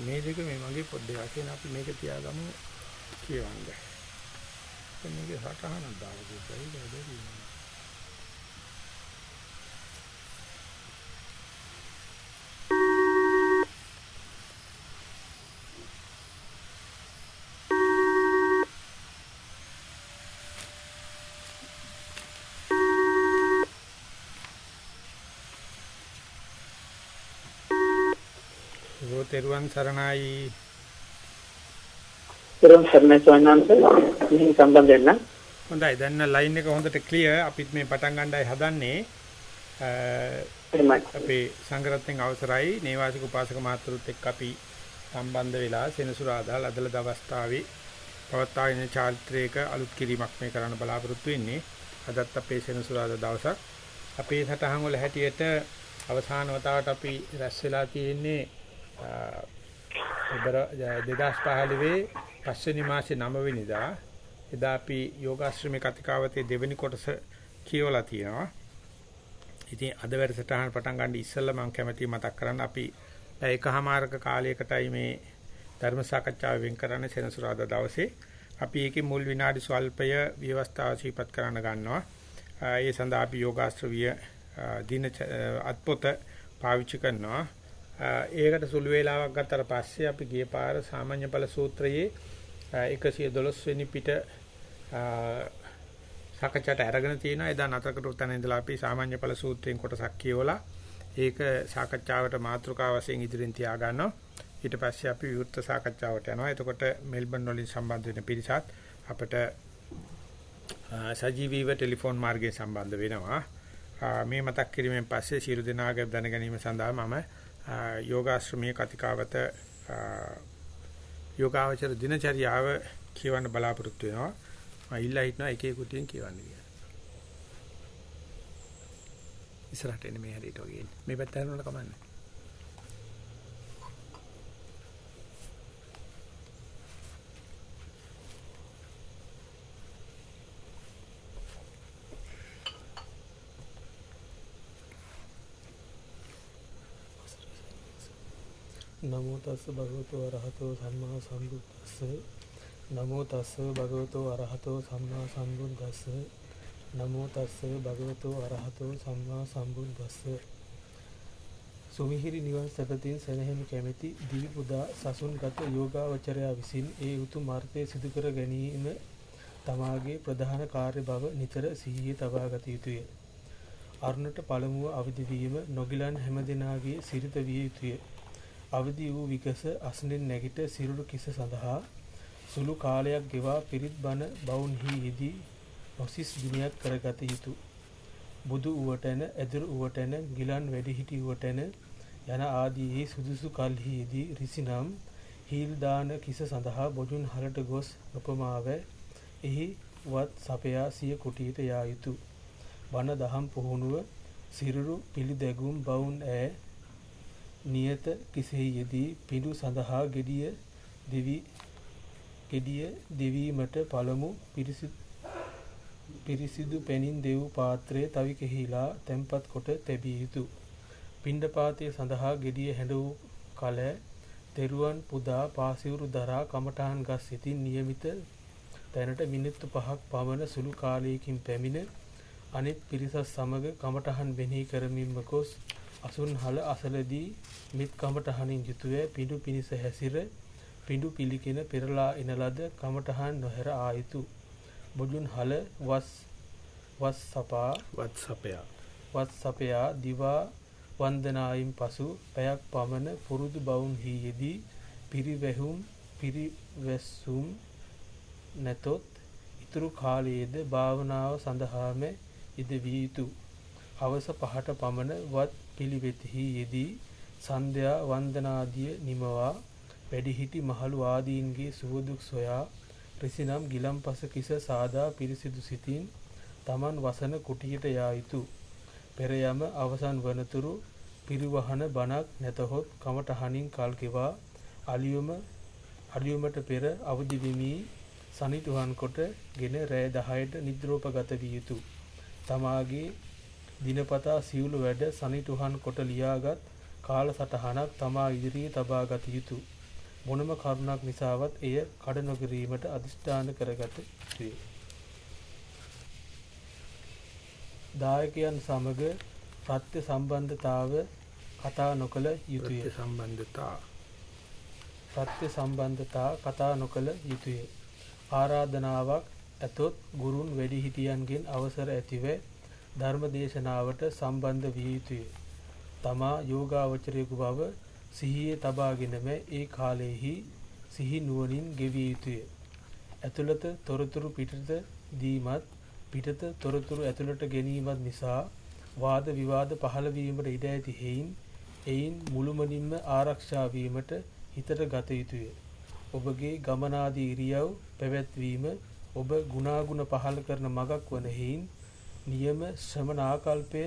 මේ දෙක මේ මගේ පොත් දෙක කියන අපි මේක තියාගමු කියවන්න. මේක සටහනක් දාලා දෙන්න. තෙරුවන් සරණයි. තෙරුවන් සරණයි සවනන්ත. මෙහි සම්බන්ධ වෙන්න. හොඳයි දැන් ලයින් එක හොඳට ක්ලියර් අපිත් මේ පටන් ගන්නයි හදන්නේ. අපේ සංගරත්ෙන් අවසරයි නේවාසික උපාසක මාතෘත් එක්ක අපි සම්බන්ධ වෙලා සෙනසුරාදා ලදල දවස්තාවේ පවත්වාගෙන චාරිත්‍රයක අලුත් කිරීමක් මේ කරන්න බලාපොරොත්තු වෙන්නේ. අදත් අපේ සෙනසුරාදා දවසක්. අපේ සටහන් වල හැටියට අවසාන වතාවට අපි රැස් වෙලා තියෙන්නේ 2015 පස්වෙනි මාසේ 9 වෙනිදා එදා අපි යෝගාශ්‍රමයේ කතිකාවතේ දෙවෙනි කොටස කියවලා තියෙනවා. ඉතින් අද වැඩසටහන පටන් ගන්න ඉස්සෙල්ලා මම කැමැති මතක් කරන්න අපි එකහමාරක කාලයකටයි මේ ධර්ම සාකච්ඡාව වෙන් කරන්නේ සෙනසුරාදා දවසේ. අපි ඒකේ මුල් විනාඩි ස්වල්පය ව්‍යවස්ථාව සිහිපත් කරන්න ගන්නවා. ඒ සඳහා අපි යෝගාශ්‍රවිය දින අත්පොත පාවිච්චි කරනවා. ඒකට සුළු වේලාවක් ගත්තට පස්සේ අපි ගිය පාර සාමාන්‍ය ඵල සූත්‍රයේ 112 වෙනි පිට සාකච්ඡාට අරගෙන තියෙනවා. එදා නතරකට උතන ඉඳලා අපි සාමාන්‍ය ඵල සූත්‍රයෙන් කොටසක් කියවලා ඒක සාකච්ඡාවට මාතෘකාව වශයෙන් ඉදිරියෙන් තියා ගන්නවා. ඊට පස්සේ අපි විවෘත සාකච්ඡාවට යනවා. එතකොට මෙල්බන් වලින් සම්බන්ධ වෙන පිරිසත් අපිට සජීවීව ටෙලිෆෝන් මාර්ගයෙන් සම්බන්ධ වෙනවා. මේ මතක් කිරීමෙන් පස්සේ සියලු දෙනාගේ දැන ගැනීම සඳහා මම යෝගාශ්‍රමීය කතිකාවත යෝගාවචර දිනචරියාව කියවන්න බලාපොරොත්තු වෙනවා. මම ඉල්ලා හිටනවා එක එක කුටියෙන් කියවන්න කියලා. ඉස්සරහට එන්නේ මේ හැරීට වගේ. මේ පැත්ත හැරුණාට කමන්නේ. නමෝ තස්ස භගවතු අරහතෝ සම්මා සම්බුද්දස්ස නමෝ තස්ස භගවතු අරහතෝ සම්මා සම්බුද්දස්ස නමෝ තස්ස භගවතු අරහතෝ සම්මා සම්බුද්දස්ස සුමිහිරි නිවන් සැපතින් සැනහෙන කැමැති දිවි පුදා සසුන්ගත යෝගාවචරයා විසින් ඒ උතුම් මාර්ගය සිදු කර ගැනීම තමාගේ ප්‍රධාන කාර්ය බව නිතර සිහියේ තබා ගත යුතුය. අරුණට පළමුව අවදි වීම නොගිලන් හැමදෙනාගේ සිරිත විය යුතුය. අවදි වූ විගස අසනෙන් නැගිට සිරුරු කිස සඳහා සුළු කාලයක් ගෙවා පිරිත් බණ බවුන්හි යෙදී නොසිස් දිනයක් කරගත යුතු. බුදු උවටැන ඇදුරු උවටැන ගිලන් වැඩිහිටි උවටැන යන ආදීහි සුදුසු කල්හියේදී රිසිනම් හීල්දාන කිස සඳහා බොජුන් හලට ගොස් නොපමාව එහි වත් සපයා සිය කුටියට යා යුතු. වන දහම් පුහුණුව සිරුරු පිළිදැගුම් බවුන් ඈ නියත කිසෙහියේදී පිඬු සඳහා gediya දෙවි gediya දෙවීමට පළමු පිරිසිදු පැනින් දෙව් පාත්‍රයේ තවි කෙහිලා තැම්පත් කොට තැබිය යුතුය. පිණ්ඩපාතය සඳහා gediya හැඬ වූ කල තෙරුවන් පුදා පාසිවුරු දරා කමඨහන් ගස් සිටින් નિયમિત තැනට මිනිත්තු 5ක් පමණ සුළු කාලයකින් පැමිණ අනෙක් පිරිසත් සමග කමඨහන් වෙනෙහි කරමින්ම ගොස් අසුන්හල අසලදී මිත් කමටහනින් යුතුය. පිඩු පිනිස හැසිර පිඩු පිළිකෙන පෙරලා එන ලද කමටහන් නොහැර ආයුතු. බොජුන් හල වස් වස් සපා වත් සපයා. වත් සපයා දිවා වන්දනායින් පසු පැයක් පමණ පුරුදු බවුන් හි යෙදී පිරිවැහුම් පිරිවැස්සුම් නැතොත් ඉතුරු කාලයේද භාවනාව සඳහාම ඉදවිය යුතු. අවස පහට පමණ වත් පිළිවෙතෙහි යෙදී සන්ධ්‍යා වන්දනාදිය නිමවා වැඩිහිටි මහලු ආදීන්ගේ සුවදුක් සොයා රිසිනම් ගිලම්පස කිස සාදා පිරිසිදු සිතින් තමන් වසන කුටියට යා යුතු පෙර යම අවසන් වනතුරු පිරිවහන බණක් නැතහොත් කමටහනින් කල් කෙවා අලියුම අලියුමට පෙර අවදි වෙමි සනිටුහන් කොට ගෙන රෑ 10ට නිද්‍රෝපගත විය යුතුය. තමාගේ දිනපතා සියලු වැඩ සනිටුහන් කොට ලියාගත් කාලසටහනක් තමා ඉදිරියේ තබා ගත යුතුය. මොනම කරුණක් නිසාවත් එය කඩ නොකිරීමට අදිෂ්ඨාන කරගත යුතුය. දායකයන් සමග ප්‍රත්‍ය සම්බන්ධතාව කතා නොකළ යුතුය. සම්බන්ධතා ප්‍රත්‍ය සම්බන්ධතා කතා නොකළ යුතුය. ආරාධනාවක් ඇතොත් ගුරුන් වැඩිහිටියන්ගෙන් අවසර ඇතිව ධර්ම දේශනාවට සම්බන්ධ විය යුතුය. තමා යෝගාවචරයෙකු බව සිහියේ තබාගෙනම ඒ කාලයෙහි සිහි නුවණින් ගෙවිය යුතුය. ඇතුළත තොරතුරු පිටත දීමත් පිටත තොරතුරු ඇතුළට ගැනීමත් නිසා වාද විවාද පහළ වීමට ඉඩ ඇති හේයින් එයින් මුළුමනින්ම ආරක්ෂා වීමට හිතට ගත යුතුය. ඔබගේ ගමනාදී ඉරියව් පැවැත්වීම ඔබ ගුණාගුණ පහළ කරන මගක් වන හේයින් නියම ශ්‍රමණ ආකල්පය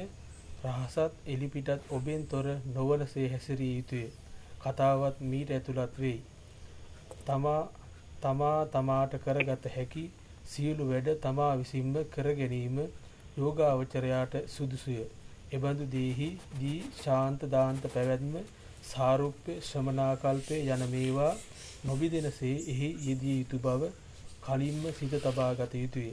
රහසත් එලිපිටත් ඔබෙන් තොර නොවනසේ හැසිරිය යුතුය. කතාවත් මීට ඇතුළත් වෙයි. තමා තමා තමාට කරගත හැකි සියලු වැඩ තමා විසින්ම කර ගැනීම යෝගාවචරයාට සුදුසුය. එබඳු දේහි දී ශාන්ත දාන්ත පැවැත්ම සාරුප්‍ය ශ්‍රමණාකල්පය යන මේවා නොබිදෙනසේ එහි යෙදිය යුතු බව කලින්ම සිත තබා ගත යුතුය.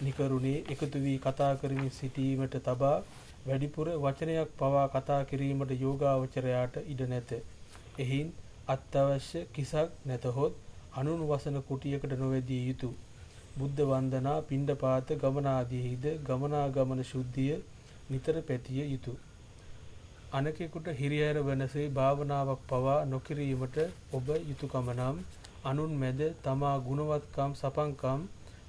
නිකරුණේ එකතු වී කතා කරමින් සිටීමට තබා වැඩිපුර වචනයක් පවා කතා කිරීමට යෝගාවචරයාට ඉඩ නැත. එහින් අත්‍යවශ්‍ය කිසක් නැතහොත් අනුන් වසන කුටියකට නොවැදිය යුතුය. බුද්ධ වන්දනා පිණ්ඩපාත ගමනාදීහිද ගමනාගමන ශුද්ධිය නිතර පැතිය යුතුය. අනකෙකුට හිරිහැර වනසේ භාවනාවක් පවා නොකිරීමට ඔබ යුතුයකම නම් අනුන් මැද තමා ගුණවත්කම් සපංකම්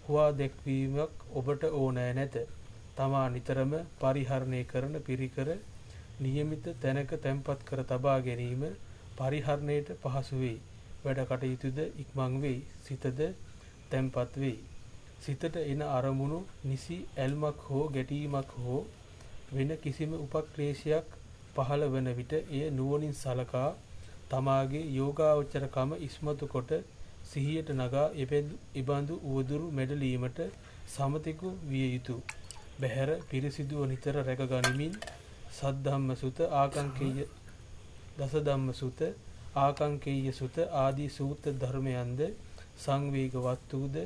හුවා දැක්වීමක් ඔබට ඕනෑ නැත. තමා නිතරම පරිහරණය කරන පිරිකර නියමිත තැනක තැන්පත් කර තබා ගැනීම පරිහරණයට පහසු වෙයි. වැඩ කටයුතුද ඉක්මන් වෙයි. සිතද තැන්පත් වෙයි. සිතට එන අරමුණු නිසි ඇල්මක් හෝ ගැටීමක් හෝ වෙන කිසිම උපක්ලේශයක් පහළ වන විට එය නුවණින් සලකා තමාගේ යෝගාවචරකම ඉස්මතු කොට සිහියට නගා ඉබඳු උවදුරු මැඩලීමට සමතෙකු විය යුතුය. බහැර පිරිසිදුව නිතර රැක ගනිමින් සද්ධම්ම සුත ආකංකේය දසධම්ම සුත ආකංකේය සුත ආදී සූත්‍ර ධර්මයන්ද සංවේගවත් වූද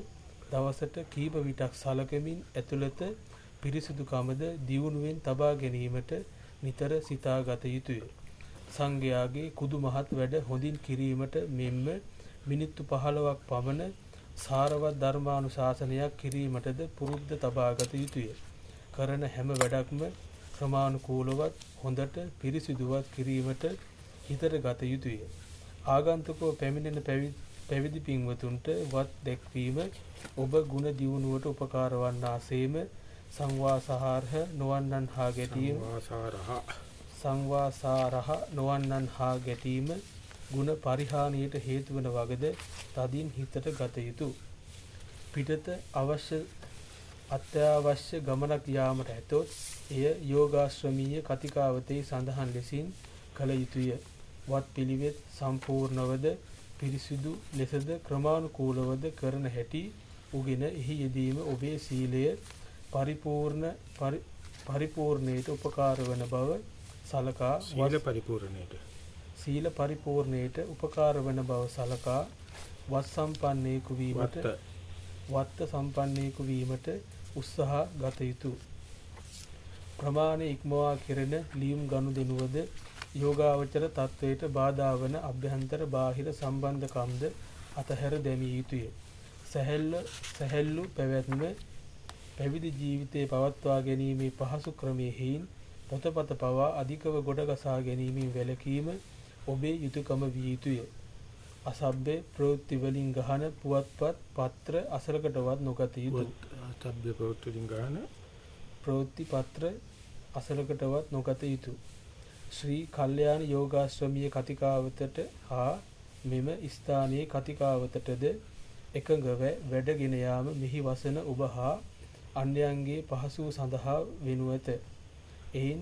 දවසට කීප විටක් සලකමින් ඇතුළත පිරිසිදුකමද දියුණුවෙන් තබා ගැනීමට නිතර සිතා ගත යුතුය. සංඝයාගේ කුදු මහත් වැඩ හොඳින් කිරීමට මෙන්ම මිනිත්තු 15ක් පමණ සාරවත් ධර්මානුශාසනයක් කිරීමටද පුරුද්ද තබා ගත යුතුය. කරන හැම වැඩක්ම ක්‍රමානුකූලවත් හොඳට පිරිසිදුවත් කිරීමට හිතට ගත යුතුය. ආගන්තුකව පැමිණෙන පැවිදි පින්වතුන්ට වත් දැක්වීම ඔබ ගුණ දියුණුවට උපකාර වන්නාseම සංවාසහාරහ නොවන්නන් හා ගැටීම සංවාසාරහ නොවන්නන් හා ගැටීම ගුණ පරිහානියට හේතු වන වගද තදින් හිතට ගත යුතුය. පිටත අවශ්‍ය අත්‍යවශ්‍ය ගමනක් යාමට ඇතොත් එය යෝගාශ්‍රමීය කතිකාවතේ සඳහන් ලෙසින් කළ යුතුය. වත් පිළිවෙත් සම්පූර්ණවද පිරිසිදු ලෙසද ක්‍රමානුකූලවද කරන හැටි උගෙන එහි යෙදීම ඔබේ සීලය පරිපූර්ණ පරිපූර්ණයට උපකාර වන බව සලකා සීල පරිපූර්ණයට සීල පරිපූර්ණයට උපකාර වන බව සලකා වත් සම්පන්නයෙකු වීමට වත්ත සම්පන්නයෙකු වීමට උත්සාහ ගත යුතුය. ප්‍රමාණය ඉක්මවා කෙරෙන ලියුම් ගනුදෙනුවද යෝගාවචර තත්වයට බාධා වන අභ්‍යන්තර බාහිර සම්බන්ධකම්ද අතහැර දැමිය යුතුය. සැහැල්ල සැහැල්ලු පැවැත්ම පැවිදි ජීවිතයේ පවත්වා ගැනීමේ පහසු ක්‍රමයේ හේයින් පොතපත පවා අධිකව ගොඩගසා ගැනීමෙන් වැළකීම ඔබේ යුතුයකම විය යුතුය. අසභ්‍ය ප්‍රවෘත්ති වලින් ගහන පුවත්පත් පත්‍ර අසලකටවත් නොගත යුතුය. අසභ්‍ය ප්‍රවෘත්ති වලින් ගහන ප්‍රවෘත්ති පත්‍ර අසලකටවත් නොගත යුතුය. ශ්‍රී කල්යාණ යෝගාශ්‍රමීය කතිකාවතට හා මෙම ස්ථානයේ කතිකාවතටද එකඟව වැඩගෙන යාම මෙහි වසන ඔබ හා අන්‍යයන්ගේ පහසුව සඳහා වෙනු ඇත. එයින්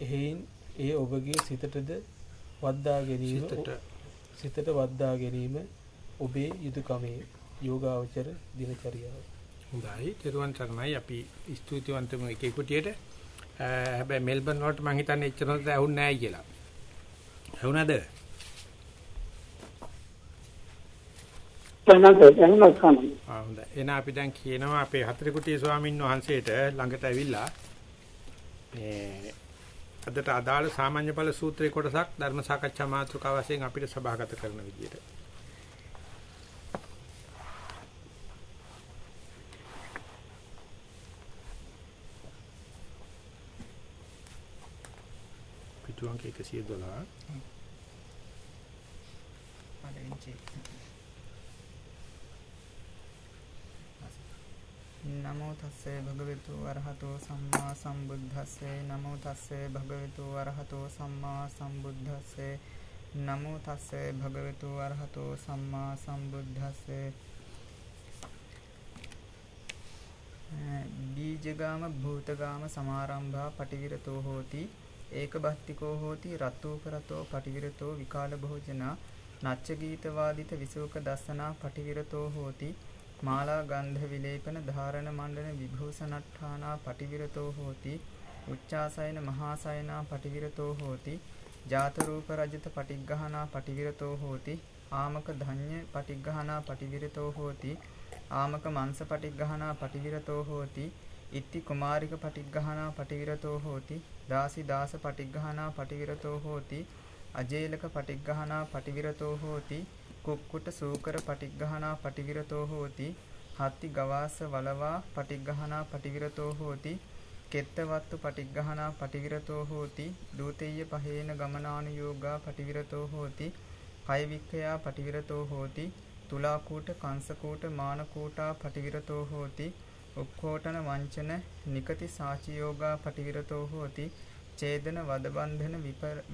එහෙයින් එය ඔබගේ සිතටද වද්දා ගැනීම සිතට වද්දා ගැනීම ඔබේ යුතුයකමේ යෝගාවචර දිනචරියාව. හොඳයි. ත්‍රිවන් සරණයි අපි ස්තුතිවන්තම එකේ කුටියට. හැබැයි මෙල්බන් වලට මං හිතන්නේ එච්චර හොඳට ඇහුන්නේ නැහැ කියලා. ඇහුණාද? එන අපි දැන් කියනවා අපේ හතර කුටියේ ස්වාමින් වහන්සේට ළඟට ඇවිල්ලා මේ අදට අදාළ සාමාන්‍ය ඵල සූත්‍රයේ කොටසක් ධර්ම සාකච්ඡා මාතෘකාව වශයෙන් අපිට සභාගත කරන විදියට. පිටුවන්ක 112 පළවෙනි චේතන. නමෝ තස්සේ භගවතු වරහතෝ සම්මා සම්බුද්දස්සේ නමෝ තස්සේ භගවතු වරහතෝ සම්මා සම්බුද්දස්සේ නමෝ තස්සේ භගවතු වරහතෝ සම්මා සම්බුද්දස්සේ. බීජගාම භූතගාම සමාරම්භා පටිවිරතෝ හෝති ඒකබත්තිකෝ හෝති රත්තෝපරතෝ පටිවිරතෝ විකාල භෝජනා නච්ච ගීතවාදිත විසෝක දස්සනා පටිවිරතෝ හෝති මාලා ගන්ධ විලේපන ධාරණ මණ්ඩන විභූෂණට්ඨානා පටිවිරතෝ හෝති. උච්චාසයන මහාසයනා පටිවිරතෝ හෝති. ජාත රූප රජත පටිග්ගහනා පටිවිරතෝ හෝති. ආමක ධඤ්ඤ පටිග්ගහනා පටිවිරතෝ හෝති. ආමක මංස පටිග්ගහනා පටිවිරතෝ හෝති. ඉත්ති කුමාරික පටිග්ගහනා පටිවිරතෝ හෝති. දාසි දාස පටිග්ගහනා පටිවිරතෝ හෝති. අජේලක පටිග්ගහනා පටිවිරතෝ හෝති. කුක්කුට සූකර පටිග්ගහනා පටිවිරතෝ හෝති. හත්ති ගවාස වලවා පටිග්ගහනා පටිවිරතෝ හෝති. කෙත්තවත්තු පටිග්ගහනා පටිවිරතෝ හෝති. දූතෙය්‍ය පහේන ගමනානුයෝගා පටිවිරතෝ හෝති. කයවික්ඛයා පටිවිරතෝ හෝති. තුලාකූට කංසකූට මානකූටා පටිවිරතෝ හෝති. උක්කෝටන වංචන නිකති සාචියෝගා පටිවිරතෝ හෝති. ඡේදන වදබන්ධන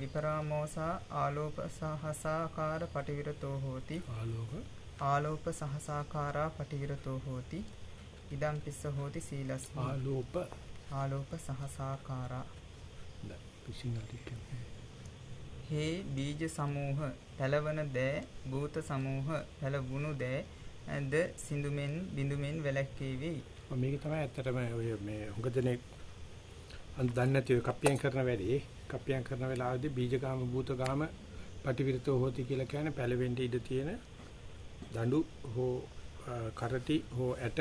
විපරාමෝසා ආලෝප සහසාකාර පටිවිරතෝ හෝති. ආලෝක? ආලෝප සහසාකාරා පටිවිරතෝ හෝති. ඉදම් පිස්ස හෝති සීලස්මි. ආලෝප ආලෝප සහසාකාරා. හේ බීජ සමූහ පැලවන දෑ භූත සමූහ පැලවුණු දෑ ද සිඳුමෙන් බිඳුමෙන් වැළැක්කේ වෙයි. මේක තමයි ඇත්තටම ඔය මේ හුඟ දෙනෙක් අන් දන්නේ නැති ඔය කප්පියන් කරන වැඩේ. කප්පියන් කරන වෙලාවේදී බීජගාම භූතගාම පටිවිරතෝ හෝති කියලා කියන්නේ පැලවෙන්න ඉඩ තියෙන දඬු හෝ කරටි හෝ ඇට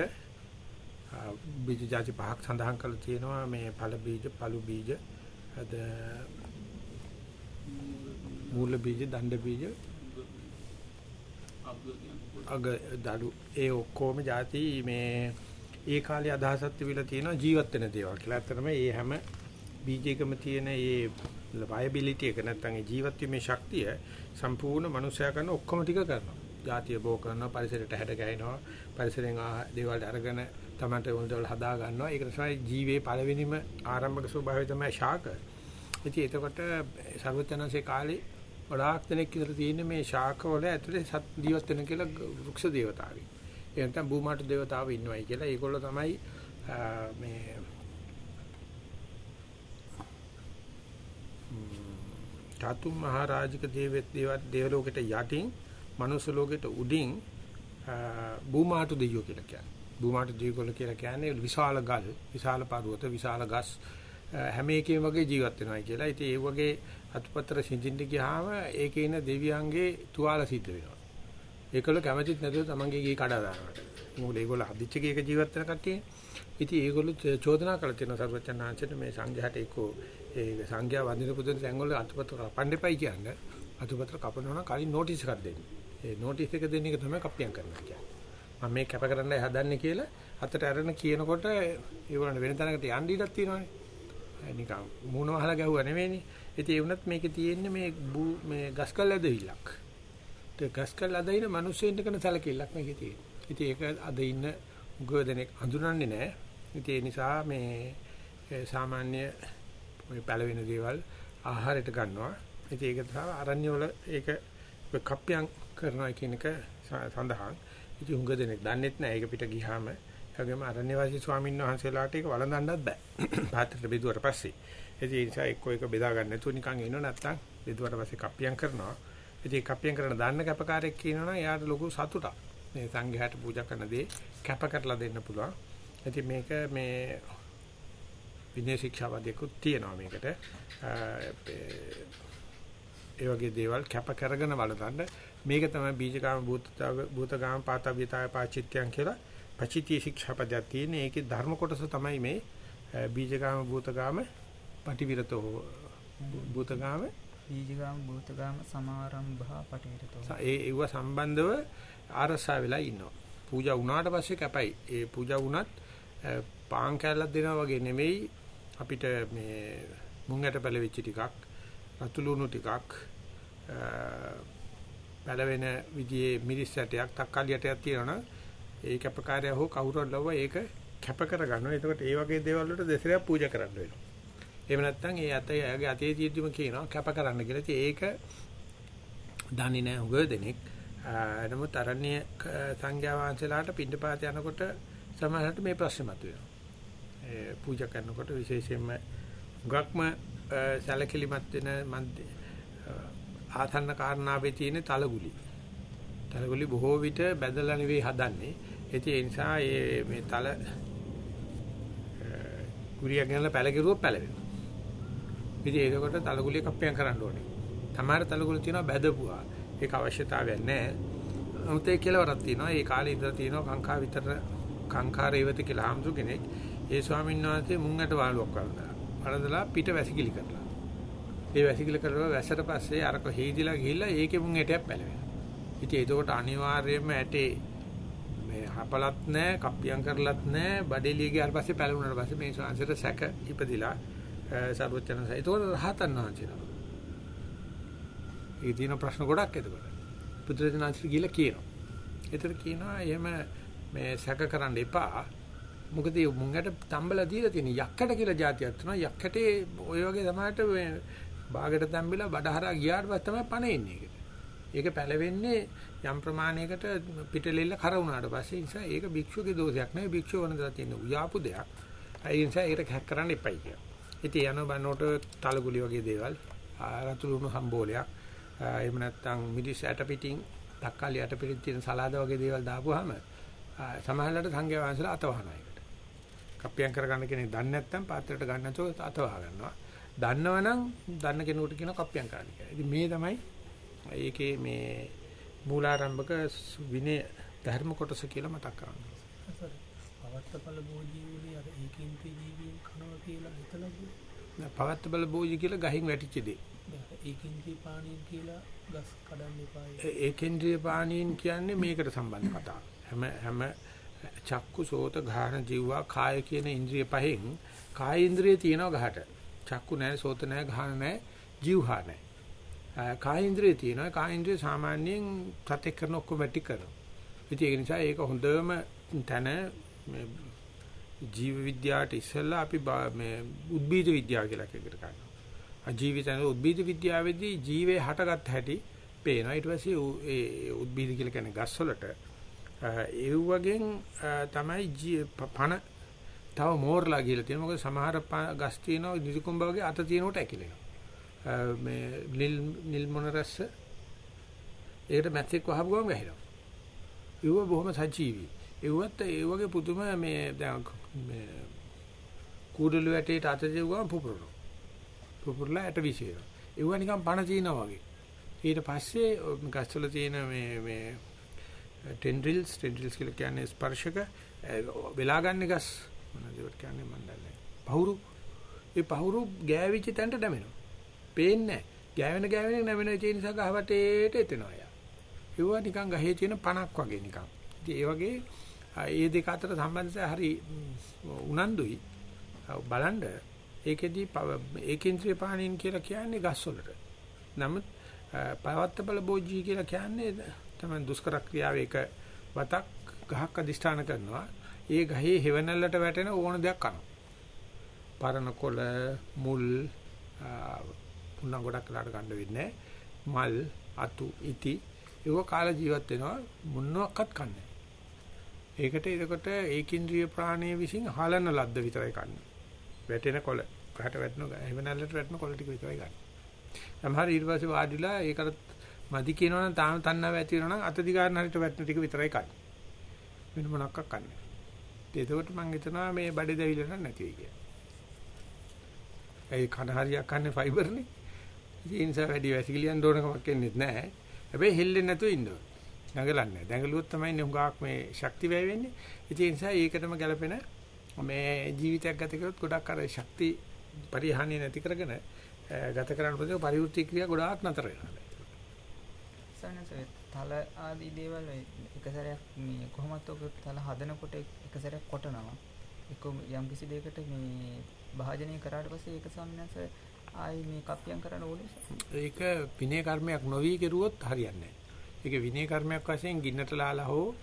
බීජ જાති පහක් සඳහන් කරලා තියෙනවා. මේ ඵල බීජ, පළු බීජ, අද මූල බීජ, දණ්ඩ බීජ අග දඩු ඒ ඔක්කොම જાති මේ ඒ කාලේ අදහසක් තිබිලා තියෙනවා ජීවත් වෙන දේවල් කියලා. ඇත්තටම මේ හැම බීජයකම තියෙන ඒ වයබිලිටි එක නැත්නම් ඒ ජීවත් වීමේ ශක්තිය සම්පූර්ණ මනුස්සයා කරන ඔක්කොම ටික කරනවා. ಜಾතිය බෝ කරනවා, පරිසරයට හැඩ ගැහෙනවා, පරිසරෙන් දේවල් අරගෙන තමන්ට ඕන දේවල් හදා ගන්නවා. ඒක තමයි ජීවේ පළවෙනිම ආරම්භක ස්වභාවය තමයි ශාක. ඉතින් එතකොට සර්වඥාන්සේ කාලේ ගොඩාක් දෙනෙක් ඉතල තියෙන්නේ මේ ශාක වල ඇතුලේ සත් ජීවත් වෙන කියලා වෘක්ෂ දේවතාවෙක්. ඒ නැත්නම් භූමාට දේවතාවෝ ඉන්නවයි කියලා. ඒගොල්ලෝ තමයි මේ ධාතු මහරජික දේවෙත් දේවත් දේවලෝකෙට යටින් මනුස්ස ලෝකෙට උඩින් භූමාට දෙයියෝ කියලා කියන්නේ. භූමාට දෙයියෝ කියලා කියන්නේ විශාල ගල්, විශාල පර්වත, විශාල ගස් හැම එකේම වගේ ජීවත් වෙනවායි කියලා. ඉතින් ඒ වගේ අතුපතර සිඳින්න ගියාම ඒකේ ඉන්න දෙවියන්ගේ තුවාල සිද්ධ වෙනවා. ඒකවල කැමැතිත් නැතුව තමන්ගේ ගේ කඩා දානවා. මොකද ඒගොල්ලෝ හදිච්ච ගේක ජීවත් වෙන කට්ටිය. ඉතින් ඒගොල්ලෝ චෝදනා කළ තියෙන සර්වචන්නාංශයට මේ සංඝයාට එක්කෝ ඒ සංඝයා වඳින පුදුන තැන්වල අතුපතර කපන්න එපයි කියන්නේ. අතුපතර කපනවා නම් කලින් නෝටිස් එකක් දෙන්න. ඒ නෝටිස් එක දෙන එක තමයි කප්පියම් කරනවා කියන්නේ. මම මේ කැප කරන්නයි හදන්නේ කියලා අතට අරගෙන කියනකොට ඒගොල්ලන්ට වෙන තැනකට යන්න ඉඩක් තියෙනවානේ. නිකන් මූණ වහලා ගැහුවා නෙවෙයිනේ. ඉතින් ඒ වුණත් මේකේ තියෙන්නේ මේ මේ ගස්කල් ඇදහිල්ලක්. ගස්කල් අද ඉන්න මිනිස්සුන්ට කරන සැලකිල්ලක් මේකේ තියෙනවා. ඉතින් ඒක අද ඉන්න උගව දෙනෙක් හඳුනන්නේ නැහැ. ඉතින් ඒ නිසා මේ සාමාන්‍ය මේ පළවෙනි දේවල් ආහාරයට ගන්නවා. ඉතින් ඒක තමයි අරණ්‍ය වල ඒක කප්පියම් කරනවා කියන එක සඳහන්. ඉතින් උගව දෙනෙක් දන්නෙත් නැහැ ඒක පිට ගියාම ඒගොම අරණ්‍ය වාසී ස්වාමීන් වහන්සේලාට ඒක වළඳන්නත් බෑ. පාත්‍රයට බෙදුවට පස්සේ. ඉතින් ඒ නිසා එක්ක එක බෙදා ගන්න නැතුව නිකන් ඉන්නව නැත්තම් බෙදුවට පස්සේ කප්පියම් කරනවා. ඉතින් කප්පියම් කරන දාන්න කැපකාරයෙක් කියනවනම් එයාට ලොකු සතුටක්. මේ සංඝයාට පූජා කරන දේ කැප කරලා දෙන්න පුළුවන්. ඉතින් මේක මේ විනය ශික්ෂාවදයකුත් තියෙනවා මේකට. ඒ වගේ දේවල් කැප කරගෙන වළඳන්න මේක තමයි බීජකාම භූතතාව භූතකාම පාතව්‍යතාය පාචිත්‍යං කියලා පචිතිය ශික්ෂාපදයක් තියෙන. ඒකේ ධර්ම කොටස තමයි මේ බීජකාම භූතකාම පටිවිරතෝ භූතකාම බීජගාම භූතගාම සමාරම්භා පටිවිරතෝ ඒ ඒව සම්බන්ධව ආරසා වෙලා ඉන්නවා. පූජා වුණාට පස්සේ කැපයි. ඒ පූජා වුණත් පාන් කැල්ලක් දෙනවා වගේ නෙමෙයි අපිට මේ මුං ඇට පැලවිච්ච ටිකක් රතු ලුණු ටිකක් පැලවෙන විදිහේ මිරිස් ඇටයක් තක්කාලි ඇටයක් තියෙනවනම් ඒ කැපකාරය හෝ කවුරුන් ලව ඒක කැප කර ගන්නවා. එතකොට ඒ වගේ දේවල් වලට දෙසරයක් පූජා කරන්න වෙනවා. එහෙම නැත්නම් ඒ අතේ එයාගේ අතේ තියෙද්දිම කියනවා කැප කරන්න කියලා. ඉතින් ඒක දන්නේ නැහැ උගව දෙනෙක්. නමුත් අරණ්‍ය සංඝයා වහන්සේලාට පිටපාත යනකොට සමහරවිට මේ ප්‍රශ්නේ මතුවෙනවා. ඒ පූජා කරනකොට විශේෂයෙන්ම ගක්ම සැලකිලිමත් වෙන ආතන්න කාරණාවේ තියෙන තලගුලි. තලගුලි බොහෝ විට බැදලා නෙවෙයි හදන්නේ. ඒ නිසා මේ තල කුරිය ගනලා පැලකිරුවොත් පැලවෙනවා. ඉතින් ඒකකොට තලගුලිය කප්පියම් කරන්න ඕනේ. තමාර තලගුලිය තියෙනවා බැදපුවා. ඒක අවශ්‍යතාවයක් නැහැ. නමුත් ඒ කෙලවරක් තියෙනවා. ඒ කාලේ ඉඳලා තියෙනවා කාංකා විතර කාංකාර ඒවති කියලා හම්සු කෙනෙක්. ඒ ස්වාමීන් වහන්සේ මුංගට වාලුවක් වළඳලා. වළඳලා පිට වැසිකිලි කරලා. ඒ වැසිකිලි කරලා වැසට පස්සේ අරක හේදිලා ගිහිල්ලා ඒකේ මුං ඇටයක් පැලවෙනවා. ඉතින් ඒකකොට අනිවාර්යයෙන්ම ඇටේ මේ හපලත් නැහැ, කප්පියම් කරලත් නැහැ, බඩේලිය ගියාට පස්සේ පැලුණාට පස්සේ මේ ශාංශයට සැක ඉපදිලා Eh, සර්වචනසයි. ඒතකොට රහතන් වහන්සේලා. ඒ දින ප්‍රශ්න ගොඩක් එතකොට. පුදුරජනාචි ගිහලා කියනවා. ඒතර කියනවා එහෙම මේ සැක කරන්න එපා. මොකද මුංගට තම්බලා දීලා තියෙන යක්කට කියලා જાතියක් තියෙනවා. යක්කටේ ඔය වගේ සමාජයට මේ බාගට තම්බිලා බඩහරා ගියාට පස්සේ තමයි පණ එන්නේ ඒකට. ඒක පැලවෙන්නේ යම් ප්‍රමාණයකට පිටලෙල්ල කර වුණාට පස්සේ නිසා ඒක භික්ෂුවගේ දෝෂයක් නෙවෙයි භික්ෂුව වනදලා තියෙන උයාපු දෙයක්. ඒ නිසා ඒකට හැක් කරන්න එපයි කියනවා. ඉතින් යන බන්නෝට තලගුලි වගේ දේවල් රතුළුණු සම්බෝලයක් එහෙම නැත්නම් මිරිස් ඇට පිටින් තක්කාලි ඇට පිටින් තියෙන සලාද වගේ දේවල් දාපුවාම සමහරවිට සංඝයා වහන්සේලා අතවහනවා ඒකට. කප්පියම් කරගන්න කෙනෙක් දන්නේ නැත්නම් පාත්‍රයට ගන්න නැතුව අතවහ ගන්නවා. දන්නවනම් දන්න කෙනෙකුට කියන කප්පියම් කරන්න කියලා. ඉතින් මේ තමයි ඒකේ මේ මූලාරම්භක විනය ධර්ම කොටස කියලා මතක් කරන්නේ. පවත්තපල භෝජීවලේ අර ඒකින් ජීවීන් කනවා කියලා හිතලා පවත්තපල භෝජී කියලා ගහින් වැටිච්ච දේ. ඒකින්ද්‍රිය පාණීන් කියලා ගස් කඩන්න එපායි. ඒකේන්ද්‍රිය පාණීන් කියන්නේ මේකට සම්බන්ධ කතාව. හැම හැම චක්කු සෝත ගාහන ජීවා කාය කියන ඉන්ද්‍රිය පහෙන් කාය ඉන්ද්‍රිය තියෙනවා ගහට. චක්කු නැහැ සෝත නැහැ ගාහන නැහැ ජීවහා නැහැ. කාය ඉන්ද්‍රිය තියෙනවා. කාය ඉන්ද්‍රිය සාමාන්‍යයෙන් ප්‍රත්‍යක් කරන ඔක්කොම වැටි කරනවා. ඉතින් ඒ නිසා ඒක හොඳම තන ජීව විද්‍යාවට ඉස්සෙල්ලා අපි මේ උද්භිද විද්‍යාව කියලා එකකට ගන්නවා. ජීවිතන උද්භිද විද්‍යාවේදී ජීවේ හටගත් හැටි පේනවා. ඊට පස්සේ ඒ උද්භිද කියලා කියන්නේ ගස් වලට ඒ වගේන් තමයි පණ තව මෝරලා ගිහලා තියෙනවා. මොකද සමහර ගස් තියෙනවා නිරිකුඹ වගේ අත තියෙනකොට ඇකිලෙනවා. මේ නිල් නිල් මොනරස්ස ඒකට මැස්සෙක් වහපු ගමන් වැහිලා. ඒව බොහොම සජීවී. ඒවත් ඒ වගේ පුදුම මේ දැන් මේ කුඩළු වැටේට අත දෙවුවම පුපුරනවා. පුපුරලා ඇට විසිරෙනවා. ඒව නිකන් පණ තිනවා වගේ. ඊට පස්සේ ගස්වල තියෙන මේ මේ ටෙන්ඩ්‍රිල්ස් ටෙන්ඩ්‍රිල්ස් කියලා කියන්නේ ස්පර්ශක වෙලා ගන්න ගස්. මොනවද ඒකට කියන්නේ මන් දන්නේ පහුරු. ඒ පහුරු ගෑවිච්ච තැනට නැමෙනවා. පේන්නේ නැහැ. ගෑවෙන ගෑවෙන නැමෙන ඒ නිසා ගහවටේට එතෙනවා යා ඒවා නිකන් ගහේ තියෙන පණක් වගේ නිකන්. ඉතින් ඒ වගේ ඒ දෙක අතර සම්බන්ධය හරි උනන්දුයි බලන්න ඒකෙදි ඒකේන්ද්‍රිය පාණින් කියලා කියන්නේ ගස් වලට. නමුත් පවත්තබල බෝජී කියලා කියන්නේ තමයි දුෂ්කර ක්‍රියාවේ එක වතක් ගහක් අදිෂ්ඨාන කරනවා. ඒ ගහේ හෙවණල්ලට වැටෙන ඕන දෙයක් කනවා. පරණ කොළ, මුල්, පුන්න ගොඩක් කාලට ගන්න වෙන්නේ මල්, අතු, ඉති ඒව කාල ජීවත් වෙනවා මොනවත් කන්නේ. ඒකට එතකොට ඒකින්ද්‍රිය ප්‍රාණයේ විසින් හලන ලද්ද විතරයි කන්නේ. වැටෙන කොළ ගහට වැටෙන හැවනල්ලට වැටෙන කොළ ටික විතරයි ගන්න. සමහර ඊට පස්සේ වාඩිලා ඒකට මදි කියනවා නම් තාම තණ්හාව ඇති වෙනවා නම් අත දිගාරන හරියට වැටෙන ටික විතරයි කන්නේ. වෙන මොනක්ක් කන්නේ. ඒකකොට මම හිතනවා මේ බඩේ දැවිලා නැති වෙයි කියලා. ඒ කන හරියක් කන්නේ ෆයිබර්නේ. ඉතින් ඒ නිසා වැඩි වැසිකිලියන් දෝන කමක් එන්නේ නැහැ. හැබැයි හෙල්ලෙන්නේ නැතුව ඉන්න ඕනේ. දඟලන්නේ. දඟලුවොත් තමයි හුඟක් මේ ශක්ති වැය වෙන්නේ. ඒ නිසා ඒකටම ගැලපෙන මේ ජීවිතයක් ගත කරොත් ගොඩක් අර ශක්ති පරිහානිය නැති කරගෙන ගත කරන්න පුළුවන් පරිවෘත්ති ක්‍රියා ගොඩාක් නතර වෙනවා. සනස තල ආදී දේවල් එක සැරයක් මේ කොහොමත් ඔක තල හදනකොට එක සැරයක් කොටනවා. එක යම් කිසි දෙයකට මේ භාජනය කරාට පස්සේ ඒක සම්නස ආයි මේ කප්පියම් කරන්න ඕනේ. ඒක විනය කර්මයක් නොවි කෙරුවොත් හරියන්නේ නැහැ. ඒක විනය කර්මයක් වශයෙන් ගින්නට ලාලා හෝ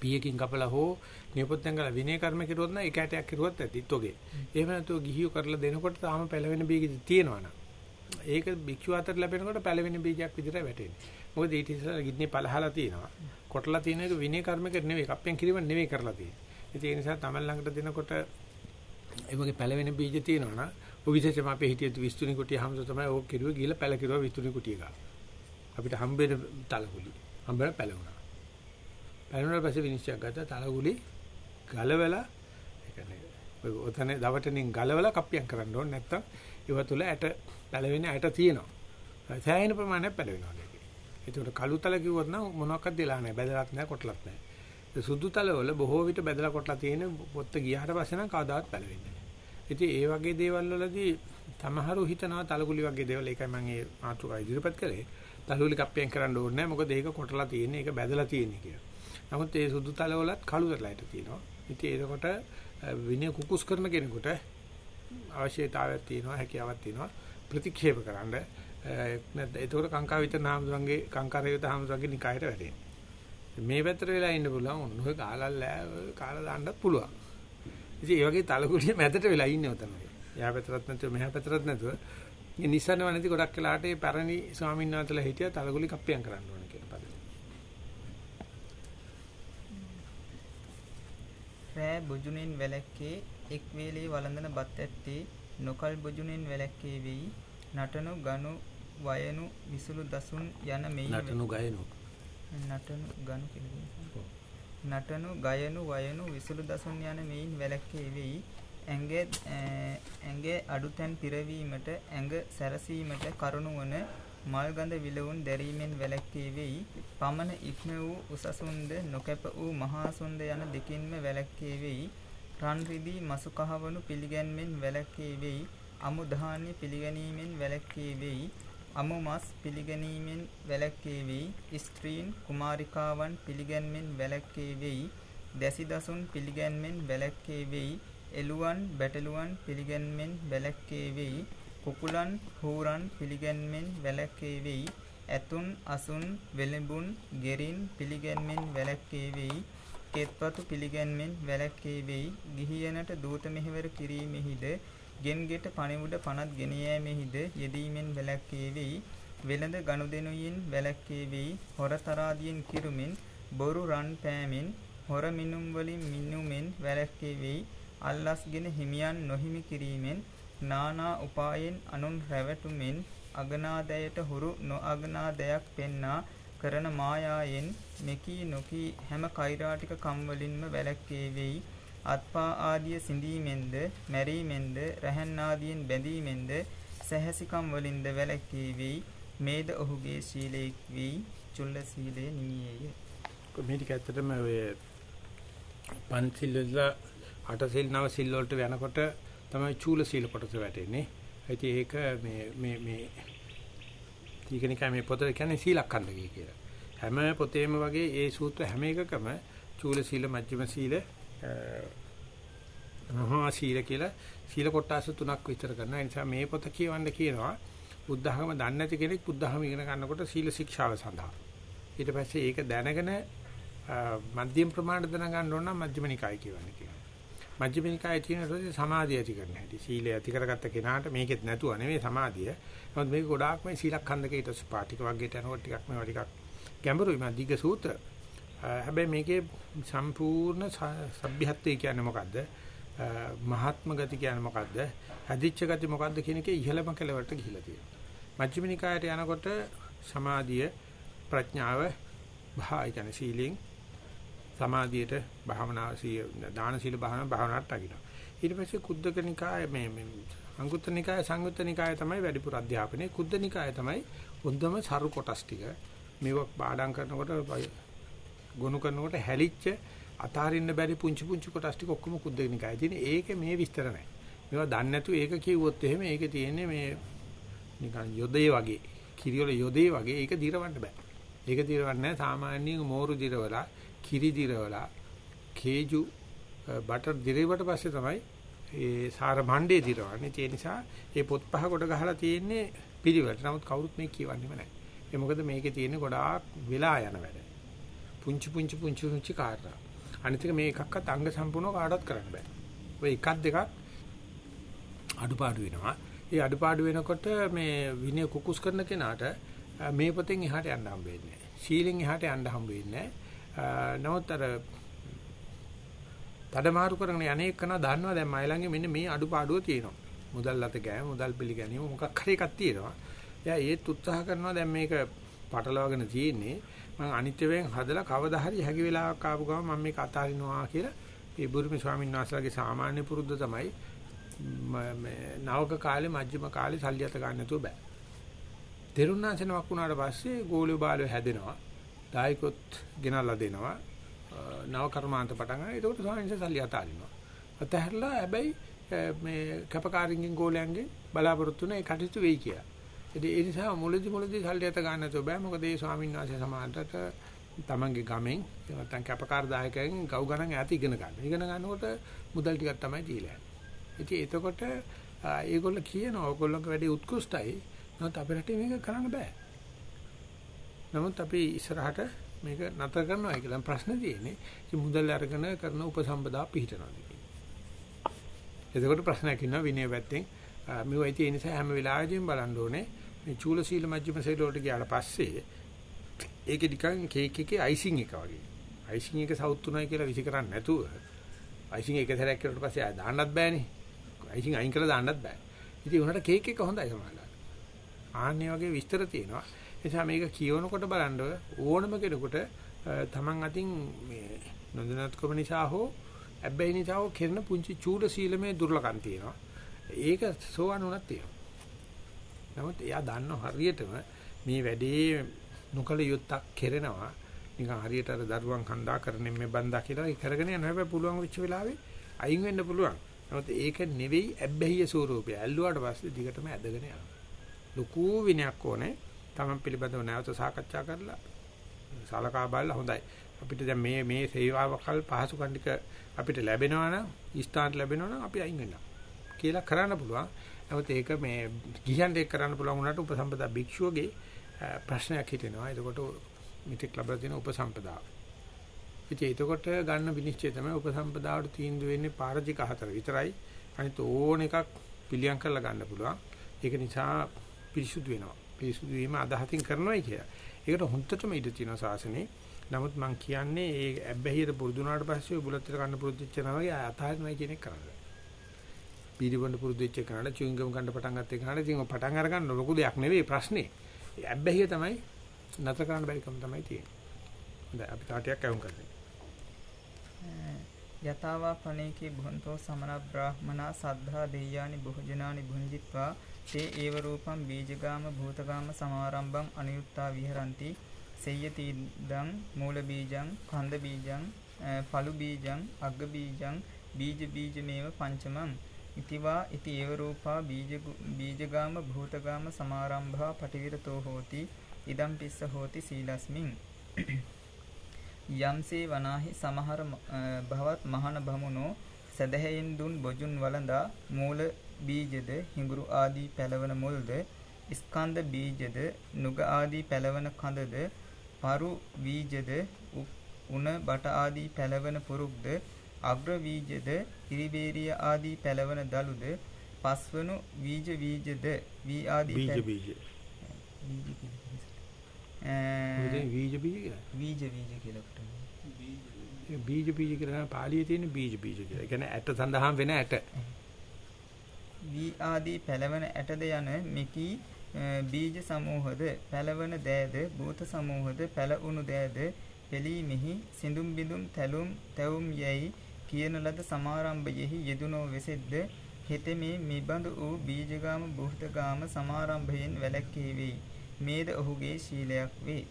පීයකින් කපලා හෝ නියපොත්තෙන් ගල විනය කර්ම කෙරුවොත් නම් ඒක ඇටයක් කෙරුවත් ඇතිත් ඔගේ. එහෙම නැතුව ගිහියෝ කරලා දෙනකොට තාම පැලවෙන බීජ තියෙනවා නම් ඒක භික්ෂුව අතර ලැබෙනකොට පැලවෙන බීජයක් විදිහට වැටෙන්නේ. මොකද ඊට ඉස්සෙල්ලා ගින්නේ පළහලා තියෙනවා. කොටලා තියෙන එක විනය කර්මයකට නෙවෙයි කප්පෙන් කිරීම නෙවෙයි කරලා තියෙන්නේ. ඒ නිසා තමයි ළඟට දෙනකොට ඒ වගේ පැලවෙන බීජ තියෙනවා නම් ඔය විශේෂයෙන්ම අපේ හිටිය විස්තුනි කුටිය හැමෝම තමයි ඕක කිරුවේ ගිහලා පැල කිරුවා විස්තුනි කුටිය ගාව. අපිට හම්බෙන තලගුලි. හම්බෙන පැලුණා. පැලුණාට පස්සේ විනිශ්චය ගත්තා තලගුලි ගලවලා ඒ කියන්නේ ඔය ඔතන දවටනින් ගලවලා කප්පියක් කරන්න ඕනේ නැත්තම් ඒව තුළ ඇට පැලවෙන ඇට තියෙනවා. සෑහෙන ප්‍රමාණයක් පැලවෙනවා. ඒකට කළු තල කිව්වොත් නම් මොනවක්වත් දෙලා නැහැ. බැදලත් නැහැ, කොටලත් නැහැ. ඒ සුදු තලවල බොහෝ විට බැදලා කොටලා තියෙන පොත්ත ගියාට පස්සේ නම් කවදාවත් පැලවෙන්නේ නැහැ. ඉතින් ඒ වගේ දේවල් වලදී තමහරු හිතනවා තලගුලි වගේ දේවල් ඒකයි මම ඒ මාතෘකා ඉදිරිපත් කළේ. තලගුලි කප්පියෙන් කරන්න ඕනේ නැහැ. මොකද ඒක කොටලා තියෙන්නේ, ඒක බැදලා තියෙන්නේ කියලා. නමුත් ඒ සුදු තලවලත් කළු තලයට තියෙනවා. ඉතින් ඒකට විනය කුකුස් කරන කෙනෙකුට අවශ්‍යතාවයක් තියෙනවා, හැකියාවක් තියෙනවා ප්‍රතික්ෂේප කරන්න. නැත්නම් ඒතකොට කාංකාවිත නාමතුන්ගේ කාංකාරයත නාමතුන්ගේ නිකායට වැටෙනවා. මේ පැත්තට වෙලා ඉන්න පුළුවන් ඔන්න ඔය කාලල්ලා කාලා දාන්නත් පුළුවන්. ඉතින් ඒ වගේ තලකුඩිය මැදට වෙලා ඉන්නේ උතන. එහා පැත්තටත් නැතුව මෙහා පැත්තටත් නැතුව මේ නිසනව නැති ගොඩක් වෙලාට ඒ පැරණි ස්වාමීන් වහන්සේලා හිටියා තලකුලි කප්පියම් කරන්න ඕන කියලා පද. රෑ බුජුණින් වැලැක්කේ එක් වේලේ වළඳන බත් ඇත්තේ නොකල් බුජුණින් වැලැක්කේ වෙයි නටනු ගනු වයනු විසුළු දසුන් යන මෙයි නටනු ගයනු. නටනු ගනු නටනු ගයනු වයනු විසුළු දසුන් යන මෙයින් වැළැක්කේ වෙයි ඇඟේ ඇඟේ අඩුතැන් පිරවීමට ඇඟ සැරසීමට කරුණු වන මල් ගඳ විලවුන් දැරීමෙන් වැළැක්කේ වෙයි. පමණ ඉක්ම වූ උසසුන්ද නොකැප වූ මහාසුන්ද යන දෙකින්ම වැළැක්කේ වෙයි. රන් රිදී මසු කහවණු පිළිගැන්මෙන් වැළැක්කේ වෙයි. අමු ධාන්‍ය පිළිගැනීමෙන් වැළැක්කේ වෙයි. අමු මස් පිළිගැනීමෙන් වැළැක්කේ වෙයි. ස්ත්‍රීන් කුමාරිකාවන් පිළිගැන්මෙන් වැළැක්කේ වෙයි. දැසි දසුන් පිළිගැන්මෙන් වැළැක්කේ වෙයි. එළුවන් බැටළුවන් පිළිගැන්මෙන් වැළැක්කේ වෙයි කුකුලන් හූරන් පිළිගැන්මෙන් වැළැක්කේ වෙයි ඇතුන් අසුන් වෙලඹුන් ගෙරින් පිළිගැන්මෙන් වැළැක්කේ වෙයි කෙත්වතු පිළිගැන්මෙන් වැළැක්කේ වෙයි ගිහියනට දූත මෙහෙවර කිරීමෙහිද ගෙන්ගෙට පණිවුඩ පනත් ගෙන යෑමෙහිද යෙදීමෙන් වැළැක්කේ වෙයි වෙළඳ ගනුදෙනුයෙන් වැළැක්කේ වෙයි හොරතරාදියෙන් කිරුමින් බොරු රන් පෑමෙන් හොර මිනුම් වලින් මිනුමෙන් වැළැක්කේ වෙයි අල්ලස්ගෙන හිමියන් නොහිමි කිරීමෙන් නානා උපායෙන් අනුන් රැවටුමෙන් අගනාදයට හුරු නොඅගනාදයක් පෙන්නා කරන මායායෙන් මෙකී නොකී හැම කෛරාටික කම් වලින්ම වැළැක්කේ වෙයි. අත්පා ආදිය සිඳීමෙන්ද මැරීමෙන්ද රැහන් ආදියෙන් බැඳීමෙන්ද සැහැසිකම් වලින්ද වැළැක්කී වෙයි. මේද ඔහුගේ ශීලයක් වී චුල්ල සීලය නිමියේය. මේ ටික ඇත්තටම ඔය පන්සිල් වල අට සිල් නව සිල් වලට යනකොට තමයි චූල සීල කොටස වැටෙන්නේ. ඉතින් ඒක මේ මේ මේ ඊකනිකා මේ පොත කියන්නේ සීලක්ඛන්දකය කියලා. හැම පොතේම වගේ ඒ සූත්‍ර හැම එකකම චූල සීල මජ්ක්‍ධිම සීල මහා සීල කියලා සීල කොටස් තුනක් විතර කරනවා. ඒ නිසා මේ පොත කියවන්න කියනවා බුද්ධ ධර්ම දන්නේ නැති කෙනෙක් බුද්ධ ධර්ම ඉගෙන ගන්නකොට සීල ශික්ෂාව සඳහා. ඊට පස්සේ ඒක දැනගෙන මධ්‍යම ප්‍රමාණයට දැනගන්න ඕන නම් මධ්‍යම නිකාය කියවන්නේ කියනවා. මධ්‍යම නිකායේ තියෙන රෝසේ සමාධිය ඇති කරන හැටි. සීලය ඇති කරගත්ත කෙනාට මේකෙත් නැතුව නෙමෙයි සමාධිය. නමුත් මේක ගොඩාක් මේ සීලඛණ්ඩක ඊට පාටික වර්ගයට යනකොට ටිකක් මේවා ටිකක් ගැඹුරුයි. මා දිග සූත්‍ර. හැබැයි මේකේ සම්පූර්ණ සભ્યත්වය කියන්නේ මොකද්ද? මහාත්ම ගති කියන්නේ මොකද්ද? හදිච්ච ගති මොකද්ද කියන එකේ ඉහළම කෙලවරට ගිහිලා තියෙනවා. මජ්ක්‍ධිම නිකායට යනකොට සමාධිය ප්‍රඥාව භාය කියන්නේ සීලෙන් සමාධියට භාවනා සීල දාන සීල භාවනා භාවනාවට අගිනවා. ඊට පස්සේ කුද්දක නිකාය මේ මේ අංගුත්තර නිකාය සංයුත්තර නිකාය තමයි වැඩිපුර අධ්‍යාපනය. කුද්ද නිකාය තමයි හොඳම සරු කොටස් ටික. මේක පාඩම් කරනකොට ගොනු කරනකොට හැලිච්ච අතාරින්න බැරි පුංචි පුංචි කොටස් ටික ඔක්කොම කුද්ද නිකායේ තියෙන. ඒකේ මේ විස්තර නැහැ. මේවා දන්නේ නැතු ඒක කිව්වොත් එහෙම ඒකේ තියෙන්නේ මේ නිකන් යොදේ වගේ. කිරියොල යොදේ වගේ ඒක දිරවන්න බෑ. ඒක දිරවන්නේ නැහැ සාමාන්‍යයෙන් මෝරු දිරවලා, කිරි දිරවලා, කේජු බටර් දිරේවට පස්සේ තමයි ඒ සාර භණ්ඩේ දිරවන්නේ. ඒ නිසා මේ පොත් පහ කොට ගහලා තියෙන්නේ පිළිවෙලට. නමුත් කවුරුත් මේක කියවන්නේම නැහැ. ඒ මොකද මේකේ තියෙන්නේ ගොඩාක් වෙලා යන වැඩ. පුංචි පුංචි පුංචි පුංචි කාර්යය. අනිත් එක මේ එකක්වත් අංග සම්පූර්ණව කාටවත් කරන්න බෑ. ඔය එකක් දෙකක් අඩුපාඩු වෙනවා. ඒ අඩුපාඩු වෙනකොට මේ විනය කුකුස් කරන කෙනාට මේ පොතෙන් එහාට යන්න හම්බ වෙන්නේ නැහැ. සීලෙන් එහාට යන්න හම්බ වෙන්නේ නැහැ. නමුත් අර තඩමාරු කරගෙන යන්නේ කන දන්නවා දැන් මයි ළඟ මෙන්න මේ අඩුපාඩුව තියෙනවා. මුදල් අත ගෑ මුදල් පිළිගැනීම මොකක් හරි එකක් තියෙනවා. එයා ඒත් උත්සාහ කරනවා දැන් මේක පටලවාගෙන තියෙන්නේ. මම අනිත්‍යයෙන් හදලා කවදා හරි හැකි වෙලාවක් ආපු ගමන් මම මේක අතාරිනවා කියලා ඒ බුරුමි ස්වාමීන් වහන්සේලාගේ සාමාන්‍ය පුරුද්ද තමයි මේ නවක කාලේ මජ්ක්‍ධිම කාලේ සල්ලි අත ගන්න නැතුව බෑ. තෙරුණාසනවක් වුණාට පස්සේ ගෝලිය බාලය හැදෙනවා. දායකොත් ගෙනල්ලා දෙනවා. නව කර්මාන්ත පටන් ගන්න. ඒකට ස්වාමීන් වහන්සේ සල්ලි අතාරිනවා. අතහැරලා හැබැයි මේ කැපකාරින්ගෙන් ගෝලයන්ගෙන් බලාපොරොත්තු වෙන ඒ කටයුතු වෙයි කියලා. ඉතින් ඒ නිසා මුලදි මුලදි සල්ලි අත ගන්න නැතුව බෑ. මොකද ඒ ස්වාමීන් වහන්සේ සමාන්තරට තමන්ගේ ගමෙන් නැත්නම් කැපකාර දායකයන් ගව් ගණන් ඈත ඉගෙන ගන්න. ඉගෙන ගන්නකොට මුදල් ටිකක් තමයි දීලා යන්නේ. ඉතින් එතකොට ඒගොල්ලෝ කියනවා ඔයගොල්ලෝගේ වැඩේ උත්කෘෂ්ටයි. නමුත් අපේ රටේ මේක කරන්න බෑ. නමුත් අපි ඉස්සරහට මේක නතර කරනවා කියලා ප්‍රශ්න තියෙන්නේ. ඉතින් මුදල් අරගෙන කරන උපසම්පදා පිළිහිටනවා කියන්නේ. එතකොට ප්‍රශ්නයක් ඉන්නවා විනය පැත්තෙන්. මේවා ඉතින් ඒ නිසා හැම වෙලාවෙදීම බලන්න ඕනේ මේ චූල සීල මජ්ක්‍ධිම සීල වලට ගියාට පස්සේ ඒකේ නිකන් කේක් එකේ අයිසිං එක වගේ. අයිසිං එක සවුත් උනායි කියලා විසි කරන්නේ නැතුව අයිසිං එක සැරයක් කරුවට පස්සේ ආය දාන්නත් බෑනේ. අයිසිං අයින් කරලා දාන්නත් බෑ. ඉතින් උනට කේක් එක හොඳයි සමහරවිට. ආන්නේ වගේ විස්තර තියෙනවා. ඒ නිසා මේක කියවනකොට බලන්න ඕනම කෙනෙකුට තමන් අතින් මේ නොදැනුත්කම නිසා හෝ හැබැයි නිසා හෝ කෙරෙන පුංචි චූල සීලමේ දුර්ලකම් තියෙනවා. ඒක සෝවන් උනක් තියෙනවා. නමුත් එයා දන්නව හරියටම මේ වැඩේ නොකල යුත්තක් කෙරෙනවා. නිකන් හරියට අර දරුවන් හඳා කරන්නේ මේ බන්දා කියලා ඒ කරගෙන යන හැබැයි පුළුවන් වෙච්ච වෙලාවේ අයින් වෙන්න පුළුවන්. නමුත් ඒක නෙවෙයි ඇබ්බැහිය ස්වරූපය. ඇල්ලුවාට පස්සේ දිගටම ඇදගෙන යනවා. ලකු විනයක් ඕනේ. Taman පිළිබඳව නැවත සාකච්ඡා කරලා සලකා බලලා හොඳයි. අපිට දැන් මේ මේ සේවාවකල් පහසු කණ්ඩික අපිට ලැබෙනවා නම් ස්ථාන ලැබෙනවා නම් අපි අයින් වෙනවා. කියලා කරන්න පුළුවන්. නමුත් ඒක මේ ගිහින් දෙයක් කරන්න පුළුවන් වුණාට උපසම්පදා භික්ෂුවගේ ප්‍රශ්නයක් හිතෙනවා. එතකොට මිත්‍යක් ලැබලා තියෙන උපසම්පදාව. ඉතින් එතකොට ගන්න විනිශ්චය තමයි උපසම්පදාවට තීන්දුව වෙන්නේ පාරජික හතර විතරයි. අනිත ඕන එකක් පිළියම් කරලා ගන්න පුළුවන්. ඒක නිසා පිරිසුදු වෙනවා. පිරිසුදු වීම අදහසින් කරනවායි කියලා. ඒකට හොන්දටම ඉඩ තියෙනවා සාසනේ. නමුත් මම කියන්නේ ඒ ඇබ්බැහියට පුරුදු වුණාට පස්සේ ඔය බුලත් ගන්න පුරුදු වෙච්ච නවගේ අතහරිනවයි කියන එක කරන්නේ. පීඩිබොන්න පුරුදු වෙච්ච කෙනාට චුයින්ගම් ගන්න පටන් ගත්ත කෙනාට ඉතින් පටන් අරගන්න ලොකු දෙයක් නෙවෙයි ප්‍රශ්නේ. ඒ ඇබ්බැහිය තමයි නතර කරන්න බැරි කම තමයි තියෙන්නේ. හොඳයි අපි තාටියක් අහුම් කරමු. යතාවා පණේකේ බුහන්තෝ සමන බ්‍රාහ්මනා සද්ධා දෙය්‍යානි බොහජනානි භුංජිත්වා තේ ඒව රූපම් බීජගාම භූතගාම සමාරම්භං අනියුත්තා විහරಂತಿ. සෙය්‍යති ඉදං මූල බීජං කන්ද බීජං පලු බීජං අග්ග බීජං බීජ බීජමේව පංචමං. ඉතිවා ඉති ඒව රූපා බීජ බීජගාම භූතගාම සමාරම්භා පටිවිරතෝ හෝති. ඉදම් පිස්ස හෝති සීලස්මින්. යම්සේ වනාහි සමහර භවත් මහන බමුණෝ සදහැයෙන් දුන් බොජුන් වළඳා මූල බීජද හිඟුරු ආදී පැලවන මුල්ද ස්කන්ධ බීජද නුග ආදී පැලවන කඳද පරු බීජද උණ බට ආදී පැලවන පුරුක්ද අග්‍ර බීජද ඉරිබේරිය ආදී පැලවන දලුද පස්වනු බීජ බීජද වී ආදී බීජ බීජ බීජ බීජ බීජ බීජ කියලා බීජ බීජ කියලා පාලියේ තියෙන බීජ බීජ කියලා. ඒ කියන්නේ ඇට සඳහන් වෙන ඇට. වී ආදී පැලවන ඇටද යන මෙකී බීජ සමූහද පැලවන දෑද භූත සමූහද පැලවුණු දෑද පෙළීමෙහි සිඳුම් බිඳුම් තැලුම් තැවුම් යැයි කියන ලද සමාරම්භයෙහි යෙදුනෝ වෙසෙද්ද හෙතෙමේ මිබඳු වූ බීජගාම බුද්ධගාම සමාරම්භයෙන් වැළැක්කේ වෙයි. මේද ඔහුගේ ශීලයක් වේ.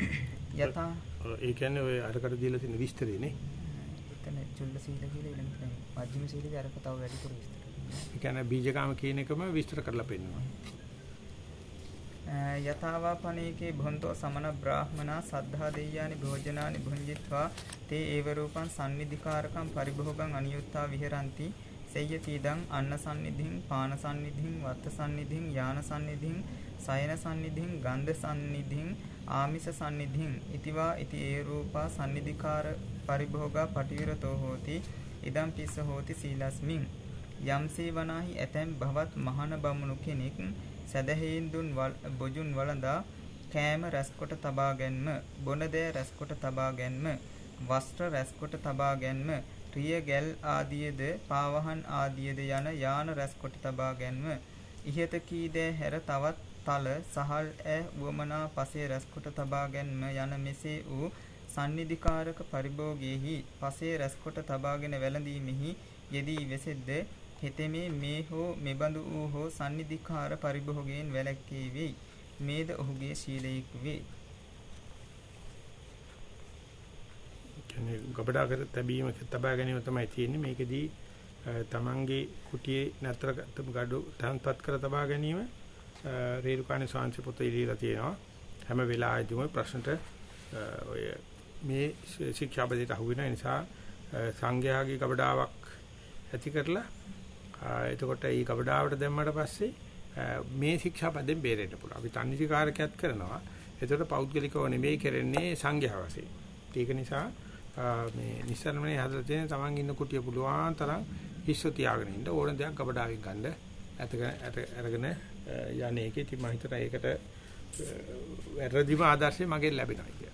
යතා ඒ කියන්නේ ඔය අරකට දීලා තියෙන විස්තරේ නේ. එතන චුල්ල සීල කියලා ඊළඟට දැන් මජ්ක්‍ධිම සීලේ අරක තව වැඩිපුර විස්තර. ඒ කියන්නේ බීජකාම කියන එකම විස්තර කරලා පෙන්නනවා. යථාවාපනේකේ භොන්තෝ සමන බ්‍රාහ්මනා සද්ධා දෙය්‍යානි භෝජනානි භුඤ්ජිත්වා තේ ඒව රූපං සම්නිධිකාරකම් පරිභෝගං අනියුත්තා විහෙරಂತಿ සෙය්‍යතිදං අන්න සම්නිධින් පාන සම්නිධින් වත්ත සම්නිධින් යාන සම්නිධින් සයන සම්නිධින් ගන්ධ සම්නිධින් ආමිස සම්නිධින් ඉතිවා ඉති ඒ රූපා සම්නිධිකාර පරිභෝගා පටිවිරතෝ හෝති ඉදම් පිස්ස හෝති සීලස්මින්. යම්සේ වනාහි ඇතැම් භවත් මහන බමුණු කෙනෙක් සැදහෙයින් දුන් බොජුන් වළඳා කෑම රැස්කොට තබා ගැන්ම බොනදෑ රැස්කොට තබා ගැන්ම වස්ත්‍ර රැස්කොට තබා ගැන්ම රිය ගැල් ආදියද පාවහන් ආදියද යන යාන රැස්කොට තබා ගැන්ම ඉහත කී දෑ හැර තවත් තල සහල් ඈ වමනා පසේ රැස්කොට තබා ගැන්ම යන මෙසේ වූ සන්නිධිකාරක පරිභෝගයේහි පසේ රැස්කොට තබාගෙන වැළඳීමෙහි යෙදී වෙසෙද්ද හෙතෙමේ මේ හෝ මෙබඳු වූ හෝ sannidhikara පරිභෝගයෙන් වැළැක්කේ වෙයි. මේද ඔහුගේ ශීලයක් වේ. කියන්නේ ගබඩා කර තැබීම තබා ගැනීම තමයි තියෙන්නේ මේකෙදී තමන්ගේ කුටියේ නතර ගඩු තන්පත් කර තබා ගැනීම රේරුකාණේ ශාන්ති පොතේ ඉලිලා තියෙනවා හැම වෙලාවෙදිම ප්‍රශ්නට ඔය මේ ශික්ෂාපදයට අහු වෙන නිසා සංඝයාගේ ගබඩාවක් ඇති කරලා එතකොට මේ කවඩාවට දැම්මට පස්සේ මේ ශික්ෂාපදයෙන් බේරෙන්න පුළුවන්. අපි තන්නිසිකාරකයක් කරනවා. එතකොට පෞද්ගලිකව නෙමෙයි කරන්නේ සංඝයා වශයෙන්. ඒක නිසා මේ නිස්සරණමනේ හදලා තියෙන තමන් ඉන්න කුටිය පුළුවන් තරම් හිස්සු තියාගෙන ඉන්න ඕන දෙයක් කබඩාවෙන් ගන්න ඇතගෙන අරගෙන යන්නේ ඒකේ ඉතින් මම හිතනවා ඒකට වැරදිම ආදර්ශය මගෙන් ලැබෙනවා කියලා.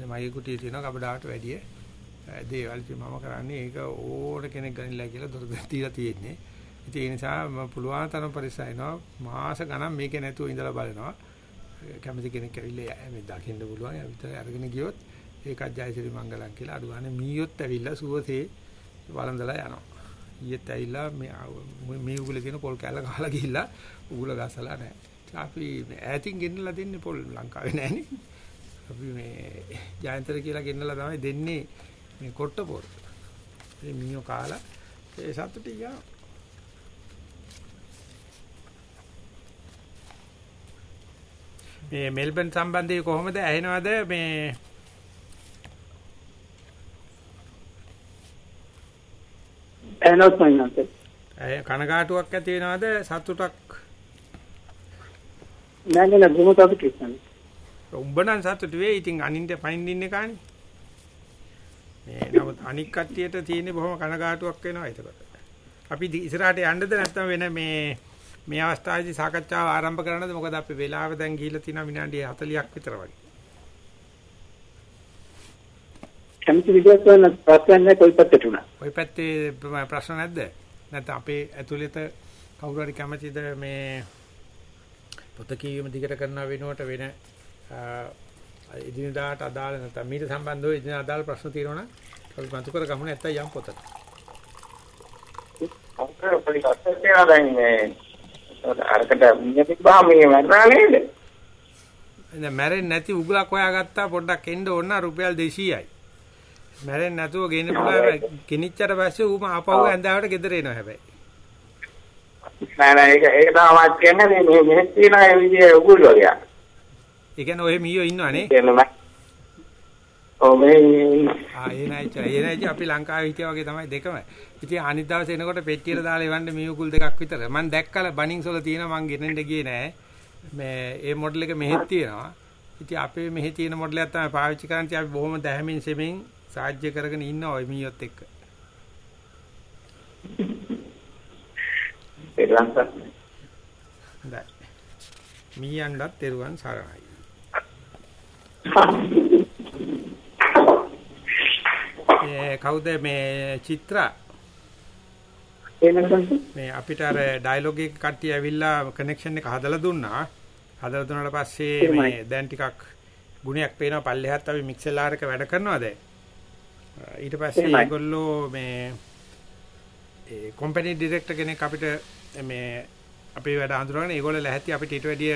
මගේ කුටියේ තියෙන කබඩාවට වැඩිය දේවල් මම කරන්නේ ඒක ඕන කෙනෙක් ගනිලා කියලා දොර දීලා තියෙන්නේ. ඉතින් ඒ නිසා මම පුළුවන් තරම් පරිස්සයිනවා මාස ගණන් මේක නැතුව ඉඳලා බලනවා. කැමති කෙනෙක් ඇවිල්ලා මේ දකින්න පුළුවන්. විතර අරගෙන ගියොත් ඒකත් ජයසිරි මංගලම් කියලා අඩුවානේ මීයොත් ඇවිල්ලා සුවසේ වළඳලා යනවා. ඊයේත් ඇවිල්ලා මේ මේ උගල තියෙන පොල් කැල්ල ගහලා ගිහිල්ලා උගල ගසලා නැහැ. අපි ඈතින් ගෙන්නලා දෙන්නේ පොල් ලංකාවේ නැහනේ. අපි මේ ජයන්තර කියලා ගෙන්නලා තමයි දෙන්නේ මේ කොට්ට පොර. මේ මීයෝ කාලා ඒ සතුට යනවා. මේ මෙල්බන් සම්බන්ධයේ කොහොමද ඇහෙනවද? මේ එනොත් මයින්ත් කනගාටුවක් ඇති වෙනවද? සතුටක්? නෑ නෑ බොහොම සතුටුයි කියන්නේ උඹ නම් සතුටු වෙයි ඉතින් අනින්ට පයින් ඉන්නේ කානේ මේ නමුත් අනික් කට්ටියට තියෙන්නේ බොහොම කනගාටුවක් වෙනවා එතකොට. අපි ඉස්සරහට යන්නද නැත්නම් වෙන මේ මේ අවස්ථාවේදී සාකච්ඡාව ආරම්භ කරන්නද මොකද අපි වෙලාව දැන් ගිහිල්ලා තියෙනවා විනාඩි 40ක් විතර වගේ. කැමති විදිහට වන්න ප්‍රශ්න නැහැ කොයි පැත්තට උනා. ওই පැත්තේ ප්‍රශ්න නැද්ද? නැත්නම් අපේ ඇතුළත කවුරු හරි කැමතිද මේ පොත කියවීම දිගට කරන වෙනුවට වෙන එදිනදාට අදාළ නැත්නම් මීට සම්බන්ධව එදින අදාළ ප්‍රශ්න තියෙනවා නම් අපි මතු කර ගමු නැත්නම් යම් පොතට. අපේ පොලිකස්සේ තියෙනවා දැන් මේ අරකට මිනිත්බා මේ මරනා නේද? දැන් මැරෙන්නේ නැති උගලක් හොයාගත්තා පොඩ්ඩක් එන්න ඕන රුපියල් 200යි. මැරෙන්නේ නැතුව ගේන්න පුළුවන් කිනිච්චට පස්සේ ඌම ආපහු ඇඳාවට ගෙදර එනවා හැබැයි. නෑ නෑ ඒක ඒක තමයි කියන්නේ මේ මෙහෙත් තියෙන ඒ විදිහේ උගුල් වගේ. ඒ කියන්නේ ඔය මීයෝ ඉන්නවනේ. ඔව් මේ ආ නයිච අපි ලංකාවේ හිටියා වගේ තමයි දෙකම. ඉතින් අනිත් දවසේ එනකොට පෙට්ටියට දාලා එවන්න මේ උකුල් දෙකක් විතර. මම දැක්කල බනින්ස් වල තියෙනවා මං ගෙනෙන්න ගියේ නෑ. මේ ඒ මොඩල් එක මෙහෙත් තියෙනවා. ඉතින් අපේ මෙහෙ තියෙන මොඩල් එකක් තමයි පාවිච්චි කරන්නේ. අපි බොහොම දැහැමින් සෙමින් සාජ්‍ය කරගෙන ඉන්නවා ওই මීයොත් එක්ක. ඒක ලංකාව. හොඳයි. මීයන්ඩත් තෙරුවන් සරණයි. ඒ කවුද මේ චිත්‍රා? මේ අපිට අර ඩයලොග් එක කට්ටිය ඇවිල්ලා කනෙක්ෂන් එක හදලා දුන්නා. හදලා දුන්නාට පස්සේ මේ දැන් ටිකක් ගුණයක් පේනවා. පල්ලෙහාත් අපි මික්සර් එක වැඩ කරනවා දැන්. ඊට පස්සේ ඒගොල්ලෝ මේ ඒ කම්පැනි ඩිරෙක්ටර් කෙනෙක් අපිට මේ අපේ වැඩ අඳුරගෙන ඒගොල්ලෝ ලැහැත්ති අපිට ඊට වැඩිය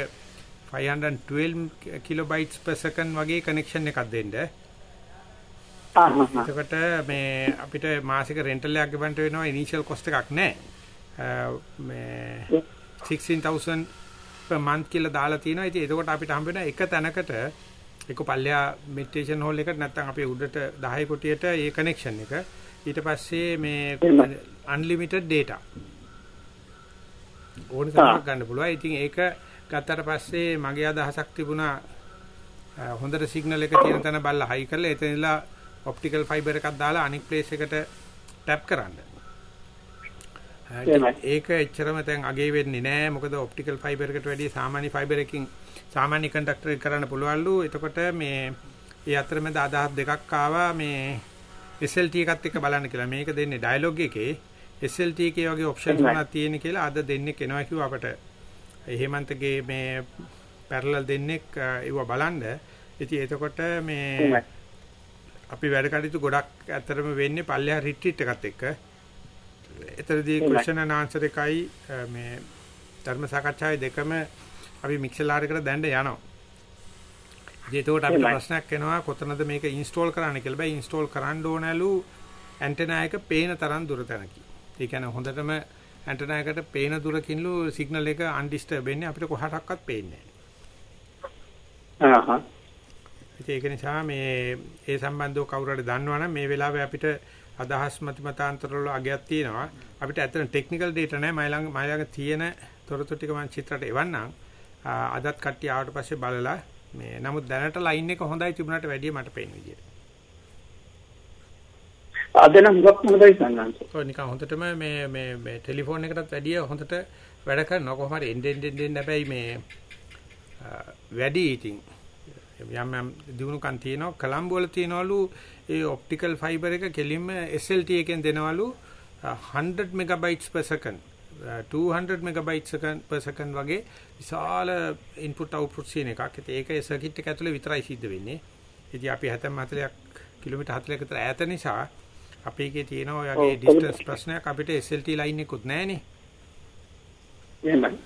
512 කිලෝබයිට්ස් per second වගේ කනෙක්ෂන් එකක් දෙන්න. ආ හා හා. එතකොට මේ අපිට මාසික රෙන්ටල් එකක් ගෙවන්න වෙනවා ඉනිෂියල් කොස්ට් එකක් නැහැ. මේ 16000 per month කියලා දාලා තියෙනවා. ඉතින් එතකොට අපිට හම්බ වෙන එක තැනකට එක පල්ලෙහා මෙඩිටේෂන් හෝල් එකට නැත්නම් අපේ උඩට 10 කොටියට ඒ කනෙක්ෂන් එක. ඊට පස්සේ මේ unlimited data. ඕන තරමක් ගන්න පුළුවන්. ඉතින් ඒක ගත්තට පස්සේ මගේ අදහසක් තිබුණා හොඳට සිග්නල් එක තියෙන තැන බලලා හයි කරලා එතනilla ඔප්ටිකල් ෆයිබර් එකක් දාලා අනික් ප්ලේස් එකට ටැප් කරන්න. ඒක එච්චරම දැන් අගේ වෙන්නේ නැහැ. මොකද ඔප්ටිකල් ෆයිබර් එකට වැඩිය සාමාන්‍ය ෆයිබර් එකකින් සාමාන්‍ය කන්ඩක්ටර් එක කරන්න පුළුවන්ලු. එතකොට මේ ඒ අතරමැද අදහස් දෙකක් ආවා මේ SLT එකත් එක්ක බලන්න කියලා. මේක දෙන්නේ ඩයලොග් එකේ SLT එකේ වගේ ඔප්ෂන් තුනක් තියෙන කියලා අද දෙන්නේ කෙනවා කිව්වා අපට. හේමන්තගේ මේ පැරලල් දෙන්නෙක් ඒව බලන්න. ඉතින් එතකොට මේ. අපි වැඩ කටයුතු ගොඩක් ඇත්තරම වෙන්නේ පල්ලෙහා රිට්‍රීට් එකත් එක්ක. එතරදී. ක්වෙස්චන් ඇන්ඩ් ආන්සර් එකයි මේ ධර්ම සාකච්ඡාවේ දෙකම අපි මික්සලාර් එකට දැන්න යනවා. ඉතින් එතකොට අපිට. ප්‍රශ්නයක් එනවා කොතනද මේක ඉන්ස්ටෝල් කරන්න කියලා. බෑ ඉන්ස්ටෝල් කරන්න ඕනලු ඇන්ටෙනා එක පේන තරම් දුර තැනකින්. ඒ කියන්නේ හොඳටම ඇන්ටෙනා එකට පේන දුරකින්ලු සිග්නල් එක අන්ඩිස්ටර්බ් වෙන්නේ අපිට කොහටවත් පේන්නේ නැහැ. ඒක නිසා මේ ඒ සම්බන්ධව කවුරු හරි දන්නවනම් මේ වෙලාවේ අපිට අදහස් මත මතාන්තර වල අගයක් තියෙනවා. අපිට ඇත්තට ටෙක්නිකල් ඩේටා නැහැ. මයි ළඟ මයි ළඟ තියෙන තොරතුරු ටික මම චිත්‍රයට එවන්නම්. අදත් කට්ටිය ආවට පස්සේ බලලා මේ නමුත් දැනට ලයින් එක හොඳයි තිබුණාට වැඩිය මට පේන විදියට. අද නම් ගොක් මොකදයි සන්නන්ස. ඔය නිකන් හොඳටම මේ මේ මේ ටෙලිෆෝන් එකටත් වැඩිය හොඳට වැඩ කරනවා කොහොම හරි එන්න එන්න එන්න හැබැයි මේ ආ, වැඩි ඉතින් යම් යම් දිනුකම් තියෙනවා කොලම්බෝ වල තියනවලු ඒ ඔප්ටිකල් ෆයිබර් එක කෙලින්ම SLT එකෙන් දෙනවලු අ, 100 megabytes per second අ, 200 megabytes second per second වගේ විශාල input output සීන එකක්. ඉතින් ඒක ඒ සර්කිට් එක ඇතුලේ විතරයි සිද්ධ වෙන්නේ. ඉතින් අපි 70 40ක් කිලෝමීටර් 40ක විතර ඈත නිසා අපේ එකේ තියෙන ඔය වගේ distance ප්‍රශ්නයක් අපිට SLT line එකකුත් නැහැනේ. එහෙමයි.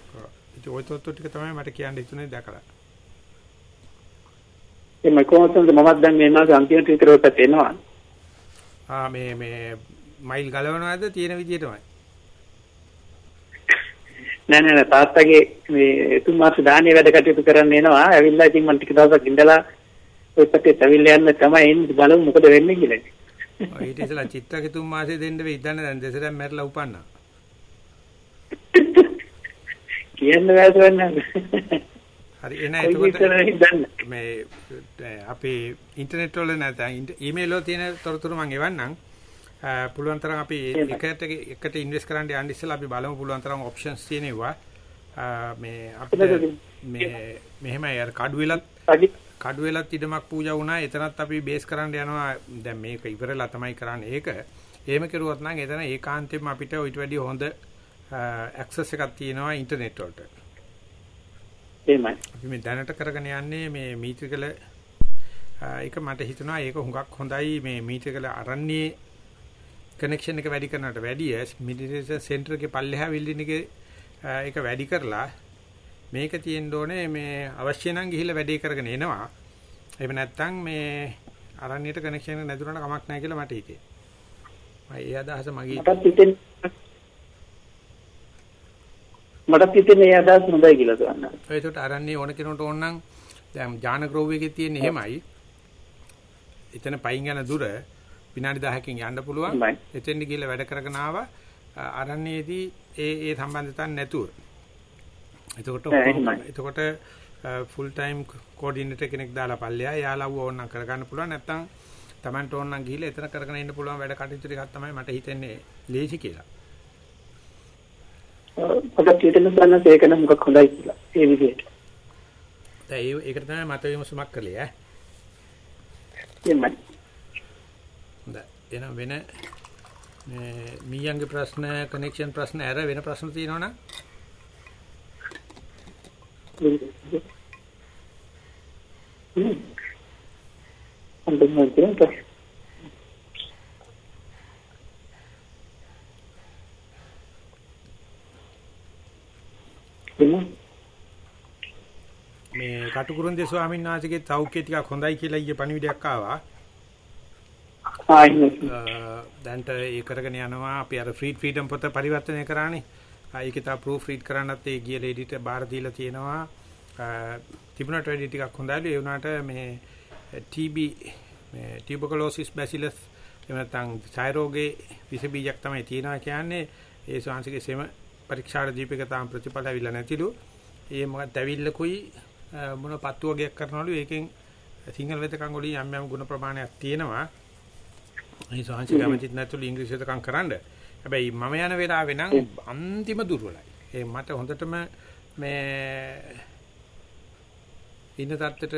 ඉතින් ওই තොත්තු ටික තමයි මට කියන්න හිතුනේ දැකලා. එමය කොහොමද මමත් දැන් මේ මාස අන්තිමට විතරට එනවා. ආ මේ මේ මයිල් ගලවනවාද තියෙන විදියටමයි. නෑ නෑ නෑ තාත්තගේ මේ තුන් මාස දානේ වැඩ කටයුතු කරන්න එනවා. ඇවිල්ලා ඉතින් මම ටික දවසක් ඉඳලා ඔය පැත්තේ ඇවිල්ලා යන්න තමයි එන්නේ බලමු මොකද වෙන්නේ කියලා. ඔය ඊට ඉස්සලා චිත්තක තුන් මාසේ දෙන්න වෙයි ඉඳන්න දැන් දෙසරක් මැරලා උපන්නා. කියන්න වැසවන්න. හරි එන එතකොට. මේ අපේ ඉන්ටර්නෙට් වල නැත්නම් ඊමේල් වල තියෙන තොරතුරු මම එවන්නම්. පුළුවන් තරම් අපි. එකට එකට ඉන්වෙස්ට් කරන්න යන්න ඉස්සෙල්ලා අපි බලමු පුළුවන් තරම් ඔප්ෂන්ස් තියෙනවා. මේ අපිට? මේ මෙහෙමයි අර කඩු වෙලත් අදි කඩු වෙලත් ඉඩමක් පූජා වුණා. එතනත් අපි බේස් කරන්න යනවා. දැන් මේක ඉවරලා තමයි කරන්නේ ඒක. එහෙම කෙරුවොත් නම් එතන ඒකාන්තයෙන්ම අපිට ඊට වැඩිය හොඳ ඇක්සස් එකක් තියෙනවා ඉන්ටර්නෙට් වලට. එහෙමයි. අපි මේ දැනට කරගෙන යන්නේ මේ මීත්‍රිකල ඒක මට හිතෙනවා ඒක හුඟක් හොඳයි මේ මීත්‍රිකල අරන්නේ කනෙක්ෂන් එක වැඩි කරනට වැඩිය මෙඩිටේෂන් සෙන්ටර් එකේ පල්ලෙහා බිල්ඩින් එකේ ඒක වැඩි කරලා මේක තියෙන්න ඕනේ මේ අවශ්‍ය නම් ගිහිල්ලා වැඩේ කරගෙන එනවා. එහෙම නැත්නම් මේ අරණියට කනෙක්ෂන් එක නැතුණට කමක් නැහැ කියලා මට හිතේ. මම ඒ අදහස මගේ මටත් හිතෙන්නේ මටත් හිතෙන්නේ ඒ අදහස් හොඳයි කියලා ගන්න. ඒකට අරන්නේ ඕන කෙනෙකුට ඕන නම් දැන් ජාන ග්‍රෝව් එකේ තියෙන එහෙමයි. එතන පයින් යන දුර විනාඩි 10කින් යන්න පුළුවන්. එහෙමයි. එතෙන්ට ගිහලා වැඩ කරගෙන ආවා. අරන්නේදී ඒ ඒ සම්බන්ධතාවක් නැතුව. එතකොට. එතකොට ෆුල් ටයිම් කෝඩිනේටර් කෙනෙක් දාලා පල්ලෙහා යාලව ඕන නම් කරගන්න පුළුවන් නැත්නම් Tamanට ඕන නම් ගිහලා එතන කරගෙන ඉන්න පුළුවන් වැඩ කටයුතු ටිකක් තමයි මට හිතෙන්නේ ලේසි කියලා. මටත් හිතෙන්නේ ගන්න ඒක නම් මොකක් හොඳයි කියලා. ඒ විදිහට. දැන් ඒ ඒකට තමයි මත විමසුමක් කළේ ඈ. එහෙමයි. හොඳයි. එහෙනම් වෙන මේ මීයන්ගේ ප්‍රශ්න කනෙක්ෂන් ප්‍රශ්න ඇර වෙන ප්‍රශ්න Anh đừng ngồi tiếng kìa. මේ කටුකුරුන්දේ ස්වාමීන් වහන්සේගේ තෞක්‍ය ටිකක් හොඳයි කියලා ඊයේ පණිවිඩයක් ආවා. ආ දැන්ට ඒ කරගෙන යනවා අපි අර ෆ්‍රී ෆ්‍රීඩම් පොත පරිවර්තනය කරානේ. ඒකේ තා ප්‍රූෆ් රීඩ් කරන්නත් ඒ ගිය ලේඩිට බාර දීලා තියෙනවා. තිබුණට වැඩි ටිකක් හොඳයිලු ඒ වුණාට මේ TB මේ ටියුබර්කුලෝසිස් බැසිලස් එහෙම නැත්නම් ඡායරෝගේ විස බීජයක් තමයි තියෙනවා කියන්නේ ඒ ශාංශිකේ සෙම පරීක්ෂාට දීපක තාම ප්‍රතිඵල ඇවිල්ලා නැතිලු. ඒ මොකක්ද ඇවිල්ලකුයි මොන පත්තු වගේක් කරනවලු ඒකෙන් සිංහල වෙදකම් වලින් යම් යම් ගුණ ප්‍රමාණයක් තියෙනවා. මේ ශාංශික කැමතිත් නැතුළු ඉංග්‍රීසි වෙදකම් කරන්න. හැබැයි මම යන වෙලාවේ නම් අන්තිම දුර්වලයි. ඒ මට හොඳටම මේ ඉන්න තත්ත්වෙට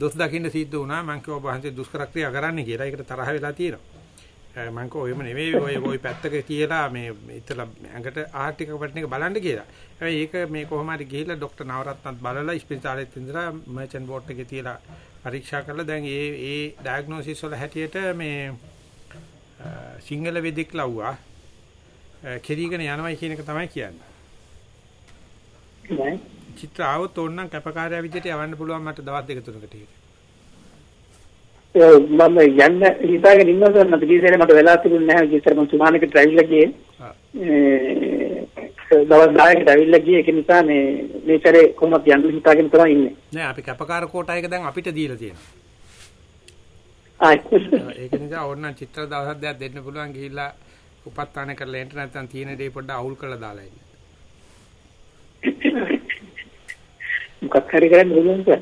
දොස් දකින්න සිද්ධ වුණා. මං කිව්වා වහන්සේ දුෂ්කර ක්‍රියා කරන්න කියලා. ඒකට තරහ වෙලා තියෙනවා. මං කිව්වා එහෙම නෙවෙයි. ඔය ඔය පැත්තක කියලා මේ ඉතලා ඇඟට ආර්ථික වටන එක බලන්න කියලා. හැබැයි ඒක මේ කොහොම හරි ගිහිල්ලා ડોක්ටර් නවරත්නත් බලලා ඉස්පිරිතාලෙත් ඉඳලා මර්චන්ට් බෝඩ් එකේ තියලා පරීක්ෂා කරලා දැන් ඒ ඒ ඩයග්නොසිස් වල හැටියට මේ සිංහල වෙදෙක් ලව්වා. කෙරීගෙන යනවා කියන එක තමයි කියන්නේ. චිත්‍ර ආවොත් ඕනනම් කැපකාරයා විදිහට යවන්න පුළුවන් මට දවස් දෙක තුනකට ඒක. මම යන්න හිතාගෙන ඉන්නවා මට ගිහින් මට වෙලා තිබුණේ නැහැ. ගිහින් මම සුමානකට ඇවිල්ලා ගියේ. දවස් 10කට ඇවිල්ලා ගියේ. ඒක නිසා මේ මේ සැරේ කොහොමද යන්න හිතාගෙන තමයි ඉන්නේ. නෑ අපි කැපකාර කෝටා එක දැන් අපිට දීලා තියෙනවා. ඒක නිසා ඕනනම් චිත්‍ර දවස් දෙකක් දෙන්න පුළුවන් ගිහිල්ලා උපස්ථාන කරලා එන්න නැත්නම් තියෙන දේ පොඩ්ඩක් අවුල් කරලා දාලා ඉන්න. මොකක් හරි කරන්න පුළුවන් සර්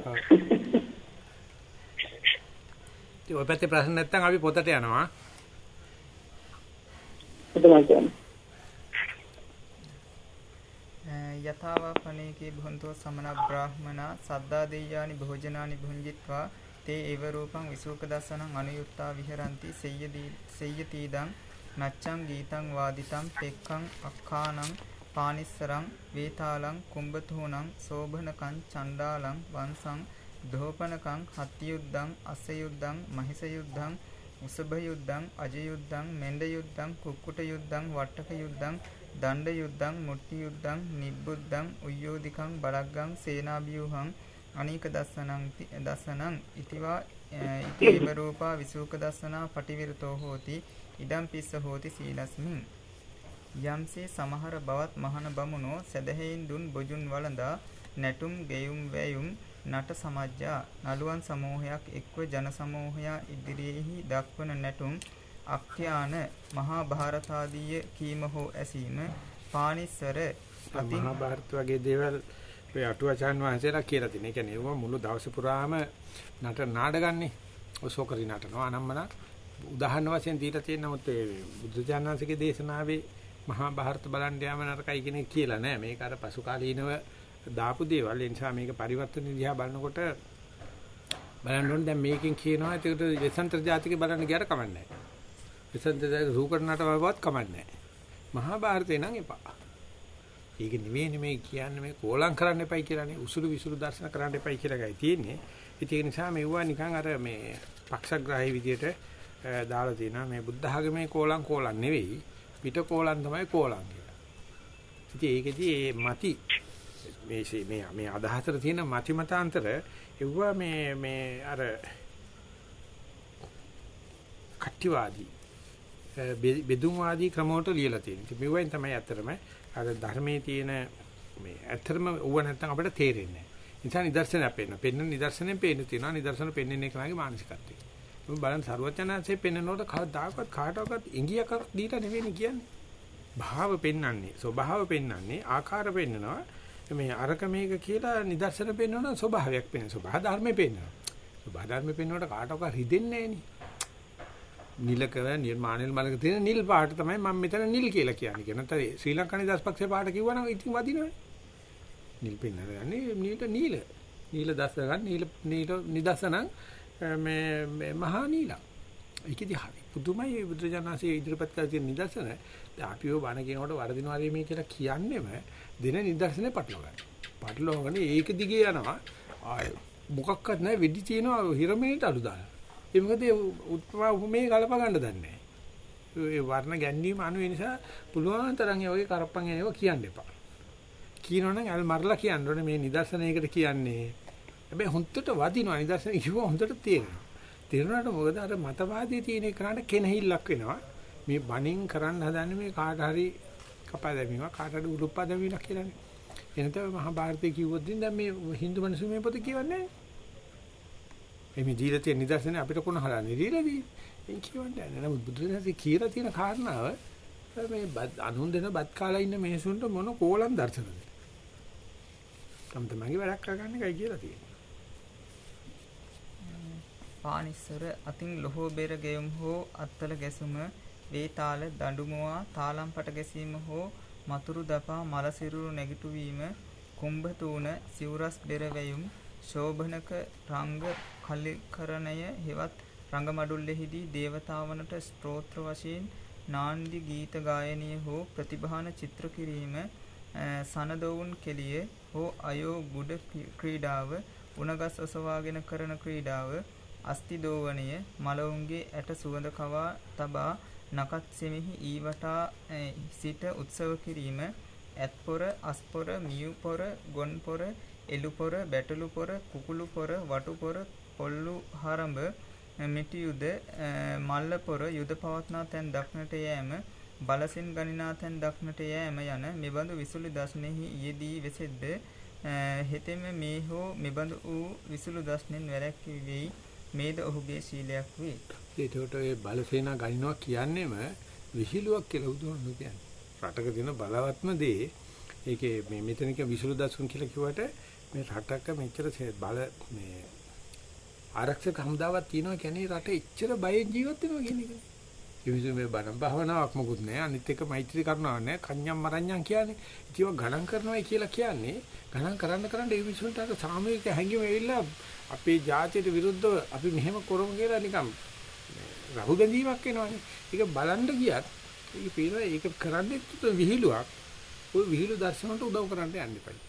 ඉතින් ඔය පැත්තේ ප්‍රශ්න නැත්නම් අපි පොතට යනවා. තමයි කියන්නේ යථාවාපනේකේ භොන්තෝ සමන බ්‍රාහ්මනා සද්දා දෙය්‍යානි භෝජනානි භුංජිත්වා තේ ඒව රූපං විසූක දස්සනං අනුයුක්තා විහරಂತಿ සෙය්‍යදී සෙය්‍යතීදං නච්ඡං ගීතං වාදිතං පෙක්ඛං අක්ඛානං පානිස්සරං වේතාලං කුම්බතෝනං සෝභනකං චණ්ඩාලං වංශං දෝපනකං හත්යුද්ධං අස්සයුද්ධං මහිස යුද්ධං උසභ යුද්ධං අජ යුද්ධං මෙණ්ඩ යුද්ධං කුක්කුට යුද්ධං වට්ටක යුද්ධං දණ්ඩ යුද්ධං මුට්ටි යුද්ධං නිබ්බුද්ධං උයෝධිකං බලග්ගං සේනාභියුහං අනීක දස්සනං ති- දස්සනං ඉතිවා ඉතිව රූපා විසූක දස්සනා පටිවිරතෝ හෝති ඉදම් පිස්ස හෝති සීලස්මින්. යම්සේ සමහර බවත් මහන බමුණෝ සැදහෙයින් දුන් බොජුන් වළඳා නැටුම් ගෙයුම් වැයුම් නට සමජ්ජා නළුවන් සමූහයක් එක්ව ජන සමූහයා ඉදිරියේහි දක්වන නැටුම් අක්ඛ්‍යාන මහා භාරතාදීය කීම හෝ ඇසීම පානිස්සර අතින් මහා භාරත වගේ දේවල් ඔය අටුවචාන් වහන්සේලා කියලා තියෙන. ඒ කියන්නේ ඒවා මුළු දවස පුරාම නට නාඩගන්නේ. ඔය සෝකරි නටනවා අනම්මන උදාහරණ වශයෙන් දීලා තියෙන නමුත් ඒ බුද්ධ ඥානසිකේ දේශනාවේ මහා භාරත බලන්න යාම නරකයි කියන එක කියලා නෑ. මේක අර පසු කාලීනව දාපු දේවල්. ඒ නිසා මේක පරිවර්තන දිහා බලනකොට බලන්න ඕනේ දැන් මේකෙන් කියනවා ඒකට වෙසන්තර ජාතිකේ බලන්න ගියාට කමන්නේ නෑ. වෙසන්තර ජාතික රූකඩ නටවවත් කමන්නේ නෑ. මහා භාරතේ නම් එපා. ඒක නෙවෙයි මේ කියන්නේ මේ කෝලම් කරන්න එපයි කියලානේ උසුළු විසුළු දර්ශන කරන්න එපයි කියලා ගයි තියෙන්නේ. ඉතින් ඒ නිසා මෙවුවා නිකන් අර මේ පක්ෂග්‍රාහී විදියට අ, දාලා තියෙනවා මේ බුද්ධ ආගමේ කෝලම් කෝලම් නෙවෙයි පිට කෝලම් තමයි කෝලම් කියලා. ඉතින් ඒකෙදි මේ මති මේ ශේ- මේ මේ අදහතර තියෙන මති මතාන්තර එවුවා මේ මේ අර කට්ටිවාදී අ, බෙ- බෙදුම්වාදී ක්‍රමවලට ලියලා තියෙනවා. ඉතින් මෙවෙන් තමයි ඇත්තටම අර ධර්මයේ තියෙන මේ ඇත්තටම ඌව නැත්තම් අපිට තේරෙන්නේ නැහැ. නිසා නිදර්ශනයක් පෙන්න. පෙන්න නිදර්ශනයෙන් පේන්න තියෙනවා. නිදර්ශන පෙන්වන්නේ කෙනාගේ මානසිකත්වය. මේ බලන්න සරුවචනාංශයේ පෙන්නනකොට කවදාකවත් කාටවත් ඉංගියක් දීලා නෙවෙයි කියන්නේ. භාව පෙන්වන්නේ, ස්වභාව පෙන්වන්නේ, ආකාර පෙන්නනවා. මේ අරක මේක කියලා නිදර්ශන පෙන්වනවා ස්වභාවයක් පෙන්වන. ස්වභාව ධර්මයේ පෙන්වනවා. ස්වභාව ධර්මයේ පෙන්වනකොට කාටවත් රිදෙන්නේ නැහැ නිලක නිර්මාණල් මලක තියෙන නිල් පාට තමයි මම මෙතන නිල් කියලා කියන්නේ. කියන නැත්නම් ශ්‍රී ලංකා නිදර්ශපක්ෂේ පාට කිව්වනම් ඉතින් වදිනවනේ. නිල් පෙන්නන්නේ නීල නීල. නීල දස්සගන්න නීල නීල නිදර්ශන මේ මේ මහා නීලා. ඒකෙදි හරි. පුදුමයි බුදුජානසී ඉදිරිපත් කර තියෙන නිදර්ශන. දැන් අපිව බණ කියනකොට වරදිනවා මේ කියලා කියන්නේම දෙන නිදර්ශනේ පටලවා ගන්න. පටලවාගෙන ඒක දිගේ යනවා. ආය මොකක්වත් නැහැ වෙඩි තියනවා හිරමෙනට අඩු දාලා. ඒ මොකද ඒ උත්පා උපමේ ගලප ගන්න දන්නේ නැහැ. ඒ වර්ණ ගැන්වීම අනු ඒ නිසා පුළුවන් තරම් ඒ වගේ කරප්පන් එනවා කියන්න එපා. කියනවනම් අල් මරලා කියන්න ඕනේ මේ නිදර්ශනයකට කියන්නේ. හැබැයි හොන්දට වදිනවා නිදර්ශන කිව්ව හොන්දට තේරෙනවා. තේරුණාට මොකද අර මතවාදී තියෙන එකනට කෙනහිල්ලක් වෙනවා. මේ බණින් කරන්න හදන්නේ මේ කාට හරි කපා දැමීමක් කාට හරි උලුප්පා දැමීමක් කියලානේ. එනතම මහා භාරතයේ කිව්වොත් දැන් මේ Hindu මිනිස්සු මේ පොත කියවන්නේ නැහැ. මේ දීලා තියෙන නිදර්ශනේ අපිට කොන හරන්නේ දීලා දී. එන් කියවන්නේ නැහැ. නමුත් බුදුරජාණන් කියලා තියෙන කාරණාව මේ අනුන් දෙන බත් කාලා ඉන්න මිනිසුන්ට මොන කෝලම් දර්ශනද? තම තමන්ගේ වැඩක් කරගන්න එකයි කියලා තියෙන්නේ. පානිස්සර අතින් ලොහෝ බෙර ගෙයුම් හෝ අත්තල ගැසුම වේතාල දඬුමුවා තාලම්පට ගැසීම හෝ මතුරු දපා මල සිරුරු නැගිටුවීම කුම්භ තූන සිවුරස් බෙරවැයුම් ශෝභනක රංග කලිකරණය හෙවත් රංගමඩුල්ලෙහිදී දේවතාවනට ස්තෝත්‍ර වශයෙන් නාන්දි ගීත ගායනය හෝ ප්‍රතිභාන චිත්‍ර කිරීම සනදවුන් කෙලිය හෝ අයෝ ගුඩ ක්‍රීඩාව උණගස් ඔසවාගෙන කරන ක්‍රීඩාව අස්ති දෝවණය මලවුන්ගේ ඇට සුවඳ කවා තබා නකත් සෙමෙහි ඊවටා සිට උත්සව කිරීම ඇත්පොර අස්පොර මියුපොර ගොන්පොර එළුපොර බැටළුපොර කුකුළුපොර වටුපොර පොල්ලු හරඹ මිටියුද මල්ලපොර යුද පවත්නා තැන් දක්නට යෑම බලසින් ගණිනා තැන් දක්නට යෑම යන මෙබඳු විසුලු දර්ශනෙහි යෙදී වෙසෙද්ද හෙතෙම මේ හෝ මෙබඳු වූ විසුලු දර්ශනෙන් වැළැක්වී වෙයි මේද ඔහුගේ ශීලයක් වේ. ඒකට ඔය බලසේනා ගණිනවා කියන්නේම විහිළුවක් කියලා උදුවන්න කියන්නේ. රටක තියෙන බලවත්ම දේ ඒකේ මේ මෙතනක විසුළු දසුන් කියලා කිව්වට මේ රටක මෙච්චර බල මේ ආරක්ෂක හමුදාවක් තියෙනවා කියන්නේ රට එච්චර බයෙන් ජීවත් වෙනවා කියන එක. කිවිසු මේ බණ භාවනාවක් මොකුත් නැහැ. අනිත් එක මෛත්‍රී කරුණාවක් නැහැ. කන්‍යම් මරඤ්ඤම් කියන්නේ. ඉතින් ගණන් කරනවායි කියලා කියන්නේ ගණන් කරන්න කරන්න ඒ විශ්වන්ට අර සාමූහික හැඟීම ඇවිල්ලා අපේ ජාතියට විරුද්ධව අපි මෙහෙම කරමු කියලා නිකන් රහු බැඳීමක් වෙනවනේ. ඒක බලන්න ගියත් ඒක පේනවා ඒක කරන්නේ විහිළුවක්. ওই විහිළු දර්ශනට උදව් කරන්න යන්න එපා කියන්නේ.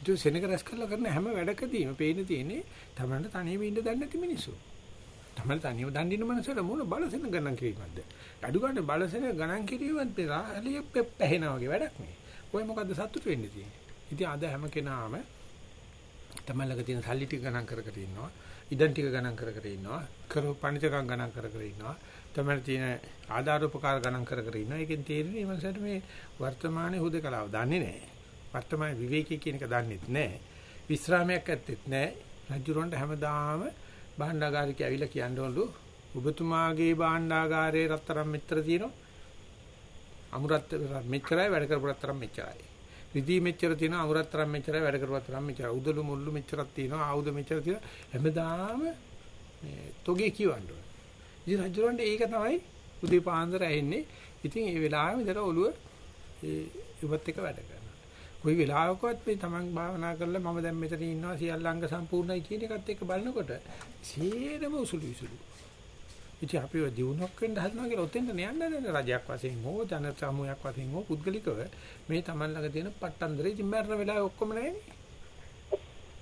ඒක සෙනග රැස් කරලා කරන හැම වැඩකදීම පේන තියෙන්නේ තමන්ට තනියම ඉන්න දන්නේ නැති මිනිස්සු. තමන්ට තනියම දන් දින මනසට මොන බලසෙන ගණන් කිරීමක්ද? අඩු ගන්න බලසෙන ගණන් කිරීමත් පෙරාලිය පැහැෙනා වගේ වැඩක් නේ. ඔය මොකද්ද සතුට වෙන්නේ තියෙන්නේ? ඉතින් අද හැම කෙනාම තමලක තියෙන සල්ලි ටික ගණන් කර කර ඉන්නවා. ඉඩම් ටික ගණන් කර කර ඉන්නවා. කරපු පණිතකම් ගණන් කර කර ඉන්නවා. තමයි තියෙන ආධාර උපකාර ගණන් කර කර ඉන්නවා. ඒකෙන් තේරෙන්නේ මේ මනසට මේ වර්තමානයේ හුදකලාව දන්නේ නැහැ. වර්තමාන විවේකී කියන එක දන්නෙත් නැහැ. විස්රාමයක් ඇත්තෙත් නැහැ. රජුරන්ට හැමදාම භාණ්ඩාගාරික ඇවිල්ලා කියනවලු ඔබතුමාගේ භාණ්ඩාගාරයේ රත්තරන් මෙච්චර තියෙනවා. අමුරත් මෙච්චරයි වැඩ කරපු රත්තරන් මෙච්චරයි. රිදී මෙච්චර තියෙනවා අමුරත්තරන් මෙච්චරයි වැඩ කරපු රත්තරන් මෙච්චරයි. උදළු මුල්ලු මෙච්චරක් තියෙනවා ආයුධ මෙච්චර තියෙනවා. හැමදාම මේ තොගේ කියවන්න ඉතින් රජුරන්ට ඒක තමයි උදේ පාන්දර ඇහෙන්නේ. ඉතින් ඒ වෙලාවෙම ඉතල ඔළුව ඒ ඉවත් එක වැඩ කරනවා. කොයි වෙලාවකවත් මේ තමන් භාවනා කරලා මම දැන් මෙතන ඉන්නවා සියල්ලංග සම්පූර්ණයි කියන එකත් එක්ක බලනකොට සේරම උසුළු විසුළු. ඉතින් අපි දිනුවක් වෙන්න හදනවා කියලා ඔතෙන්ට නෑන්න නේද රජයක් වශයෙන් හෝ ජන සමූහයක් වශයෙන් හෝ පුද්ගලිකව මේ තමන් ළඟ තියෙන පට්ටන්දරේ ඉතින් මරන වෙලාවේ ඔක්කොම නෑනේ.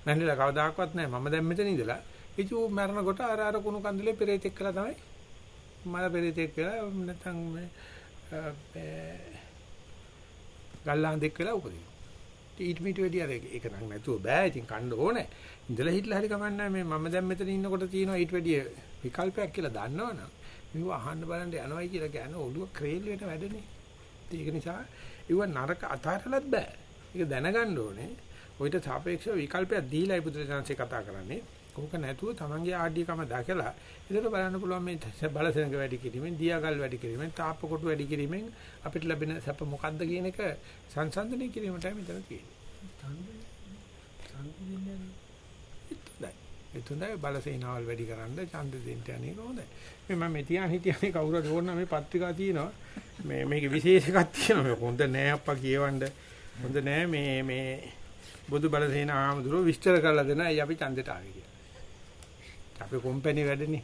නැන්දලා කවදාකවත් නෑ මම දැන් මෙතන ඉඳලා ඉතින් ඌ මරන කොට අර අර කුණු කන්දලේ පෙරේතෙක් කළා තමයි මල පෙරේතෙක් කියලා නැත්නම් මේ ගල්ලාන්දෙක් කියලා උපදිනවා. ඊට මීට වැඩි අර ඒක නම් නැතුව බෑ. ඉතින් කන්න ඕනේ. ඉඳලා හිටලා හරි කමන්නේ මේ මම දැන් මෙතන ඉන්නකොට තියෙනවා ඊට වැඩි විකල්පයක් කියලා දන්නවනම් මේව අහන්න බලන්න යනවයි කියලා කියන ඔළුව ක්‍රේල් වෙන වැඩනේ. ඒක නිසා ඒව නරක අතාරලත් බෑ. ඒක දැනගන්න ඕනේ. ඔయిత සාපේක්ෂව විකල්පයක් දීලායි බුදුරජාණන්සේ කතා කරන්නේ. කෝක නැතුව තමන්ගේ ආඩ්‍යකම දැකලා ඉතින් බලන්න පුළුවන් මේ බලසෙනක වැඩි කිරීමෙන් දියාගල් වැඩි කිරීමෙන් තාප්ප කොටු වැඩි කිරීමෙන් අපිට ලැබෙන සැප මොකද්ද කියන එක සංසන්දනය කිරීමටයි මෙතන තියෙන්නේ. එතුණයි බලසේනාවල් වැඩි කරන්න ඡන්ද දෙන්න යන්නේ කොහොමද? මේ මම මේ තියන් හිටියනේ කවුරු හරි ඕන මේ පත්‍රිකා තියෙනවා. මේ මේකේ විශේෂ එකක් තියෙනවා. මේ හොඳ නෑ අප්පා කියවන්න. හොඳ නෑ මේ මේ බුදු බලසේනා ආමතුරු විස්තර කරලා දෙන අය අපි ඡන්දෙට ආවේ කියලා. අපේ කම්පැනි වැඩනේ.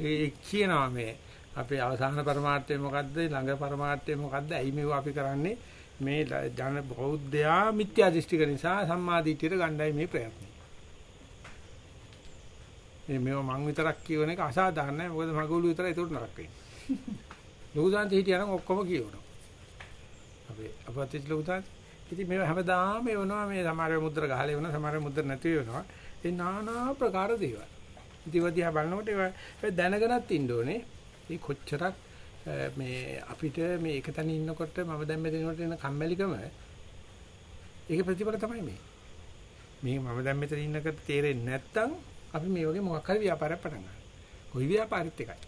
ඒ කියනවා මේ අපේ අවසාන પરමාර්ථය මොකද්ද ළඟ પરමාර්ථය මොකද්ද ඇයි මේව අපි කරන්නේ මේ ජන බෞද්ධයා මිත්‍යා දෘෂ්ටික නිසා සම්මා දිට්ඨියට ගණ්ඩායි මේ ප්‍රයත්නය. මේ මේව මං විතරක් කියවන එක අසාධාරණයි මොකද මගුළු විතරයි ඒකට නරක වෙන්නේ. ලෝකදාන්ත හිටියනම් ඔක්කොම කියවනවා. අපේ අපවත් ලෝකදාන්ත ඉතින් මේව හැමදාම එවනවා මේ සමහර මුද්‍ර ගහලා එවනවා සමහර මුද්‍ර නැති වෙනවා. ඒ নানা ප්‍රකාර දේවල්. ඉතින් වදියා බලනකොට ඒවා දැනගෙනත් ඉන්න ඕනේ. මේ කොච්චරක් මේ අපිට මේ එක තැන ඉන්නකොට මම දැන් මෙතනට එන කම්මැලිකම ඒක ප්‍රතිඵල තමයි මේ. මේ මම දැන් මෙතන ඉන්නකට තේරෙන්නේ නැත්තම් අපි මේ වගේ මොකක් හරි ව්‍යාපාරයක් පටන් ගන්නවා. කොයි ව්‍යාපාරෙත් එකයි.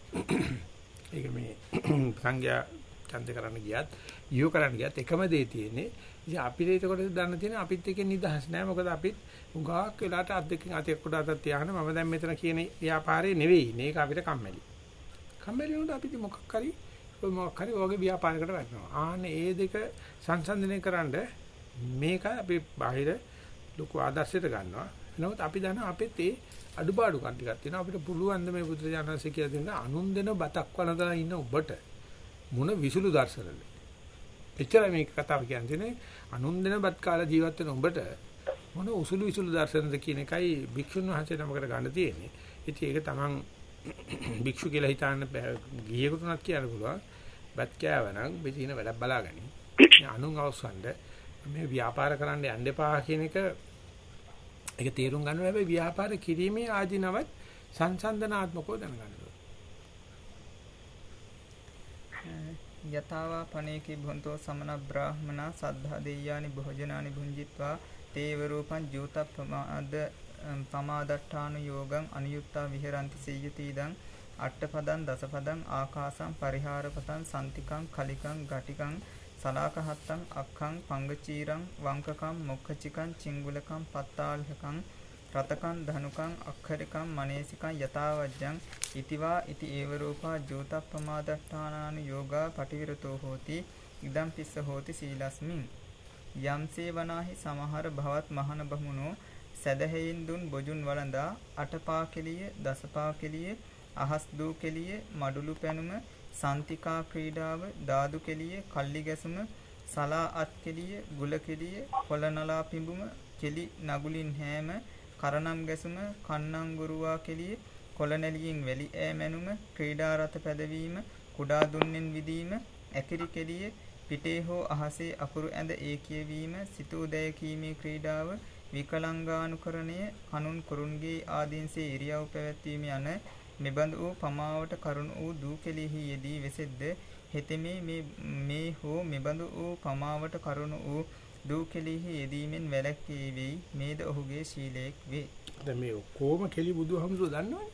ඒක මේ සංඥා ඡන්ද කරන්න ගියත් ඊයෝ කරන්න ගියත් එකම දේ තියෙන්නේ. ඉතින් අපිට ඒකට දන්න තියෙන අපිත් එකේ නිදහස් නෑ. මොකද අපිත් උගාක් වෙලාට අත් දෙකකින් අතේ කොට අතක් තියාගෙන මම දැන් මෙතන කියන ව්‍යාපාරේ නෙවෙයි. මේක අපිට කම්මැලි. කම්මැලි වුණොත් අපිට මොකක් හරි මොකක් හරි වගේ ව්‍යාපාරයකට වැටෙනවා. ආන්නේ ඒ දෙක සංසන්දනය කරන්න මේක අපි බාහිර ලොකු ආදර්ශයට ගන්නවා. නමුත් අපි දන්න අපිත් ඒ අඩුපාඩු කන් ටිකක් තියෙනවා. අපිට පුළුවන් ද මේ බුදුරජාණන්සේ කියලා දෙන්න අනුන් දෙන බතක් වළඳලා ඉන්න ඔබට මොන විසුළු දර්ශනද? එච්චරයි මේක කතාව කියන්නේ. අනුන් දෙන බත් කාලා ජීවත් වෙන ඔබට මොන උසුළු විසුළු දර්ශනද කියන එකයි භික්ෂුන් වහන්සේ නමකට ගන්න තියෙන්නේ. ඉතින් ඒක තමන් භික්ෂු කියලා හිතාන්න ගියෙකුට උනත් කියන්න පුළුවන්. බත් කෑවනම් පිටින වැඩක් බලාගනි. අනුන් අවසන්ද මේ ව්‍යාපාර කරන්න යන්න එපා කියන එක ඒක තේරුම් ගන්න හැබැයි ව්‍යාපාර කිරීමේ ආධිනවත් සංසන්දනාත්මකව දැනගන්න යතාවා පනේකි භොන්තෝ සමන බ්‍රාහමනා සද්ධා දෙය්‍යානි භෝජනානි භුංජිත්වා තේව රූපං ජූතප්පමාද පමාදට්ඨානු යෝගං අනියුත්තා විහෙරಂತಿ සීයතිදං අට්ඨපදං දසපදං ආකාසං පරිහාරපතං සම්තිකං කලිකං ගටිකං සලාකහත්තං අක්ඛං පංගචීරං වංකකං මොක්ඛචිකං චිංගුලකං පත්තාල්හකං රතකං ධනුකං අක්ඛරිකං මනේසිකං යතාවජ්ජං ඉතිවා ඉති ඒව රූපා ජෝතප්පමාදට්ඨානානු යෝගා පටිවිරතෝ හෝති ඉදම් පිස්ස හෝති සීලස්මින්. යම්සේ වනාහි සමහර භවත් මහන බමුණෝ සැදහෙයින් දුන් බොජුන් වළඳා අටපා කෙලිය දසපා කෙලිය අහස් දූ කෙලිය මඩුළු පැනුම සන්තිකා ක්‍රීඩාව දාදු කෙලිය කල්ලි ගැසුම සලා අත් කෙලිය ගුල කෙලිය කොළනලා පිඹුම කෙලි නගුලින් හැම කරනම් ගැසුම කන්නං ගුරුවා කෙලිය කොළනැලියෙන් වැලි ඈ මැනුම ක්‍රීඩා රත පැදවීම කුඩා දුන්නෙන් විදීම ඇකිරි කෙලිය පිටේ හෝ අහසේ අකුරු ඇඳ ඒ කියවීම සිතූ දැය කීමේ ක්‍රීඩාව විකලංගානුකරණය කනුන් කුරුන්ගේ ආදීන්සේ ඉරියව් පැවැත්වීම යන මෙබඳු වූ පමාවට කරුණ වූ දූ කෙලෙහි යෙදී වෙසෙද්ද හෙතෙමේ මේ මේ හෝ මෙබඳු වූ පමාවට කරුණ වූ දූ කෙලෙහි යෙදීමෙන් වැළැක්වී වෙයි මේද ඔහුගේ ශීලයක් වේ. දැන් මේ කොහොම කෙලි බුදුහමසෝ දන්නවනේ.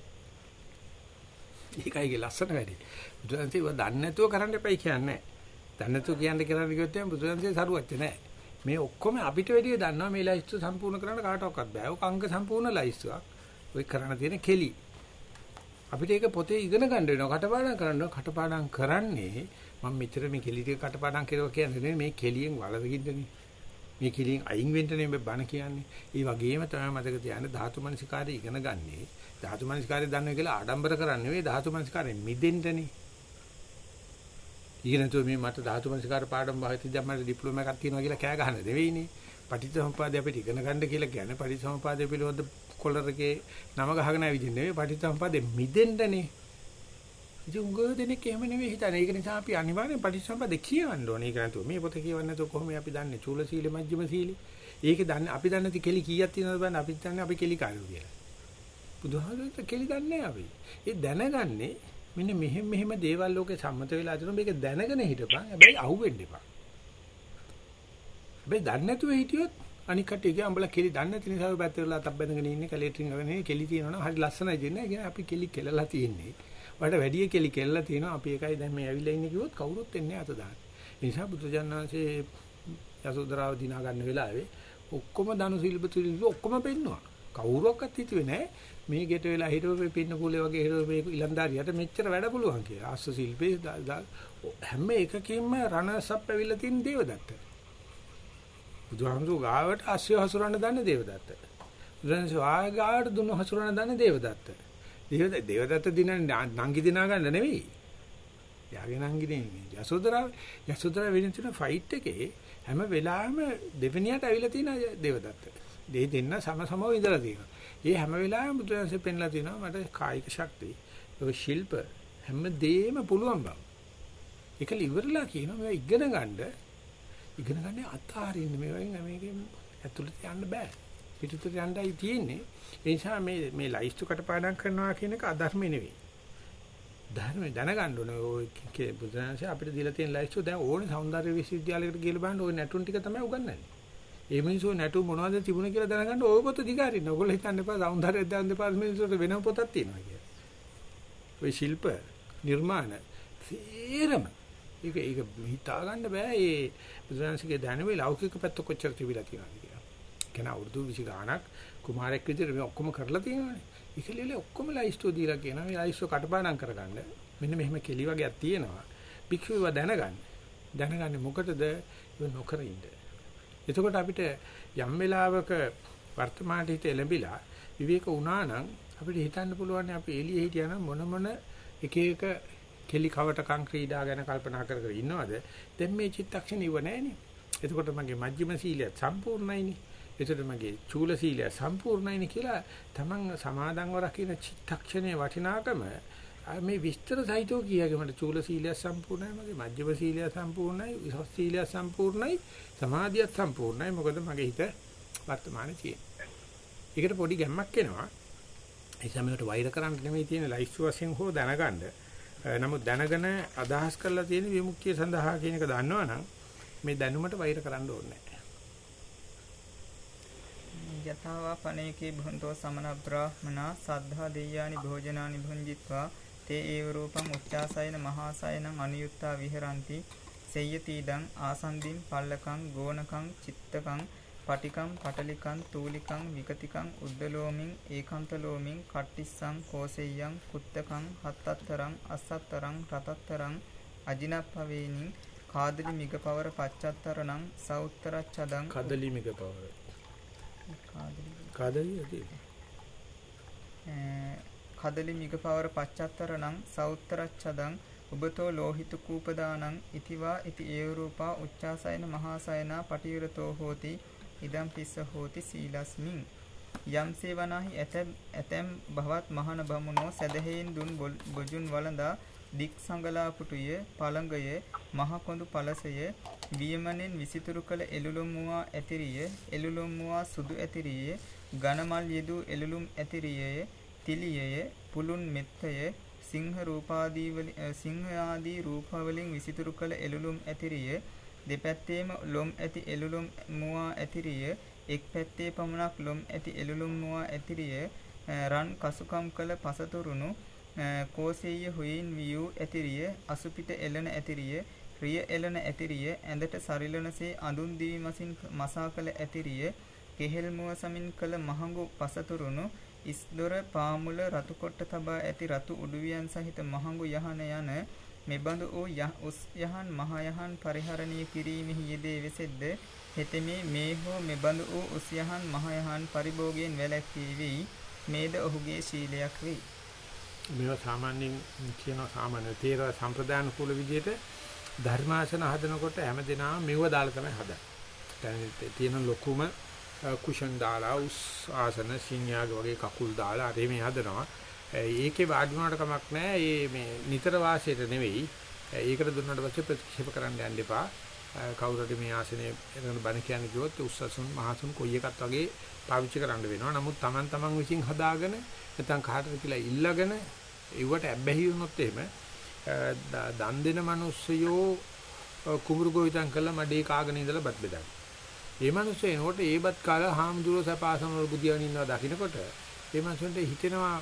ඒකයිගේ ලස්සන වැඩි. බුදුන්සේ ඒව දන්නේ නැතුව කරන්න එපයි කියන්නේ. දන්නේ නැතුව කියන්න කරන්න කිව්වොත් එහෙනම් බුදුන්සේ සරුවච්ච නැහැ. මේ ඔක්කොම අපිට වැඩිය දන්නවා මේ ලයිස්තු සම්පූර්ණ කරන්න කාටවත් බෑ. ඔක අංග සම්පූර්ණ ලයිස්තුවක්. ඔය කරන්න තියෙන කෙලි. අපිට ඒක පොතේ ඉගෙන ගන්න වෙනවා කටපාඩම් කරන්න කටපාඩම් කරන්නේ මම මෙච්චර මේ කෙලි ටික කටපාඩම් කරුවා කියන්නේ මේ කෙලියෙන් වලදකින්නනේ මේ කෙලියෙන් අයින් වෙන්නනේ මේ බණ කියන්නේ ඒ වගේම තමයි මතක තියාගන්න ධාතු මනසිකාරය ඉගෙන ගන්නේ ධාතු මනසිකාරය දන්නේ කියලා ආඩම්බර කරන්නේ නෙවෙයි ධාතු මනසිකාරයෙන් මිදෙන්නනේ ඊගෙනතු මේ මට ධාතු මනසිකාර පාඩම් වාහිතී දැන් මට ඩිප්ලෝමා එකක් තියෙනවා කියලා කෑ ගහන්න නෙවෙයිනේ පටිච්චසමුපාදය අපිට ඉගෙන ගන්න කියලා කියන්නේ පටිච්චසමුපාදය පිළිබඳ කොලරකේ නම ගහගෙන ඇවිදින්නේ නෙවෙයි පටිච්චසමුපාදෙ මිදෙන්නනේ. ඉතින් උගව දෙනෙක් එහෙම නෙවෙයි හිතන්නේ. ඒක නිසා අපි අනිවාර්යෙන් පටිච්චසමුපාදෙ කියවන්න ඕනේ. ඒක නැතුව මේ පොත කියවන්න නැතුව කොහොමද අපි දන්නේ චූල සීල මජ්ක්‍ධිම සීල. ඒක දන්නේ අපි දන්නේ නැති කෙලි කීයක් තියෙනවද බලන්න අපි දන්නේ අපි කෙලි කාරයෝ කියලා. බුදුහාමුදුරුවෝ කෙලි දන්නේ අපි. ඒ දැනගන්නේ මෙන්න මෙහෙම මෙහෙම දේවල් ලෝකේ සම්මත වෙලා තියෙනවා මේක දැනගෙන හිටපන්. හැබැයි අහුවෙන්න එපා. හැබැයි දන්නේ නැතුව හිටියොත් අනික් කට්ටිය කිය අඹලා කෙලි දන්නේ නැති නිසා ඔය පැත්තට වෙලා තබ් බැඳගෙන ඉන්නේ කලේටරින් ගගෙන කෙලි තියෙනවනම් හරි ලස්සනයි දෙන්නේ. ඒ අපි කෙලි කෙලලා තියෙන්නේ. වලට වැඩි කෙලි කෙලලා තියෙනවා. අපි එකයි දැන් මේ ඇවිල්ලා ඉන්නේ කිව්වොත් කවුරුත් එන්නේ අත දාන්න. ඒ නිසා බුදුජානනාංශේ යසෝදරාව දිනා ගන්න වෙලාවේ ඔක්කොම දනු සිල්පතුලි ඔක්කොම පෙන්නවා. කවුරුවක්වත් හිතුවේ නැහැ මේ ගෙට වෙලා හිටවෙ පින්න කුලේ වගේ හිටවෙ ඉලන්දාරියට මෙච්චර වැඩ පුළුවන් කියලා. ආස්ස ශිල්පේ හැම එකකින්ම රණසප් ඇවිල්ලා තියෙන දේවදත්ත. බුදුහාමුදුරු ගාවට අස්සය හසුරන්න දන්නේ දේවදත්ත. බුදුන්සේ ආය ගාවට දුන්න හසුරන්න දන්නේ දේවදත්ත. දේවද දේවදත්ත දින නංගි දිනා ගන්න නෙවෙයි. යාගේ නංගි නෙවෙයි. යසෝදරා යසෝදරා වෙන තුන ෆයිට් එකේ හැම වෙලාවෙම දෙවෙනියට ඇවිල්ලා තියෙන දේවදත්ත. දෙයි දෙන්න සම සමව ඉඳලා තියෙනවා. ඒ හැම වෙලාවෙම බුදුන්සේ පෙන්ලා තිනවා මට කායික ශක්තිය. ඔය ශිල්ප හැම දෙෙම පුළුවන් බව. ඒක ඉවරලා කියනවා මේ ඉගෙන ගන්න ඉගෙන ගන්න අතාරින්න මේ වගේ මේකෙන් ඇතුළට යන්න බෑ. පිටුතට යන්නයි තියෙන්නේ. ඒ නිසා මේ මේ ලයිස්තු කටපාඩම් කරනවා කියන එක අධර්ම නෙවෙයි. ධර්මය දැනගන්න ඕනේ. ඔය බුදුරජාණන්සේ අපිට දීලා තියෙන ලයිස්තු දැන් ඕනේ සෞන්දර්ය විශ්වවිද්‍යාලයකට ගිහලා බලන්න ওই නැටුම් ටික තමයි උගන්වන්නේ. ඒ මිනිස්සු නැටුම් මොනවද තිබුණ කියලා දැනගන්න ඕක පොත දිගාරින්න. ඔයගොල්ලෝ හිතන්න එපා సౌందර්යය දාන්න එපා මිනිස්සුන්ට වෙනම පොතක් තියෙනවා කියලා. ඔය ශිල්ප නිර්මාණ සේරම ඒක ඒක හිතා ගන්න බෑ ඒ බුදුරජාණන්සේගේ දැනුමේ ලෞකික පැත්ත කොච්චර තිබිලා තියෙනවද කියලා. කියන අවුරුදු 20 ගාණක් කුමාරයෙක් විදිහට මේ ඔක්කොම කරලා තියෙනවානේ. ඒකලෙල ඔක්කොම ලයිස්ට්ෝ දීලා කියනවා මේ ලයිස්ට්ෝ කටපාඩම් කරගන්න. මෙන්න මෙහෙම කෙලි වගේක් තියෙනවා. භික්ෂුවව දැනගන්න. දැනගන්නේ මොකටද? ඒක නොකර ඉන්න. එතකොට අපිට යම් වෙලාවක වර්තමාන හිත එළඹිලා විවේක වුණා නම් අපිට හිතන්න පුළුවන් අපි එළියේ හිටියනම් මොන මොන එක එක කෙලි කවටකම් ක්‍රීඩා ගැන කල්පනා කර කර ඉන්නවද? දැන් මේ චිත්තක්ෂණ ඉව නැහැනේ එතකොට මගේ මජ්ක්‍ධිම සීලය සම්පූර්ණයිනේ. එතකොට මගේ චූල සීලය සම්පූර්ණයිනේ කියලා තමන් සමාදන්ව රකින්න චිත්තක්ෂණයේ වටිනාකම මේ විස්තර සහිතව කියාගේ මට චූල සීලය සම්පූර්ණයි මගේ මජ්ජිම සීලය සම්පූර්ණයි විසස් සීලය සම්පූර්ණයි සමාධියත් සම්පූර්ණයි මොකද මගේ හිත වර්තමානයේ තියෙන්නේ. ඒකට පොඩි ගැම්මක් එනවා. ඒ සමයට වෛර කරන්න නෙමෙයි තියෙන ලයිෆ් වශයෙන් හෝ දැනගන්න. නමුත් දැනගෙන අදහස් කරලා තියෙන විමුක්තිය සඳහා කියන එක දන්නවනම් මේ දැනුමට වෛර කරන්න ඕනේ නැහැ. යථාවා පනේකේ භුන්තෝ සමන බ්‍රාහ්මනා සද්ධා දෙය්‍යානි භෝජනානි භුංජිත්වා තේ ඒව රූපං උච්චාසයන මහාසයනං අනියුත්තා විහෙරಂತಿ සෙය්‍යතිදං ආසන්දින් පල්ලකං ගෝණකං චිත්තකං පටිකං පටලිකං තූලිකං විකතිකං උද්දලෝමින් ඒකාන්තලෝමින් කට්ටිස්සං කෝසෙය්‍යං කුත්තකං හත්තත්තරං අස්සත්තරං රතත්තරං අජිනප්පවේනින් කාදලි මිගපවර පච්චත්තරණං සෞත්තරච්ඡදං කදලි මිගපවර. කාදලි කදලි ඇති කදලි මිගපවර පච්චත්තරණං සෞත්තරච්ඡදං උබතෝ ලෝහිත කූපදානං ඉතිවා ඉති ඒව රූපා උච්චාසයන මහාසයනා පටිවිරතෝ හෝති ඉදම් පිස්ස හෝති සීලස්මින්. යම්සේ වනාහි ඇතැම් භවත් මහන බමුණෝ සැදහෙයින් දුන් බොජුන් වළඳා දික් සංගලා පුටුය පළඟය මහ කොඳු පලසය වියමනෙන් විසිතුරු කළ එළුළුම් මුවා ඇතිරිය එළුළුම් මුවා සුදු ඇතිරිය ඝනමල් යෙදූ එළුළුම් ඇතිරියය තිලියය පුළුන් මෙත්තය සිංහ රූපාදී සිංහ ආදී රූප වලින් විසිතුරු කළ එළුළුම් ඇතිරිය දෙපැත්තේම ලොම් ඇති එළුළුම් මුවා ඇතිරිය එක් පැත්තේ පමණක් ලොම් ඇති එළුළුම් මුවා ඇතිරිය රන් කසුකම් කළ පසතුරුණු කෝසෙය්‍ය හුයින් වියූ ඇතිරිය අසුපිට එළන ඇතිරිය රිය එළන ඇතිරිය ඇඳට සරිලනසේ අඳුන් දිවි මසින් මසා කළ ඇතිරිය කෙහෙල් මුව සමින් කළ මහඟු පසතුරුණු ඉස්දොර පාමුල රතු කොට්ට තබා ඇති රතු උඩුවියන් සහිත මහඟු යහන යන මෙබඳු වූ උස් යහන් මහ යහන් පරිහරණය කිරීමෙහි යෙදේ වෙසෙද්ද හෙතෙමේ මේ හෝ මෙබඳු වූ උස් යහන් මහ යහන් පරිභෝගයෙන් වැළැක්වී වෙයි මේද ඔහුගේ ශීලයක් වෙයි මේවා සාමාන්‍යයෙන් කියන සාමාන්‍ය තේර සම්ප්‍රදාන කුල විදිහට ධර්මාසන හදනකොට හැමදෙනාම මෙව දාලා තමයි හදන්නේ. තියෙන ලොකුම කුෂන් දාලා උස් ආසන සිඤ්ඤාග වගේ කකුල් දාලා අර මේ හදනවා. ඒකේ වාඩි වුණාට කමක් නැහැ. මේ නිතර වාසයට නෙවෙයි. ඒකට දුන්නාට පස්සේ ප්‍රතික්ෂේප කරන්න යන්න එපා. කවුරුහරි මේ ආසනේ එතන බණ කියන්නේ කිව්වොත් උස්සසුන් මහසුන් කොයි එකක් වගේ පාවිච්චි කරන්න වෙනවා. නමුත් Taman taman විසින් හදාගෙන නැත්නම් කාටද කියලා ඉල්ලගෙන ඒවට ඇබ්බැහි වුණොත් එහෙම දන් දෙන මිනිස්සයෝ කුඹුරු ගොවිතැන් කළා මඩේ කාගෙන ඉඳලා බත් බෙදන්නේ. ඒ මිනිස්සු එනකොට ඒබත් කාලා හාමුදුරුවෝ සපාසන වල බුදියාගෙන ඉන්නවා දකින්නකොට ඒ මිනිස්සුන්ට හිතෙනවා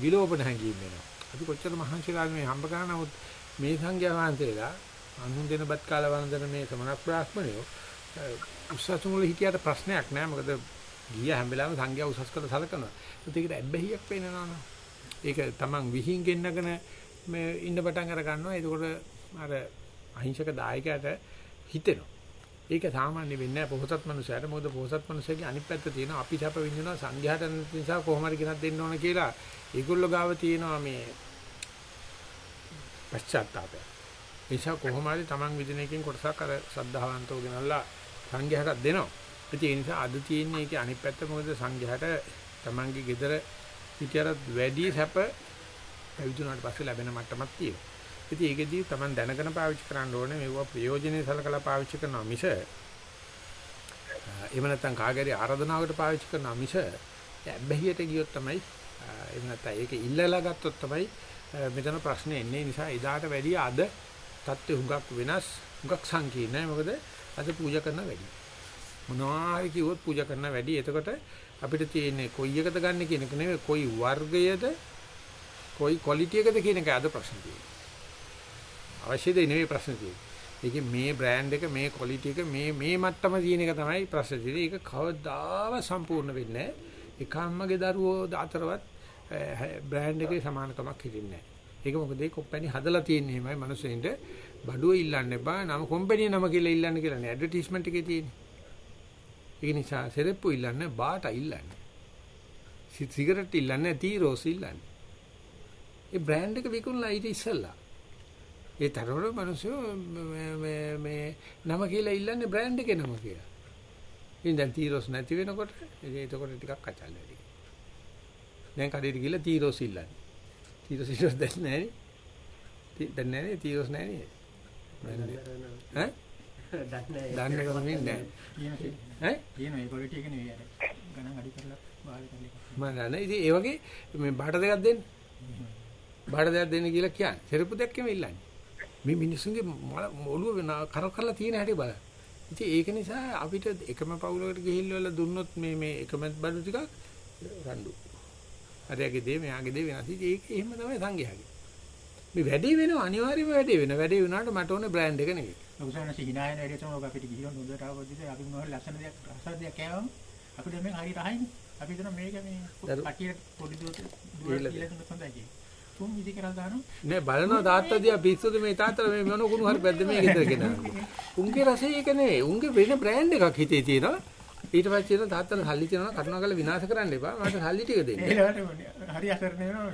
විලෝපන හැඟීම් වෙනවා. අපි කොච්චර මහන්සිලා මේ හම්බ කරා නමුත් මේ සංඝයා වහන්සේලා අනුන් දෙන බත් කාලා වන්දන මේ සමනක් බ්‍රාහ්මණයෝ උස්සසුන් වල හිටියට ප්‍රශ්නයක් නෑ මොකද ගිය හැම වෙලාවෙම සංඝයා උසස් කරලා සලකනවා. ඒකට ඇබ්බැහියක් පේනවා ඒක තමන් විහිං ගෙන්නගෙන මේ ඉන්න පටන් අර ගන්නවා. එතකොට අර අහිංසක දායකයාට හිතෙනවා. ඒක සාමාන්‍ය වෙන්නේ නැහැ පොහොසත් මනුස්සයට. මොකද පොහොසත් මනුස්සයගේ අනිත් පැත්ත තියෙනවා අපි සැප විඳිනවා සංඝයාට නිසා කොහොම හරි ගෙනත් දෙන්න ඕන කියලා. ඒගොල්ලෝ ගාව තියෙනවා මේ පශ්චාත්තාපය. ඒසා කොහොම හරි Taman විදින එකෙන් කොටසක් අර සද්ධාවන්තව ගෙනල්ලා සංඝයාට දෙනවා. ඒ නිසා අද තියෙන්නේ ඒකේ අනිත් පැත්ත මොකද සංඝයාට Tamanගේ gedara හිටියට වැඩි සැප පැවිදුණාට පස්සේ ලැබෙන මට්ටමක් තියෙනවා. ඉතින් ඒකෙදී Taman දැනගෙන පාවිච්චි කරන්න ඕනේ මේවා ප්‍රයෝජනෙයි සලකලා පාවිච්චි කරනවා මිස එහෙම නැත්නම් කාගේරි ආරාධනාවකට පාවිච්චි කරනවා මිස බැහැියට ගියොත් තමයි එහෙම නැත්නම් ඒක ඉල්ලලා ගත්තොත් තමයි මෙතන ප්‍රශ්නේ එන්නේ. නිසා එදාට වැඩිය අද தත්ත්ව හුඟක් වෙනස් හුඟක් සංකීර්ණයි මොකද අද පූජා කරන වැඩි. මොනවා හරි කිව්වොත් පූජා කරන වැඩි. එතකොට අපිට තියෙන්නේ කොයි එකද ගන්න කියන එක නෙවෙයි කොයි වර්ගයද කොයි ක්වොලිටි එකද කියන එක අද ප්‍රශ්න තියෙන්නේ අවශ්‍යද නෙවෙයි ප්‍රශ්න තියෙන්නේ. ඒකේ මේ බ්‍රෑන්ඩ් එක මේ ක්වොලිටි එක මේ මේ මට්ටම තියෙන එක තමයි ප්‍රශ්න තියෙන්නේ. ඒක කවදාව සම්පූර්ණ වෙන්නේ නැහැ. එක අම්මගේ දරුවෝ අතරවත් බ්‍රෑන්ඩ් එකේ සමානකමක් හිටින්නේ නැහැ. ඒක මොකද? ඒ කොම්පැනි හදලා තියෙන්නේ එහෙමයි මිනිස්සුන්ට. බඩුව ඉල්ලන්න එපා නම කොම්පැනි නම කියලා ඉල්ලන්න කියලා නේ. ඇඩ්වර්ටයිස්මන්ට් එකේ තියෙන්නේ. ඒක නිසා සෙරෙප්පු ඉල්ලන්නේ බාට ඉල්ලන්නේ. සිගරට් ඉල්ලන්නේ තීරෝස් ඉල්ලන්නේ. ඒ බ්‍රෑන්ඩ් එක විකුණලා ඊට ඉස්සෙල්ලා. ඒ තරවල මිනිස්සු මේ මේ නම කියලා ඉල්ලන්නේ බ්‍රෑන්ඩ් එකේ නම කියලා. ඉතින් දැන් තීරෝස් නැති වෙනකොට ඒකකොට ටිකක් කචල් වැඩි. දැන් කඩේට ගිහලා තීරෝස් ඉල්ලන්නේ. තීරෝස් ඉල්ලස් දැන් නැහැ නේ. දැන් නැහැ නේ තීරෝස් නැහැ නේ. ඈ? දන්නේ කොහොමද නැහැ. ඈ? තියෙන ඒ ක්වොලිටි එක නෙවෙයි අර ගණන් අඩු කරලා බාල කරලා. මම දන්නේ. ඉතින් ඒ වගේ මේ බාට දෙකක් දෙන්න. බාට දෙකක් දෙන්න කියලා කියන්නේ. සෙරප්පු දෙකක්ම ඉල්ලන්නේ. මේ මිනිස්සුන්ගේ ඔළුව කර කරලා තියෙන හැටි බලන්න. ඉතින් ඒක නිසා අපිට එකම පවුලකට ගිහිල්ලා දුන්නොත් මේ මේ එකම බඩු ටිකක් රණ්ඩු. හරියගේ දේ මෙයාගේ දේ වෙනස්. ඉතින් ඒක එහෙම තමයි සංඝයාගේ. මේ වැඩේ වෙනවා අනිවාර්යයෙන්ම වැඩේ වෙනවා. වැඩේ වුණාට මට ඕනේ බ්‍රෑන්ඩ් එක නෙවෙයි. ලොකුසන සිහිනායන වැඩි තමයි ඔබ අපිට ගිහින් හොඳට ආවොත් අපි මොනවද ලස්සන දෙයක් රස දෙයක් කෑවම අපිට මේ හරි රහයිනේ. අපි හිතන මේක මේ කටියට පොඩි දුවට දුවට කියලා දුන්නත් හොඳයි තුන් විදි කරලා දානවා. නෑ බලනවා තාත්තා දිහා පිස්සුද මේ තාත්තලා මේ මොන කුණු හරි පැද්ද මේ ගෙදර ගෙනාවා. උන්ගේ රසය ඒක නෙවෙයි. උන්ගේ වෙන බ්‍රෑන්ඩ් එකක් හිතේ තියෙනවා. ඊට පස්සේ කියන තාත්තලා සල්ලි තියනවා කරුණාකරලා විනාශ කරන්න එපා. මට සල්ලි ටික දෙන්න. හරි අසරණ වෙනවා.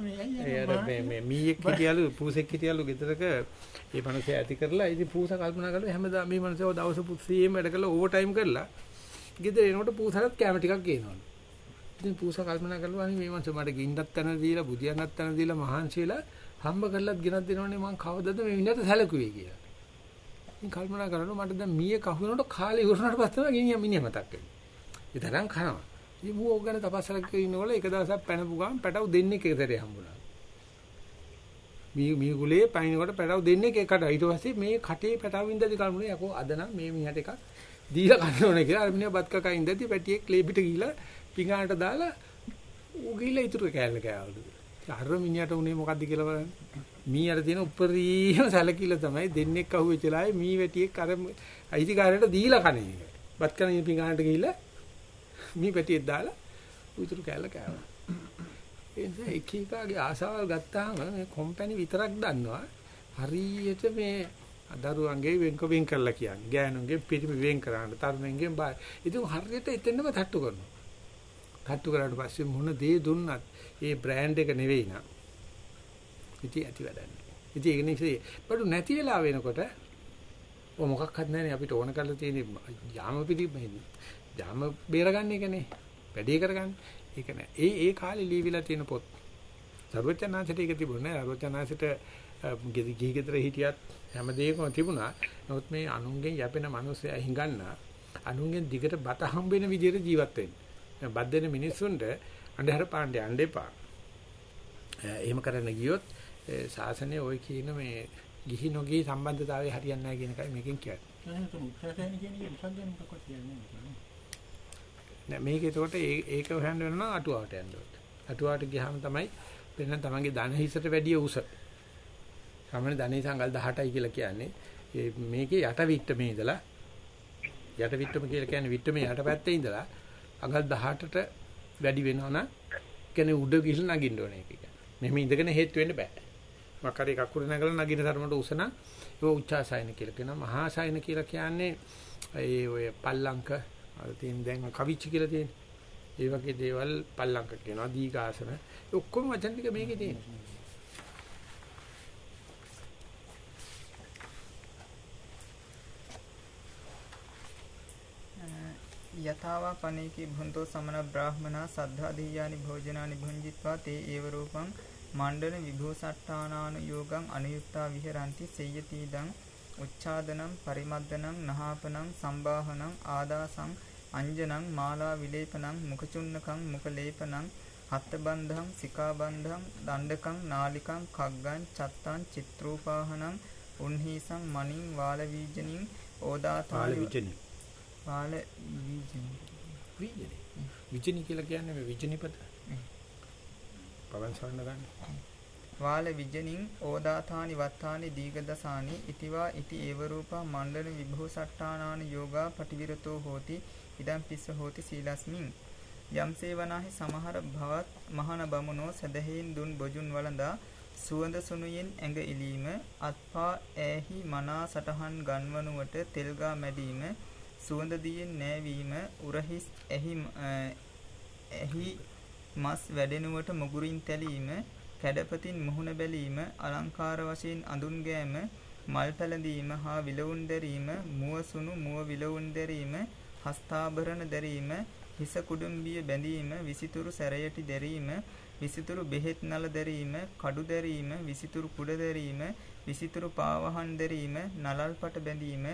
මේ. මේ මේ මීයක් හිටියලු පූසෙක් හිටියලු ගෙදරක ඒ මනුස්සයා ඇති කරලා ඉතින් පූස කල්පනා කරලා හැමදාම මේ මනුස්සයා දවස් පුස්සියෙම වැඩ කරලා ඕවර් ටයිම් කරලා ගෙදර එනකොට පූසලත් කැම ටිකක් ගේනවලු. ඉතින් පූස කල්පනා කරලා අනේ මේ මනුස්සයා මට ගින්නක් තන දීලා බුදියන්නක් තන දීලා මහන්සියලා හම්බ කරලත් ගෙනත් දෙනවනේ මං කවදද මේ වින්නට සැලකුවේ කියලා. ඉතින් කල්පනා කරනවා මට දැන් මීයේ කහුනට කාලේ ඉවරනට පස්සේ තමයි ගිනිය මිනිහ මතක් වෙන්නේ. ඒ තරම් කනවා. ඉතින් මූ ඕක ගැන තපස්සලක් ඉන්නකොට එක දවසක් පැනපු ගමන් පැටව දෙන්නේ එකතරේ හම්බුණා. මී මී ගුලේ පයින්කොට පැටව දෙන්නේ එකට ඊට පස්සේ මේ කටේ පැටව ඉඳදී කල්මුනේ යකෝ අද නම් මේ මිනිහට එකක් දීලා කන්න ඕනේ කියලා අර මිනිහා බත් කකා ඉඳදී පැටියෙක් ලේබිට ගිහිලා පිඟානට දාලා ඌ ගිහිලා ඉතුරු කෑල්ල කෑවලු. අර මිනිහට උනේ මොකද්ද කියලා බලන්න. මී අර තියෙන උපරිම සැලකිල්ල තමයි දෙන්නෙක් අහුවෙච්ච ලායේ මී වැටියෙක් අර අයිතිකාරයට දීලා කන එක. බත් කන පිඟානට ගිහිලා මී පැටියෙක් දාලා උතුරු කෑල්ල කෑවා. ඒ නිසා එක එකාගේ ආසාවල් ගත්තාම මේ කම්පැනි විතරක් දන්නවා. හරියට මේ දරුවන්ගේ වෙන්ක වෙන් කරලා කියන්නේ. ගෑනුන්ගේ පිටිමි වෙන් කරන්න, තරුණයන්ගෙන් බාහිර. ඉතින් හරියට එතෙන්නම තට්ටු කරනවා. තට්ටු කරාට පස්සේ මොන දේ දුන්නත් ඒ බ්‍රෑන්ඩ් එක නෙවෙයි නා. ඉතින් ඇති වැඩන්නේ. ඉතින් ඒක නිසා බඩු නැති වෙලා වෙනකොට ඔය මොකක්වත් නැහැ අපිට ඕන කරලා තියෙන යාම පිටි යාම බේරගන්න එකනේ. වැඩේ කරගන්න. ඒක නෑ. ඒ ඒ කාලේ ලියවිලා තියෙන පොත්. සර්වචනාංශයට ඒක තිබුණේ නෑ. සර්වචනාංශයට ගිහි ගෙදර හිටියත් හැම දෙයකම තිබුණා. නමුත් මේ අනුන්ගෙන් යැපෙන මිනිස්සයා හිඟන්න අනුන්ගෙන් දිගට බත හම්බ වෙන විදිහට ජීවත් වෙන්න. බත් දෙන මිනිස්සුන්ට අන්ධහර පාණ්ඩය යන්න එපා. එහෙම කරන්න ගියොත් සාසනය ওই කියන මේ ගිහි නොගිහි සම්බන්ධතාවය හරියන්නේ නැහැ කියන එකයි මේකෙන් කියන්නේ. මේක එතකොට ඒක හොයන්න වෙන නම් අටුවාවට යන්න ඕනේ. අටුවාවට ගියාම තමයි වෙන තමන්ගේ ධන හිසට වැඩිය උස. සාමාන්‍ය ධනේ සංගල් 18යි කියලා කියන්නේ මේකේ යට විට්ටමේ ඉඳලා යට විට්ටම කියලා කියන්නේ විට්ටමේ යට පැත්තේ ඉඳලා අඟල් 18ට වැඩි වෙනවනම් කියන්නේ උඩ ගිහින් නගින්න ඕනේ ඒක කියන්නේ. මෙහෙම ඉඳගෙන හේතු වෙන්න බෑ. මක් හරි එකක් උඩ නැගලා නගින තරමට උස නම් ඒක උච්චාසයන කියලා කියනවා. මහාසයන කියලා කියන්නේ ඒ ඔය පල්ලංක අර තියෙන දැන් කවිච්ච කියලා තියෙන. ඒ වගේ දේවල් පල්ලංක කියනවා දීඝාසන. ඔක්කොම වචන ටික මේකේ තියෙනවා. යථාවා පනේකි භුන්තෝ සමන බ්‍රාහමනා සද්ධා දීයානි භෝජනානි භුංජිත්වා තේ ඒව රූපං මණ්ඩන විභූසට්ඨානාන යෝගං අනුයුක්තා විහෙරಂತಿ සෙය්‍යතිදං උච්ඡාදනං පරිමද්දනං නහාපනං සම්බාහනං ආදාසං අංජනං මාලා විලේපනං මුඛචුන්නකං මුඛලේපනං හත්තබන්ධං සිකාබන්ධං දණ්ඩකං නාලිකං කග්ගං චත්තං චිත්‍රූපාහනං උන්හීසං මණින් වාලවීජනින් ඕදාතාල විජනි වාල වීජනින් විජනි විජනි කියලා කියන්නේ මේ විජනිපත පවන් සරණ ගන්න. වාල විජනින් ඕදාතානි වත්තානි දීගදසානි ඉතිවා ඉති ඒව රූපා මණ්ඩන විභූසට්ඨානාන යෝගා පටිවිරතෝ හෝති ඉදම් පිස්ස හෝති සීලස්මින්. යම්සේ වනාහි සමහර භවත් මහන බමුණෝ සදහෙයින් දුන් බොජුන් වළඳා සුවඳ සුනුයෙන් ඇඟ ඉලීම අත්පා ඈහි මනා සටහන් ගන්වනුවට තෙල්ගා මැදීම සුවඳ දියෙන් නෑවීම උරහිස් එහි එහි මස් වැඩෙනුවට මුගුරින් තැලීම කැඩපතින් මුහුණ බැලීම අලංකාර වශයෙන් අඳුන් ගෑම මල් පැලඳීම හා විලවුන් දැරීම මුව සුණු මුව විලවුන් දැරීම හස්තාභරණ දැරීම හිස කුඩුම්බිය බැඳීම විසිතුරු සැරයටි දැරීම විසිතුරු බෙහෙත් නල දැරීම කඩු දැරීම විසිතුරු කුඩ දැරීම විසිතුරු පාවහන් දැරීම නලල් පට බැඳීම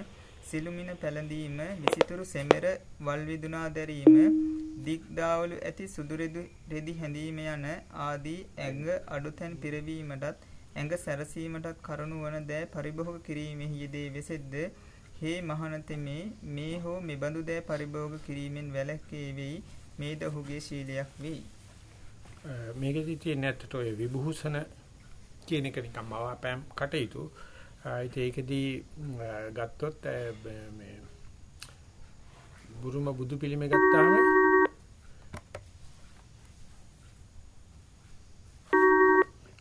සිළුමිණ පැලඳීම විසිතුරු සෙමෙර වල් විදුනා දැරීම දිග්දාවලු ඇති සුදු රෙදි හැඳීම යන ආදී ඇඟ අඩුතැන් පිරවීමටත් ඇඟ සැරසීමටත් කරුණු වන දෑ පරිභෝග කිරීමෙහි යෙදේ වෙසෙද්ද හේ මහණතෙමේ මේ හෝ මෙබඳු දෑ පරිභෝග කිරීමෙන් වැළැක්කේ වෙයි මේද ඔහුගේ ශීලයක් වෙයි. මේකෙදි තියෙන ඇත්තට ඔය විභූෂණ කියන එක නිකම්ම අවපෑම් කටයුතු ඒකෙදී ගත්තොත් මේ බුරුම බුදු පිළිම ගත්තාම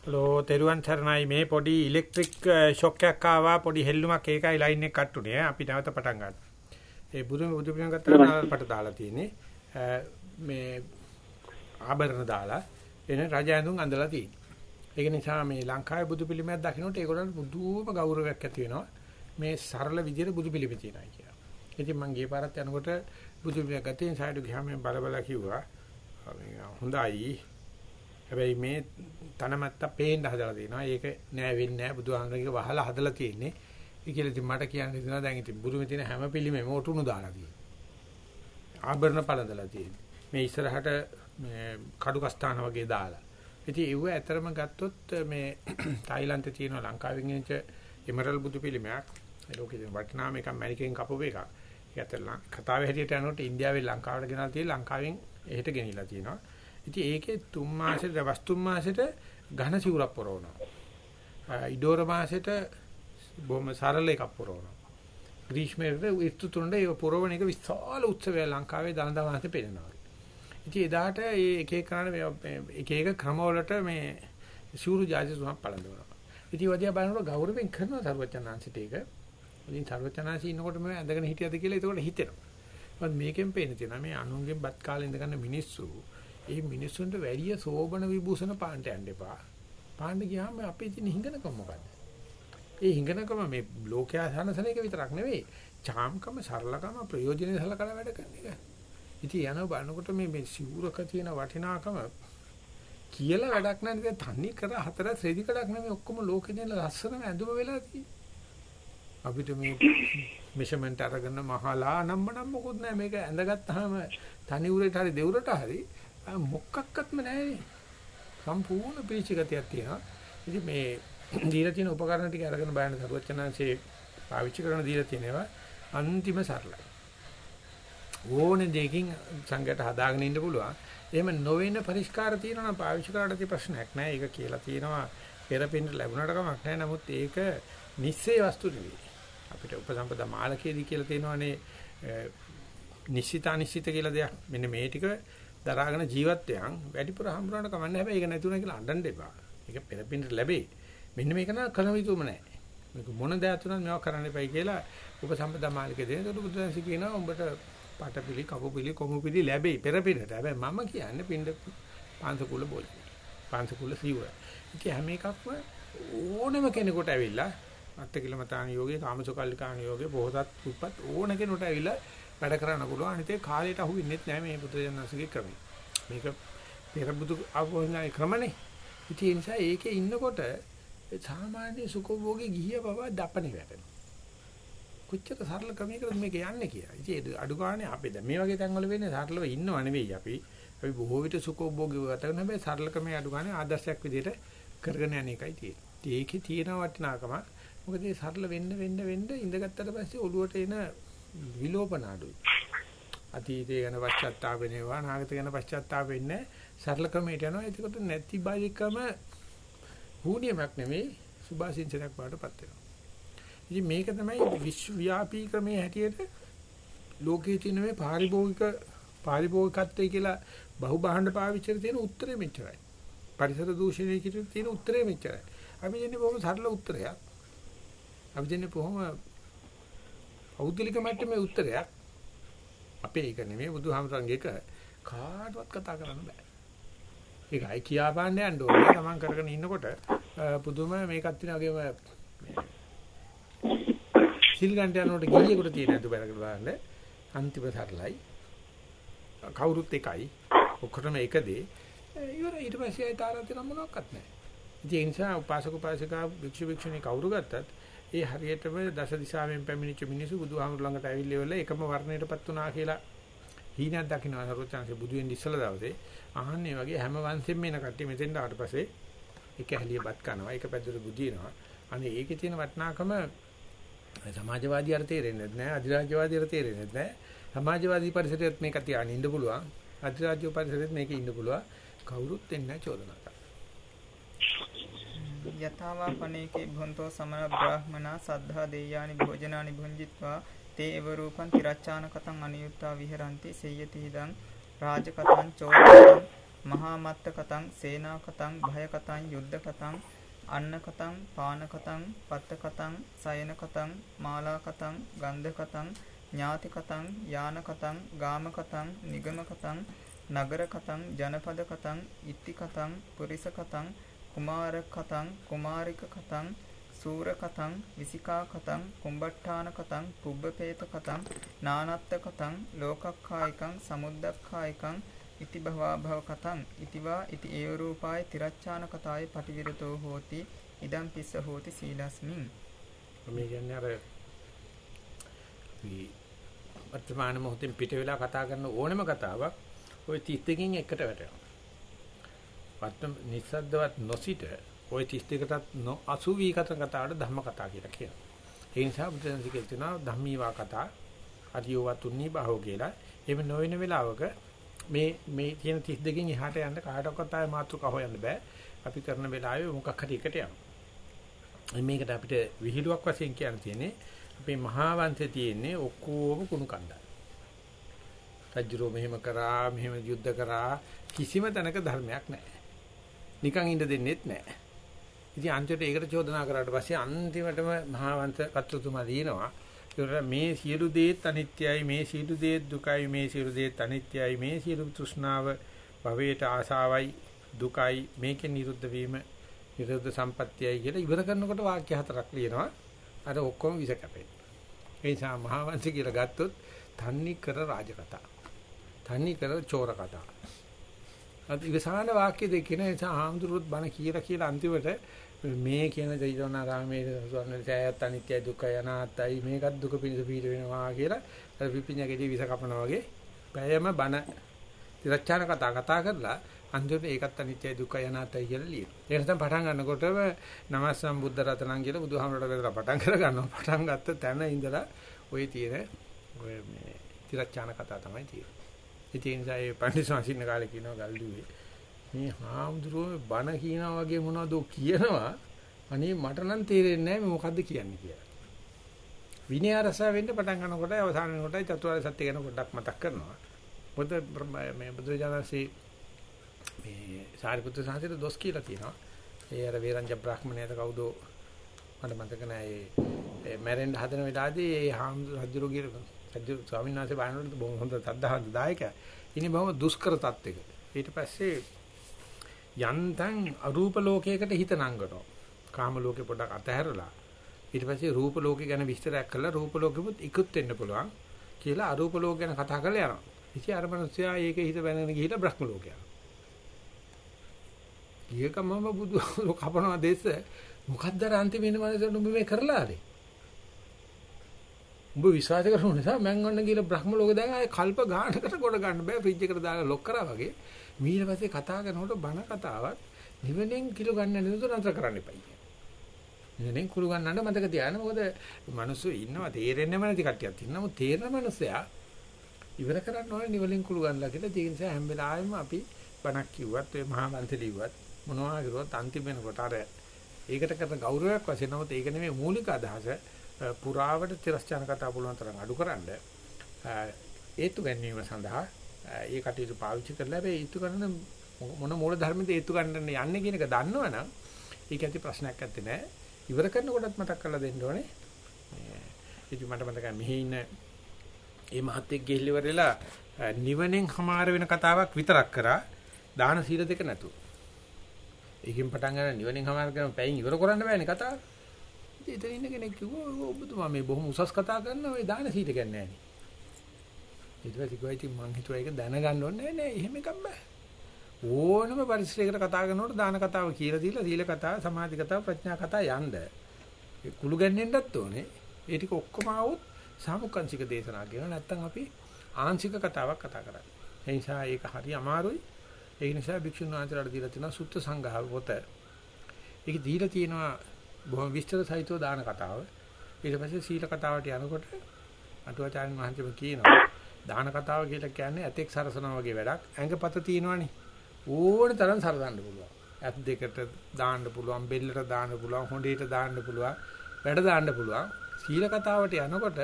හලෝ තෙරුවන් සරණයි. මේ පොඩි ඉලෙක්ට්‍රික් ෂොක් එකක් ආවා. පොඩි හෙල්ලුමක් ඒකයි ලයින් එක කට් උනේ අපි නැවත පටන් ගන්න. ඒ බුදුම බුදු පිළිම ගත්තාම නාලපට දාලා තියෙන්නේ. මේ ආභරණ දාලා එන රජ ඇඳුම් අඳලා තියෙන්නේ. ඒක නිසා මේ ලංකාවේ බුදු පිළිමයක් දකින්නට ඒගොල්ලන්ට පුදුම ගෞරවයක් ඇති වෙනවා. මේ සරල විදිහට බුදු පිළිම තියෙනවා කියලා. ඉතින් මම ගිය පාරත් යනකොට බුදු පිළිම ගත්තේ සයිඩ් ගියාම බල බල කිව්වා හොඳයි හැබැයි මේ තනමත්ත පේන්න හදලා තියෙනවා. ඒක නෑ වෙන්නේ නෑ බුදුහාමරගේ වහලා හදලා තියෙන්නේ. ඒ කියලා ඉතින් මට කියන්න දෙනවා දැන් ඉතින් බුදුමෙ තියෙන හැම පිළිමෙම ඔටුනු දාලා තියෙනවා. ආභරණ පළඳලා තියෙනවා. මේ ඉස්සරහට මේ කඩු කස්ථාන වගේ දාලා. ඉතින් ඒව ඇතරම ගත්තොත් මේ තායිලන්තේ තියෙන ලංකාවෙන් එනච එමරල් බුදු පිළිමයක්. ඒ ලෝකේ වටිනාම එකක් ඇමරිකෙන් කපපු එකක්. ඒක ඇතර කතාවේ හැටියට යනකොට ඉන්දියාවේ ලංකාවට ගෙනල්ලා තියෙන ලංකාවෙන් එහෙට ගෙනිලා තියෙනවා. ඉතින් ඒකේ තුන් මාසෙට දවස් තුන් මාසෙට ඝන සිවුරක් පොරවනවා. ඉඩෝර මාසෙට බොහොම සරල එකක් පොරවනවා. ග්‍රීෂ්මයේ ඍතු තුනට ඒ පොරවන එක විශාල උත්සවයක් ලංකාවේ දනදා මාසෙ පෙන්නනවා. ඉතින් එදාට මේ එක එක කරන එක එක ක්‍රමවලට මේ සිවුරු ජාති තුනක් පළඳවනවා. ඉතින් වදියා බලනකොට ගෞරවයෙන් කරනවා සර්වචනාංශිට ඒක. ඉතින් සර්වචනාංශි ඉන්නකොට මම ඇඳගෙන හිටියද කියලා ඒකට හිතෙනවා. මොකද මේකෙන් පේන තියෙනවා මේ අනුන්ගෙන් බත් කාලේ ඉඳගන්න මිනිස්සු ඒ මිනිස්සුන්ට වැඩි සෝබන විභූෂණ පාන්ට යන්න එපා. පාන්න ගියාම අපේ තියෙන හිඟනකම මොකද්ද? ඒ හිඟනකම මේ ලෝකයා සනසන එක විතරක් නෙවෙයි. චාම්කම සරලකම ප්‍රයෝජනෙ සලකලා වැඩ කරන එක. ඉතින් යනවා බලනකොට මේ මේ සිවුරක තියෙන වටිනාකම කියලා වැඩක් නැහැ නේද? තන්නේ කර හතර ශ්‍රේදි කඩක් නෙවෙයි ඔක්කොම ලෝකේ තියෙන ලස්සනම ඇඳුම වෙලා තියෙන්නේ. අපිට මේ මෙෂර්මන්ට් අරගෙන මහලා නම්ම නම් මොකුත් නැහැ මේක ඇඳගත්තාම තනි උරේට හරි දෙවුරට හරි මොකක්වත්ම නැහැ සම්පූර්ණ පිළිචිගතියක් තියෙනවා. ඉතින් මේ දීලා තියෙන උපකරණ ටික අරගෙන බලන්න සරුවචනාංශේ පාවිච්චි කරන දීලා තියෙනවා අන්තිම සරලයි. ඕනේ දෙකින් සංගයට හදාගෙන ඉන්න පුළුවන්. එහෙම නොවන පරිස්කාර තියෙනවා නම් පාවිච්චි කරාට තියෙ ප්‍රශ්නයක් නැහැ. ඒක කියලා තියෙනවා පෙරපින්ට ලැබුණාට කමක් නැහැ. නමුත් ඒක නිස්සේ වස්තු නෙවෙයි. අපිට උපසම්පදා මාලකයේදී කියලා තියෙනවානේ නිශ්චිත අනිශ්චිත කියලා දෙයක්. මෙන්න මේ ටික දරාගෙන ජීවත් වෙයන් වැඩිපුර හම්බුනට කමන්නේ හැබැයි ඒක නැතුණා කියලා අඬන්න එපා. ඒක පෙරපින්ට ලැබේ. මෙන්න මේක නා කරන විතුම නැහැ. මේක මොන දෑත් උනත් මේවා කරන්න එපයි කියලා උපසම්පදා මාලිකේ දෙන. ඒක බුදුන්සේ කියනවා උඹට පටපිලි කපුපිලි කොමුපිලි ලැබෙයි පෙරපින්ට. හැබැයි මම කියන්නේ පින්ඩ පාංශකුල බොල්. පාංශකුල සිවුර. ඒක හැම එකක්ම ඕනම කෙනෙකුට ඇවිල්ලා අත්තිකිලමතාන යෝගේ කාමසුකල්ලිකාන යෝගේ බොහෝසත් උපත් ඕන කෙනෙකුට ඇවිල්ලා වැඩ කරන්න පුළුවන්. අනිත් ඒ කාලයට අහු වෙන්නේ නැහැ මේ බුදුරජාණන්සේගේ ක්‍රමය. මේක පෙර බුදු ආපෝහිනායි ක්‍රමනේ. ඉතින් ඒ නිසා ඒකේ ඉන්නකොට සාමාන්‍ය සුඛෝභෝගී ගිහිය බව දපණේ වැටෙනවා. කොච්චර සරල ක්‍රමයකටද මේක යන්නේ කියලා. ඉතින් අඩු ගානේ අපි දැන් මේ වගේ තැන්වල වෙන්නේ සරලව ඉන්නව නෙවෙයි අපි. අපි බොහෝ විට සුඛෝභෝගීව ගත කරන හැබැයි සරල ක්‍රමයේ අඩු ගානේ ආදර්ශයක් විදිහට කරගෙන යන එකයි තියෙන්නේ. ඒකේ තියෙන වටිනාකම මොකද ඒ සරල වෙන්න වෙන්න වෙන්න ඉඳගත්තට පස්සේ ඔළුවට එන විලෝපන අඩුයි. අතීතය ගැන පශ්චාත්තාප වෙනවා නාගත ගැන පශ්චාත්තාප වෙන්නේ සරල ක්‍රමයට යනවා. ඒකට නැති බාලිකම හුනියමක් නෙමෙයි සුභාසින්චනයක් වඩටපත් වෙනවා. ඉතින් මේක තමයි විශ්වව්‍යාපී ක්‍රමයේ හැටියට ලෝකයේ තියෙන මේ පාරිභෝගික පාරිභෝගිකත්වය කියලා බහුබහඬ පාවිච්චි කරන තියෙන උත්තරේ මෙච්චරයි. පරිසර දූෂණය කියන තියෙන උත්තරේ මෙච්චරයි. අපි දෙන්නේ බොහොම සරල උත්තරයක්. අපි දෙන්නේ බොහොම පෞද්ගලික මට්ටමේ උත්තරයක්. අපේ එක නෙමෙයි බුදුහාමරංග එක කාටවත් කතා කරන්න බෑ. ඒකයි කියා පාන්න යන්න ඕනේ. තමන් කරගෙන ඉන්නකොට පුදුම මේකක් තියෙන වගේම සිල් ගන්න යනකොට ගිහියෙකුට තියෙන අතු බැලකට බලන්න අන්තිම සරලයි. කවුරුත් එකයි. ඔක්කොටම එක දේ. ඉවර ඊට පස්සේ ආය තාරාතිර මොනවත් නැහැ. ඒ නිසා උපාසක උපාසිකා භික්ෂු භික්ෂුණී කවුරු ගත්තත් ඒ හරියටම දස දිශාවෙන් පැමිණිච්ච මිනිස්සු බුදුහාමුදුර ළඟට ඇවිල්ලා එකම වර්ණයටපත් වුණා කියලා හීනක් දකින්න සරුවචාන්සේ බුදු වෙන්න ඉස්සලා දවසේ අහන්නේ වගේ හැම වංශෙම එන කට්ටිය මෙතෙන් ආවට පස්සේ එක හැලියපත් කරනවා එක පැද්දට බුදිනවා අනේ ඒකේ තියෙන වටිනාකම සමාජවාදී අර තේරෙන්නේ නැහැ. අධිරාජ්‍යවාදී අර තේරෙන්නේ නැහැ. සමාජවාදී පරිසරයත් මේක තියාගෙන ඉන්න පුළුවන්. අධිරාජ්‍ය පරිසරයත් මේක ඉන්න පුළුවන්. කවුරුත් එන්නේ චෝදනා කරනවා යථාවා පනේකේ භොන්තෝ සමන බ්‍රාහ්මනා සද්ධා දේයානි භෝජනානි භුංජිත්වා තේ එව රූපං තිරච්ඡාන කතං අනියුත්තා විහෙරಂತಿ සේයති ඉදං රාජ කතං චෝර මහා මත්ත කතං සේනා කතං භය කතං යුද්ධ කතං අන්න කතං පාන කතං පත්ත කතං සයන කතං මාලා කතං ගන්ධ කතං ඥාති කතං යාන කතං ගාම කතං නිගම කතං නගර කතං ජනපද කතං ඉත්ති කතං පුරිස කතං කුමාර කතං කුමාරික කතං සූර කතං විසිකා කතං කුම්බට්ඨාන කතං පුබ්බපේත කතං නානත්ත කතං ලෝකක්ඛායිකං සමුද්දක්ඛායිකං ඉති භවා භව කතං ඉතිවා ඉති ඒව රූපාය තිරච්ඡාන කතාය පටිවිරතෝ හෝති ඉදම් පිස්ස හෝති සීලස්මින් මේ කියන්නේ අර වර්තමාන මොහොතෙන් පිට වෙලා කතා කරන ඕනම කතාවක් ওই 32කින් එකට වැටෙනවා. වර්තම නිස්සද්දවත් නොසිට ওই 32කටත් නොඅසු වී කතා කතාවට ධම්ම කතා කියලා කියනවා. ඒ නිසා බුදුන් සිකේ තියෙනවා ධම්මීවා කතා අදියෝවා තුන්නී බහෝ කියලා. එහෙම නොවන වෙලාවක මේ මේ තියෙන 32කින් එහාට යන්න කාටවත් ආයේ මාතෘක හොයන්න බෑ. අපි කරන වෙලාවේ මොකක් හරි එකට යනවා. මේකට අපිට විහිළුවක් වශයෙන් කියන්න තියෙන්නේ අපේ මහා වංශයේ තියෙන්නේ ඔක්කොම කුණු කණ්ඩායම්. රජුරෝ මෙහෙම කරා, මෙහෙම යුද්ධ කරා කිසිම තැනක ධර්මයක් නැහැ. නිකන් ඉඳ දෙන්නෙත් නැහැ. ඉතින් අන්තිමට ඒකට චෝදනා කරාට පස්සේ අන්තිමටම මහා වංශ කතුතුමා දිනනවා මේ සියලු දේත් අනිත්‍යයි මේ සියලු දේත් දුකයි මේ සියලු දේත් අනිත්‍යයි මේ සියලු තෘෂ්ණාව භවයට ආසාවයි දුකයි මේකෙන් නිරුද්ධ වීම නිරුද්ධ සම්පත්‍යයි කියලා ඉවර කරනකොට වාක්‍ය හතරක් ලියනවා. අර ඔක්කොම විස කැපේ ඒ නිසා මහාවංශ කියලා ගත්තොත් තන්නි කර රාජකතා තන්නි කර චෝර කතා අද ඉවසාන වාක්‍ය දෙක නිසා ආම්දුරුත් බණ කියලා කියලා අන්තිමට මේ කියන චෛතවනාරාමයේ සුවර්ණ සෑයත් අනිත්‍යයි දුක්ඛයි අනාත්තයි මේකත් දුක පිණිස පීඩ වෙනවා කියලා අර විපිඤ්ඤකේදී විස කපනවා වගේ පැයම බන තිරච්ඡාන කතා කතා කරලා අන්තිමට ඒකත් අනිත්‍යයි දුක්ඛයි අනාත්තයි කියලා ලියන. ඒ නිසා පටන් ගන්නකොටම නමස්සම් බුද්ධ රතනං කියලා බුදුහාමරට බෙදලා පටන් කර ගන්නවා. පටන් ගත්ත තැන ඉඳලා ওই තියෙන ඔය මේ තිරච්ඡාන කතා තමයි තියෙන්නේ. ඒ නිසා ඒ පඬිස්සන් කාලේ කියනවා ගල්දුවේ මේ හාමුදුරුවෝ බණ කියනා වගේ මොනවද කියනවා අනේ මට නම් තේරෙන්නේ නැහැ මේ මොකද්ද කියන්නේ කියලා. විනය රස වෙන්න පටන් ගන්නකොට අවසාන වෙනකොට චතුරාර්ය සත්‍ය ගැන පොඩ්ඩක් මතක් කරනවා. මොකද මේ බුදුජානසී මේ සාරිපුත්‍ර සාහිත්‍ය දොස් කියලා තියෙනවා. ඒ අර වේරංජ බ්‍රාහ්මණයද කවුද මට මතක නැහැ ඒ මැරෙන්න හදන වෙලාවේදී ඒ හාමුදුරුවෝ ගිර සජ්ජු ස්වාමීන් වහන්සේ බානවලට බොහොම හොඳ තද්දාහඳ දායකයා. ඉන්නේ බොහොම දුෂ්කර තත්ත්වයක. ඊට පස්සේ යන්තම් අරූප ලෝකයකට හිත නංගනවා. කාම ලෝකේ පොඩක් අතහැරලා ඊට පස්සේ රූප ලෝකේ ගැන විස්තරයක් කරලා රූප ලෝකෙමුත් ඉක්ුත් වෙන්න පුළුවන් කියලා අරූප ලෝක ගැන කතා කරලා යනවා. ඉතින් අර මනුස්සයා ඒකේ හිත බැනගෙන ගිහිල්ලා බ්‍රහ්ම ලෝකයට. ගියකමම බුදු කපනවා දෙස්ස මොකද්ද අර අන්තිම ඉන්න මනසට උඹ මේ කරලාද? උඹ විශ්වාස කරන නිසා මං ඔන්න කියලා බ්‍රහ්ම ලෝක දැන් ආයේ කල්ප ගානකට කොට ගන්න බෑ ෆ්‍රිජ් එකට දාලා ලොක් කරා වගේ. ඊට පස්සේ කතා කරනකොට බන කතාවක් නිවෙනෙන් කිලෝ ගන්න නේද නතර කරන්න එපයි. නිවෙනෙන් කුළු ගන්නන්න මතක තියාගන්න මොකද මිනිස්සු ඉන්නවා තේරෙන්නේම නැති කට්ටියක් ඉන්නවා. නමුත් තේරෙන මිනිස්සයා ඉවර කරන්න ඕනේ නිවලින් කුළු ගන්නලා කියලා. ඒ නිසා හැම වෙලාවෙම අපි බණක් කිව්වත් ඒ මහා මන්ත්‍රී ලිව්වත් මොනවා කරුවත් අන්තිම වෙනකොට අර ඒකට කරන ගෞරවයක් වශයෙන් නමුත් ඒක නෙමෙයි මූලික අදහස පුරාවට තිරස්චාන කතා පුළුවන් තරම් අඩුකරනද ඒතු ගැනීම සඳහා ඒ කටයුතු පාවිච්චි කරලා හැබැයි ඒතු කරන මොන මූල ධර්මෙද ඒතු ගන්න යන්නේ කියන එක දන්නවනම් ඒක ඇති ප්‍රශ්නයක් නැත්තේ නෑ ඉවර කරනකොටත් මතක් කරලා දෙන්න ඕනේ ඉතින් මට මතකයි මෙහි ඉන්න මේ මහත්ෙක් ගිහිල්ලා නිවනෙන් හමාර වෙන කතාවක් විතරක් කරා දාන සීල දෙක නැතුව ඒකෙන් පටන් ගන්න නිවනින් හමාර කරන පැයින් ඉවර කරන්න බෑනේ කතාව. ඉතින් එතන ඉන්න කෙනෙක් කිව්වා ඔබතුමා මේ බොහොම උසස් කතා කරන ඔය දාන සීල ගන්න නැහැ නේ. ඊට පස්සේ කිව්වා ඉතින් මං හිතුවා ඒක දැනගන්න ඕනේ නෑ එහෙම එකක් බෑ. ඕනම පරිසරයකට කතා කරනකොට දාන කතාව කියලා දීලා සීල කතාව, සමාධි කතාව, ප්‍රඥා කතාව යන්න. ඒ කුළු ගන්නෙන්නත් ඕනේ. ඒ ටික ඔක්කොම આવුත් සාමුක්කංශික දේශනා කියන නැත්තම් අපි ආංශික කතාවක් කතා කරන්නේ. ඒ නිසා ඒක හරි අමාරුයි. ඒ නිසා භික්ෂුන් වහන්සේලාට දීලා තියෙනවා සුත්ත සංඝහ පොත. ඒක දීලා තියෙනවා බොහොම විස්තර සහිතව දාන කතාව. ඊට පස්සේ සීල කතාවට යනකොට අටුවාචාර්යන් වහන්සේම කියනවා දාන කතාව කියලා කියන්නේ ඇතෙක් සරසනවා වගේ වැඩක්. ඇඟපත තියෙනවනේ. ඕන තරම් සරසන්න පුළුවන්. ඇත් දෙකට දාන්න පුළුවන්, බෙල්ලට දාන්න පුළුවන්, හොඬේට දාන්න පුළුවන්, වැඩ දාන්න පුළුවන්. සීල කතාවට යනකොට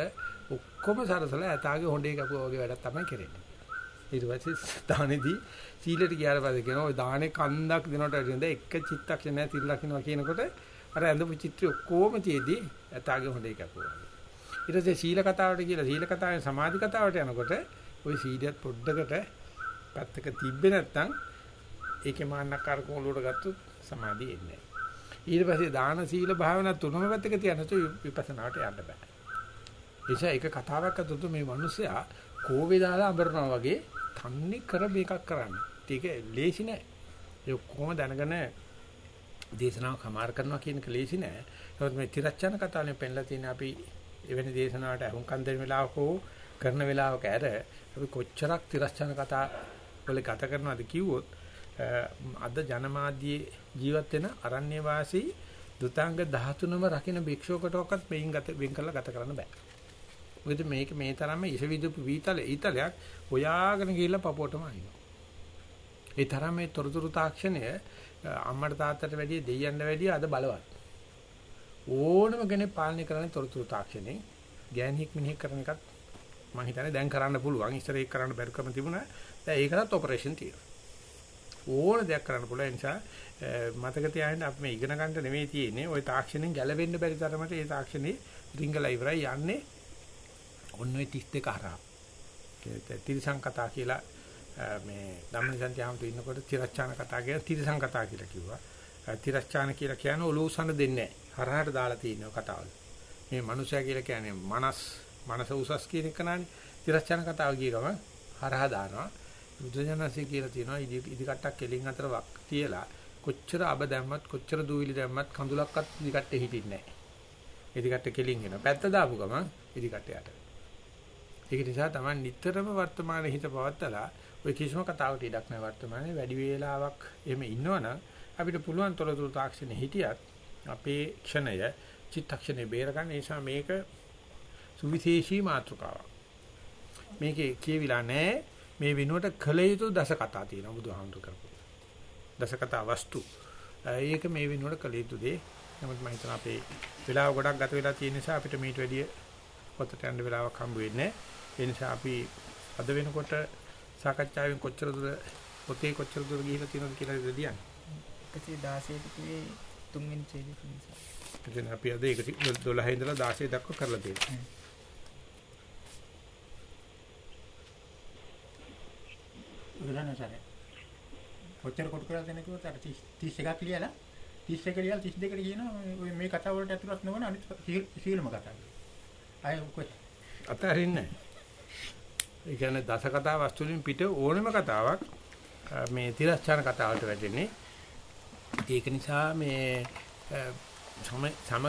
ඔක්කොම සරසලා ඇතාගේ හොඬේ කපුවා වගේ වැඩක් තමයි කරන්නේ. ඊට පස්සේ දානේදී සීලට ගියාට පස්සේ කියනවා ඔය දානේ කන්දක් දෙනකොට ඇරින්ද එක චිත්තක්ෂණයක් සිල් ලකිනවා කියනකොට අර ඇඳපු චිත්‍රය ඔක්කොම තියේදී ඇතාගේ හොඳ එකක් වුණා. ඊට පස්සේ සීල කතාවට කියලා සීල කතාවෙන් සමාධි කතාවට යනකොට ওই සීඩියත් පොඩ්ඩකට පැත්තක තිබ්බේ නැත්තම් ඒකේ මාන්නකාර කෝලුවට ගත්තොත් සමාධිය එන්නේ නැහැ. ඊට පස්සේ දාන සීල භාවනා තුනම පැත්තක තියනතු විපස්සනාට යන්න බෑ. එيشා එක කතාවක් අතතු මේ මිනිස්සයා කෝවේ දාලා අඹරනවා වගේ තන්නේ කර මේකක් කරන්නේ. ඒක ලේසි නෑ. ඒ කොහොම දැනගෙන දේශනාවක් හමාර කරනවා කියන එක ලේසි නෑ. ඒවත් මේ තිරච්ඡන කතාවෙන් පෙන්ලා තියෙන අපි එවැනි දේශනාවට අහුම්කම් දෙන වෙලාවක හෝ කරන වෙලාවක ඇර අපි කොච්චරක් තිරච්ඡන කතා වල ගත කරනවද කිව්වොත් අද ජනමාධ්‍යයේ ජීවත් වෙන අරණ්‍ය වාසී දුතාංග 13ම රකින්න භික්ෂුවකටවත් මේන් ගත වෙන් කරලා ගත කරන්න බෑ. මොකද මේක මේ තරම්ම ඉසවිදුපු වීතල ඊතලයක් හොයාගෙන ගිහිල්ලා පපුවටම අයිනවා. ඒ තරම් මේ තොරතුරු තාක්ෂණය අම්මට තාත්තට වැඩිය දෙයියන්ට වැඩිය අද බලවත්. ඕනම කෙනෙක් පාලනය කරන්නේ තොරතුරු තාක්ෂණයෙන්. ගෑණියෙක් මිනිහෙක් කරන එකත් මම හිතන්නේ දැන් කරන්න පුළුවන්. ඉස්සර ඒක කරන්න බැරිකම තිබුණා. දැන් ඒකටත් ඔපරේෂන් තියෙනවා. ඕන දෙයක් කරන්න පුළුවන් නිසා මතක තියාගන්න අපි මේ ඉගෙන ගන්න නෙමෙයි තියෙන්නේ. ওই තාක්ෂණයෙන් ගැලවෙන්න බැරි තරමට ඒ තාක්ෂණේ රිංගලා ඉවරයි යන්නේ ඔන්න ඔය 32 හරහා. තිරිසං කතා කියලා මේ ධම්මනිසන්ති ආමතු ඉන්නකොට තිරච්ඡාන කතා කියලා තිරිසං කතා කියලා කිව්වා. තිරච්ඡාන කියලා කියන්නේ ඔලූසන දෙන්නේ නැහැ. හරහාට දාලා තියෙන කතාවල. මේ මනුෂයා කියලා කියන්නේ මනස් මනස උසස් කියන එක නානේ. තිරච්ඡාන කතාව කිය ගම හරහා දානවා. බුදුජානසී කියලා තියෙනවා ඉදි ඉදි කට්ටක් කෙලින් අතර වක් තියලා කොච්චර අබ දැම්මත් කොච්චර දූවිලි දැම්මත් කඳුලක්වත් ඉදි කට්ටේ හිටින්නේ නැහැ. ඉදි කට්ටේ කෙලින් එනවා. පැත්ත දාපු ගමන් ඉදි කට්ටේ යට. ඒක නිසා තමයි නිතරම වර්තමානයේ හිත පවත්තලා ඔය කිසිම කතාවකට ඉඩක් නැහැ වර්තමානයේ වැඩි වේලාවක් එහෙම ඉන්නවනම් අපිට පුළුවන් තොරතුරු තාක්ෂණෙ හිටියත් අපේ ක්ෂණය චිත්තක්ෂණේ බේරගන්න නිසා මේක සුවිශේෂී මාතෘකාවක්. මේකේ කියවිලා නැහැ මේ විනුවට කළ යුතු දස කතා තියෙනවා බුදුහාමුදුර කරපු. දස කතා වස්තු. ඒක මේ විනුවට කළ යුතු දේ. නමුත් මම හිතනවා අපේ වෙලාව ගොඩක් ගත වෙලා තියෙන නිසා අපිට මේට වැඩිය පොතට යන්න වෙලාවක් හම්බ වෙන්නේ නැහැ. ඒ නිසා අපි අද වෙනකොට සාකච්ඡාවෙන් කොච්චර දුර පොතේ කොච්චර දුර ගිහිලා තියෙනවද කියලා දෙදියන්නේ. 116 පිටුවේ තුන්වෙනි ඡේදයේ නිසා. එතන අපි අද 112 ඉඳලා 16 දක්වා කරලා තියෙනවා. උදාහරණයක් කොච්චර කොට කරලා දෙන කිව්වොත් අර 31ක් ලියලා 31 ලියලා 32කට කියනවා මේ කතාව වලට ඇතුළත් නොවන අනිත් සීලම කතාව. අය කොච්චර අතරින්නේ ඒ කියන්නේ දස කතා වස්තු වලින් පිට ඕනම කතාවක් මේ තිරස්චාන කතාවට වැටෙන්නේ ඒක නිසා මේ සම සම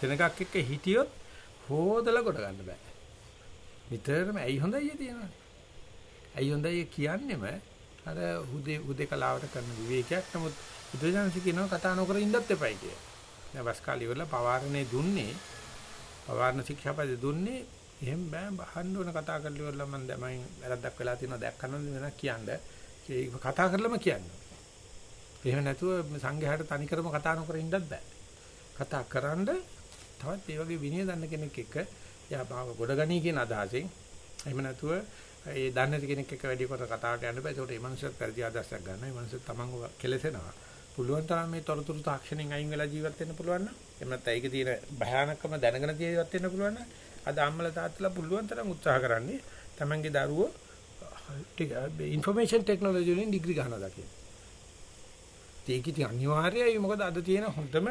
සෙනගක් එක්ක හිටියොත් හොදලා කොට ගන්න බෑ. නිතරම ඇයි හොඳයි තියෙනවානේ. ඇයි හොඳයි කියන්නේම අර හුදේ හුදේ කලාවට කරන විවේකයක්. නමුත් බුදුජානක කියනවා කතා නොකර ඉන්නත් එපයි කියලා. දැන් වස් කාලේ ඉවරලා පවාරණේ දුන්නේ පවාරණ ශික්ෂාපද දුන්නේ එහෙම බෑ බහන්න ඕන කතා කරලා ඉවරලා මම දැන් මම වැරද්දක් වෙලා තියෙනවා දැක්කනම් වෙනක් කියන්න. ඒක කතා කරලම කියන්නේ. එහෙම නැතුව සංඝයාට තනිකරම කතා නොකර ඉන්නත් බෑ. කතා කරන්ඩ තවත් මේ වගේ විනය දන්න කෙනෙක් එක්ක එයා භාව ගොඩගනී කියන අදහසෙන් එහෙම නැතුව ඒ දන්නේ නැති කෙනෙක් එක්ක වැඩි කොට කතාවට යන්න බෑ. ඒකට මේ මනුස්සයත් පරිදි ආදර්ශයක් ගන්නවා. මේ මනුස්සය තමන්ව කෙලසෙනවා. පුළුවන් තරම් මේ තොරතුරු තාක්ෂණයෙන් අයින් වෙලා ජීවත් වෙන්න පුළුවන් නම් එහෙම නැත්නම් ඒක තියෙන භයානකම දැනගෙන ජීවත් වෙන්න පුළුවන් නම් අද අම්මලා තාත්තලා පුළුවන් තරම් උත්සාහ කරන්නේ තමන්ගේ දරුවෝ ටික ඉන්ෆර්මේෂන් ටෙක්නොලොජි වලින් ඩිග්‍රී ගන්නවා කියලා. ඒක ඉතින් අනිවාර්යයි මොකද අද තියෙන හොඳම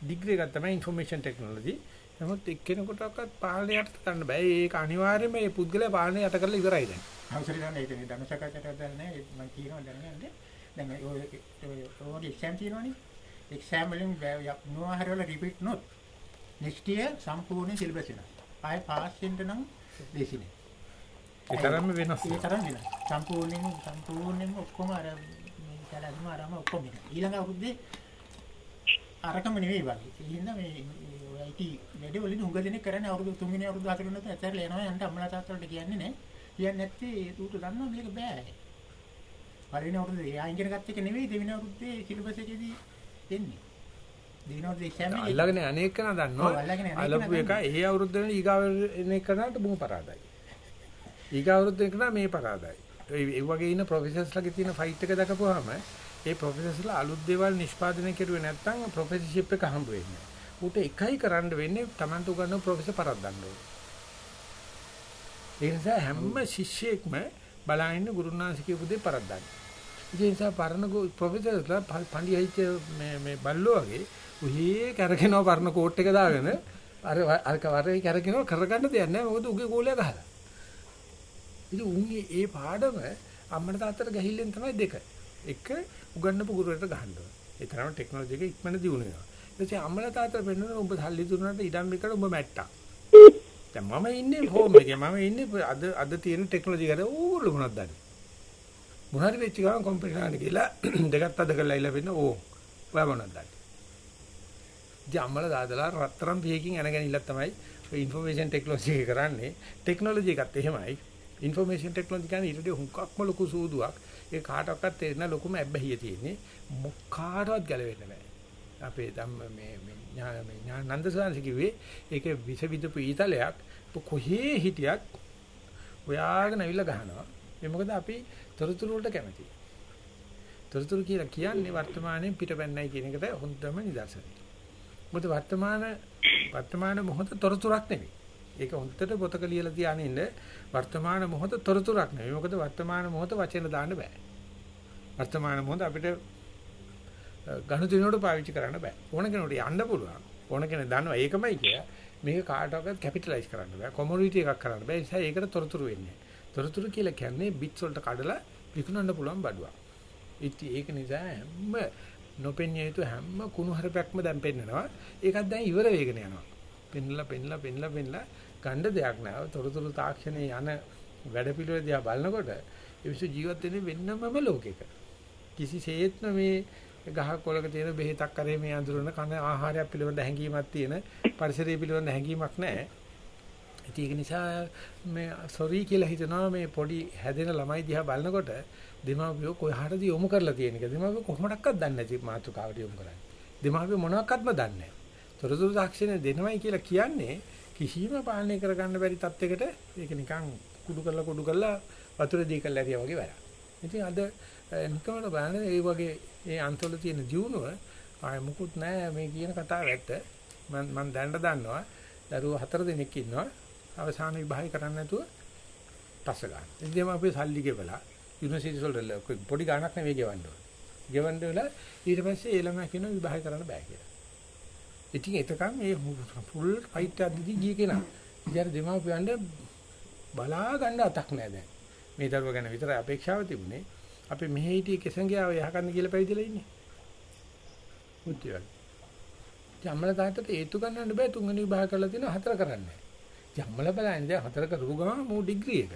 ඩිග්‍රී එක තමයි ইনফরমේෂන් ටෙක්නොලොජි. නමුත් එක්කෙනෙකුටවත් පාලනය යට කරන්න බෑ. ඒක අනිවාර්යයෙන්ම මේ පුද්ගලයා පාලනය යට කරලා ඉවරයි දැන්. හවුසරි දැන් ඒක නේ ධර්මසකච්ඡාට දැන්නේ මම කියනවා දැනගන්නේ. දැන් ඔය ඔය එක්සෑම් තියෙනවනේ. එක්සෑම් වලින් මොනවා හරි වල රිපීට් නොත් next year සම්පූර්ණ සිලබස් වෙනවා. ආයෙ පාස් වෙන්න නම් දේශිනේ. ඒ තරම්ම වෙනස්. ඒ තරම් වෙනස්. සම්පූර්ණයෙන්ම සම්පූර්ණයෙන්ම ඔක්කොම අර මේ කලස්ම අරම ඔක්කොම වෙනවා. ඊළඟ අවුරුද්දේ අරකම නෙවෙයි වගේ. ඉතින් මේ IT වැඩි වලින් උඟ දෙනෙක් කරන්නේ අවුරුදු 3 වෙනි අවුරුදු 4 වෙනි අවුරුදු ඇතරලා යනවා යන්න අම්මලා තාත්තලාට කියන්නේ නැහැ. කියන්නේ නැත්තේ ඌට දන්නවා මේක බෑ. පළවෙනි අවුරුද්දේ එයා ඉගෙන ගත්ත එක නෙවෙයි දෙවෙනි අවුරුද්දේ සිලබස් එකේදී දෙන්නේ. දෙවෙනි අවුරුද්දේ එක්සෑම් එකේ අල්ලගෙන අනේක කන දන්නවා. අලපු එක. ඒ අවුරුද්ද ඊගාව එන එකනට බොහොම පරාදයි. ඊගාව අවුරුද්ද එකන මේ පරාදයි. ඒ වගේ ඉන්න ප්‍රොෆෙසර්ස්ලාගේ තියෙන ෆයිට් එක දකපුවාම ඒ ප්‍රොෆෙසර්ස්ලා අලුත් දේවල් නිෂ්පාදනය කරුවේ නැත්නම් ප්‍රොෆෙසර්ෂිප් එක හම්බ වෙන්නේ නැහැ. ඌට එකයි කරන්න වෙන්නේ Tamanට උගන්වන ප්‍රොෆෙසර් පරද්දන්න ඕනේ. ඒ නිසා හැම ශිෂ්‍යයෙක්ම බලහින්න ගුරුනාංශ කියපු දේ පරද්දන්න. ඒ නිසා පරණ ප්‍රොෆෙසර්ස්ලා පඬියිච්ච මේ මේ බල්ලෝ වගේ උහි කරගෙනව පරණ කෝට් එක දාගෙන අර අර කරගෙනව කරගන්න දෙයක් නැහැ මොකද උගේ ගෝලයා ගහලා. ඉතින් උන්ගේ ඒ පාඩම අම්මට තාත්තට ගහිල්ලෙන් තමයි දෙක. එක උගන්නපු ගුරුවරට ගහන්න ඕන. ඒ තරම ටෙක්නොලොජි එක ඉක්මන දියුණු වෙනවා. ඊට පස්සේ අම්මලා තාත්තලා පෙන්නන ඔබ සල්ලි දුන්නාට ඉඩම් විකට ඔබ මැට්ටා. දැන් මම ඉන්නේ හෝම් එකේ. මම ඉන්නේ අද අද තියෙන ටෙක්නොලොජි එකට ඕගොල්ලෝ මොනවද දන්නේ. මොනාරි වෙච්ච ගමන් කම්පියුටර් ගන්න කියලා දෙකත් අද කරලා ඉලා වෙන්න ඕ. ඔයා මොනවද දන්නේ. ඉතින් අම්මලා තාත්තලා රත්තරන් පියකින් අනගෙන ඉල්ල තමයි ඔය ইনফෝමේෂන් ටෙක්නොලොජි කරන්නේ. ටෙක්නොලොජි එකත් එහෙමයි. ইনফরmేෂන් ටෙක්නොලොජි කියන්නේ ඊට වඩා හුඟක්ම ලොකු සූදුවක්. ඒ කාටවත් තේරෙන ලොකුම ඇබ්බැහිය තියෙන්නේ මොකාටවත් ගැලවෙන්නේ නැහැ. අපේ ධම්ම මේ මේ ඥාන නන්දසාරංශ කිව්වේ ඒකේ විස විදපු ඊතලයක් කොහේ හිටියත් ඔයාගෙන අවිල්ල ගහනවා. මේ මොකද අපි තොරතුරු වලට කැමතියි. තොරතුරු කියලා කියන්නේ වර්තමානයේ පිටපැන්නයි කියන එකට හොඳම නිදර්ශනය. මොකද වර්තමාන වර්තමාන මොහොත තොරතුරක් නෙවෙයි. ඒක හොඳට පොතක ලියලා තියාගෙන ඉන්න වර්තමාන මොහොත තොරතුරක් නෙවෙයි. මොකද වර්තමාන මොහොත වචන දාන්න බෑ. වර්තමාන මොහොත අපිට ගණුදිනවලට පාවිච්චි කරන්න බෑ. ඕන කෙනෙකුට යන්න පුළුවන්. ඕන කෙනෙක් දන්නවා ඒකමයි කියලා. මේක කාටවත් කැපිටලයිස් කරන්න බෑ. කොමොඩිටි එකක් කරන්න බෑ. ඒ නිසා ඒකට තොරතුරු වෙන්නේ. තොරතුරු කියලා කියන්නේ බිට්ස් වලට කඩලා විකුණන්න පුළුවන් බඩුවක්. ඉතින් ඒක නිසා හැම නොපෙන්ිය යුතු හැම කුණු හරපයක්ම දැන් පෙන්නනවා. ඒකත් දැන් ඉවර වෙගෙන යනවා. පෙන්නලා පෙන්නලා පෙන්නලා පෙන්නලා ගණ්ඩ දෙයක් නෑ. තොරතුරු තාක්ෂණයේ යන වැඩපිළිවෙල දිහා බලනකොට ඒ විශ්ව ජීවත් වෙන්නේ වෙන්නමම ලෝකෙක. කිසිසේත්ම මේ ගහක් කොලක තියෙන බෙහෙතක් කරේ මේ අඳුරන කන ආහාරයක් පිළිබඳ හැඟීමක් තියෙන පරිසරය පිළිබඳ හැඟීමක් නැහැ. ඉතින් ඒක නිසා මේ සොරි කියලා හිතනවා මේ පොඩි හැදෙන ළමයි දිහා බලනකොට දෙමාපියෝ කොහාටද යොමු කරලා තියෙන එක. දෙමාපියෝ කොහොමඩක්වත් දන්නේ නැති මාතෘකාවට යොමු කරන්නේ. දෙමාපියෝ මොනවත්ක්වත්ම දන්නේ නැහැ. තොරතුරු තාක්ෂණය දෙනවයි කියලා කියන්නේ කිසිම පාලනය කරගන්න බැරි තත්යකට ඒක නිකන් කුඩු කරලා කුඩු කරලා වතුර දී කරලා ඇරියා වගේ වැඩක්. ඉතින් අද නිකමට බලන්න ඒ වගේ ඒ අන්තවල තියෙන ජීවුණුව ආය මුකුත් නැහැ මේ කියන කතාව ඇත්ත. මම මම දැනට දන්නවා දරුවෝ හතර දෙනෙක් ඉන්නවා. අවසාන විභාගය කරන්න නැතුව පස්ස ගන්න. ඉතින් අපි සල්ලි ගෙවලා යුනිවර්සිටි වලට පොඩි ගාණක් නෙවෙයි ගෙවන්න ඕනේ. ගෙවන්න වෙලා ඊට පස්සේ ඒ ළමයා කියනවා විභාගය කරන්න බෑ කියලා. ඉතින් එතකන් මේ ෆුල් ෆයිට් එකක් දිදී ගිය කෙනා. ඉතින් අර දෙමාපියන්ට බලා ගන්න අතක් නැහැ දැන්. මේ දරුවා ගැන විතරයි අපේක්ෂාව තිබුණේ. අපි මෙහි හිටියේ කෙසඟියාව යහකන්න කියලා පැවිදිලා ඉන්නේ. මුත්‍ය වැඩි. ජම්මල තාත්තට හේතු ගන්නන්න බෑ තුන්වෙනි විභාග කරලා තියෙනවා හතර කරන්නේ. ජම්මල බලන්නේ දැන් හතර කරපු ගමන් මූ ඩිග්‍රී එක.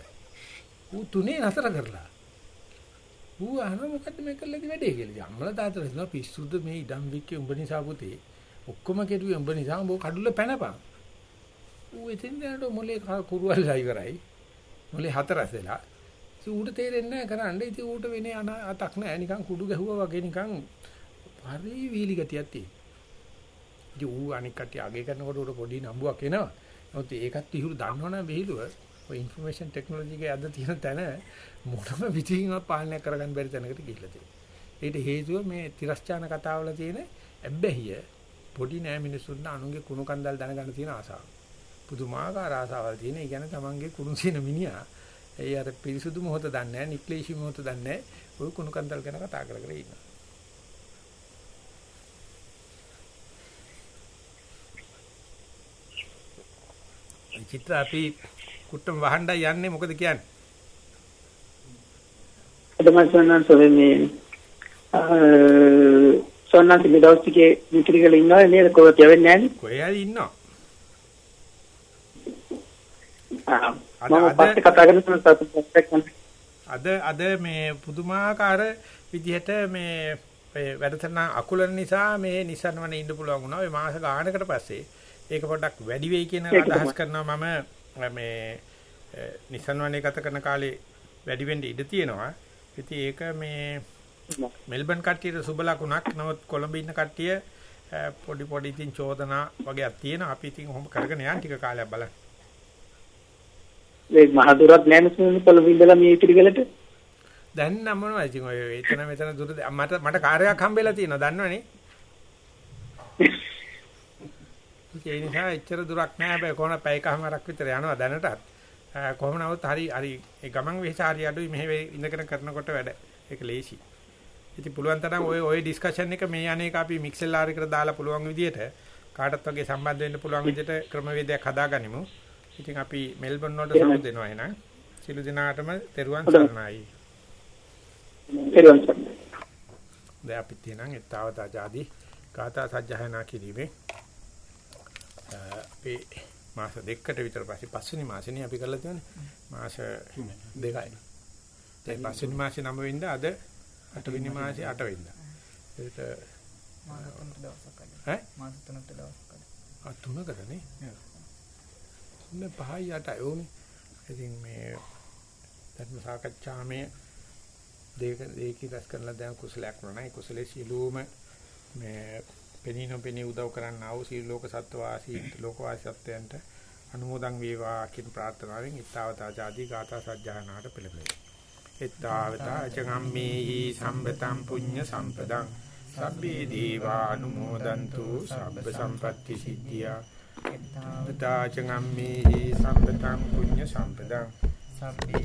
ඌ තුනේ නතර කරලා. ඌ අහනවා මොකද්ද මේ කළේ වැඩේ කියලා. ජම්මල තාත්තට හිතනවා පිස්සුද මේ ඉඩම් වික්කේ උඹ නිසා පුතේ. ඔක්කොම කෙරුවේ උඹ නිසා උඹ කඩුල පැනපන්. ඌ එතෙන් දැනට මොලේ කුරුවල්ලා ඉවරයි. මොලේ හතරස් වෙලා. ඉතින් ඌට තේරෙන්නේ නැහැ කරන්න. ඉතින් ඌට වෙන්නේ අන අතක් නැහැ නිකන් කුඩු ගැහුවා වගේ නිකන් හරි වීලි ගතියක් තියෙනවා. ඉතින් ඌ අනික් කටි අගේ කරනකොට උඩ පොඩි නම්බුවක් එනවා. නමුත් ඒකත් ඉහුරු දන්නවනම් විහිළුව ඔය ইনফরমේෂන් ටෙක්නොලොජි එකේ අද තියෙන තැන මොනම විදිහකින්වත් පාලනය කරගන්න බැරි තැනකට ගිහිල්ලා තියෙනවා. ඒකට හේතුව මේ තිරස්චාන කතාවල තියෙන ඇබ්බැහිය පොඩි නෑ මිනිස්සුන්ට අනුන්ගේ කුණු කන්දල් දැනගන්න තියෙන ආසාව. පුදුමාකාර ආසාවල් තියෙන. ඒ කියන්නේ තමන්ගේ කුණු සීන මිනිහා ඒ අර පිරිසුදු මොහොත දන්නේ නැහැ, නික්ලේශී මොහොත දන්නේ නැහැ. ওই කුණු කන්දල් ගැන කතා කර කර ඉන්නවා. චිත්‍ර අපි කුට්ටම වහණ්ඩා යන්නේ මොකද කියන්නේ? අදම සන්නන් සොරේ සොන්නන් මේ දවස් ටිකේ මිත්‍රිකල ඉන්නවා නේද කොහෙද යවෙන්නේ නැහැ කොහේ හරි ඉන්නවා. අද අද මේ පුදුමාකාර විදිහට මේ වැඩසටහන අකුලන නිසා මේ නිසන්වනේ ඉන්න පුළුවන් වුණා. ඒ මාස ගානකට පස්සේ ඒක පොඩ්ඩක් වැඩි වෙයි කියන අදහස් කරනවා මම මේ නිසන්වනේ ගත කරන කාලේ වැඩි වෙන්න ඉඩ තියෙනවා. ඉතින් ඒක මේ මෙල්බන් කට්ටියට සුබ ලකුණක්. නමුත් කොළඹ ඉන්න කට්ටිය පොඩි පොඩි ඉතින් චෝදනා වගේක් තියෙනවා. අපි ඉතින් ඔහොම කරගෙන යන් ටික කාලයක් බලන්න. ඒ මහදුරත් නෑ නෙමෙයි කොළඹ ඉඳලා මේ ඉතිරිගලට. දැන් නම් මොනවද ඉතින් ඔය එතන මෙතන දුර මට මට කාර්යයක් හම්බෙලා තියෙනවා දන්නවනේ. ඒ නිසා එච්චර දුරක් නෑ හැබැයි කොහොම පැයකමාරක් විතර යනවා දැනටත්. කොහොම නමුත් හරි හරි ඒ ගමන් වෙහස හරි අඩුයි මෙහෙ ඉඳගෙන කරනකොට වැඩ. ඒක ලේසි. ඉතින් පුළුවන් තරම් ඔය ඔය ඩිස්කෂන් එක මේ අනේක අපි මික්සෙල් ආර් එකට දාලා පුළුවන් විදියට කාටත් වගේ සම්බන්ධ වෙන්න පුළුවන් විදියට ක්‍රමවේදයක් හදාගනිමු. ඉතින් අපි මෙල්බන් වලට සමු දෙනවා එහෙනම්. සිළු දිනාටම තෙරුවන් සරණයි. තෙරුවන් සරණයි. දැන් අපි තියෙනම් ඊතාවතා ආදී ගාථා සජ්ජහායනා කිරීමේ අපි මාස දෙකකට විතර පස්සේ පස්වෙනි මාසෙනේ අපි කරලා තියෙන්නේ මාස දෙකයි. දැන් පස්වෙනි මාසේ 9 වෙනිදා අද 8 වෙනි මාසේ 8 වෙනිදා. ඒක මාස තුනක් දවසක් අද. ඈ මාස තුනක් දවසක් අද. ආ තුනකටනේ. තුන පහයි 8යි ඕනේ. ඉතින් මේ ධර්ම සාකච්ඡාමේ දෙක දෙකී රැස් කරලා දැන් කුසලයක් නෑ. කුසලයේ සියලුම මේ පෙනී නොපෙනී උදව් කරන්න ආව සීල ලෝක සත්වාසී ලෝකවාසී සත්‍යයන්ට අනුමෝදන් වේවා කියන ප්‍රාර්ථනාවෙන් ඊතාවතා ආදී ගාථා සජ්ජායනාට පෙළඹෙනවා. ඊතාවතා චගම්මේහි සම්පතම් පුඤ්ඤ සම්පදං සබ්බේ දීවා අනුමෝදන්තු සබ්බ සම්පත්‍ති සිද්ධියා. ඊතාවතා චගම්මේහි සම්පතම් පුඤ්ඤ සම්පදං සබ්බේ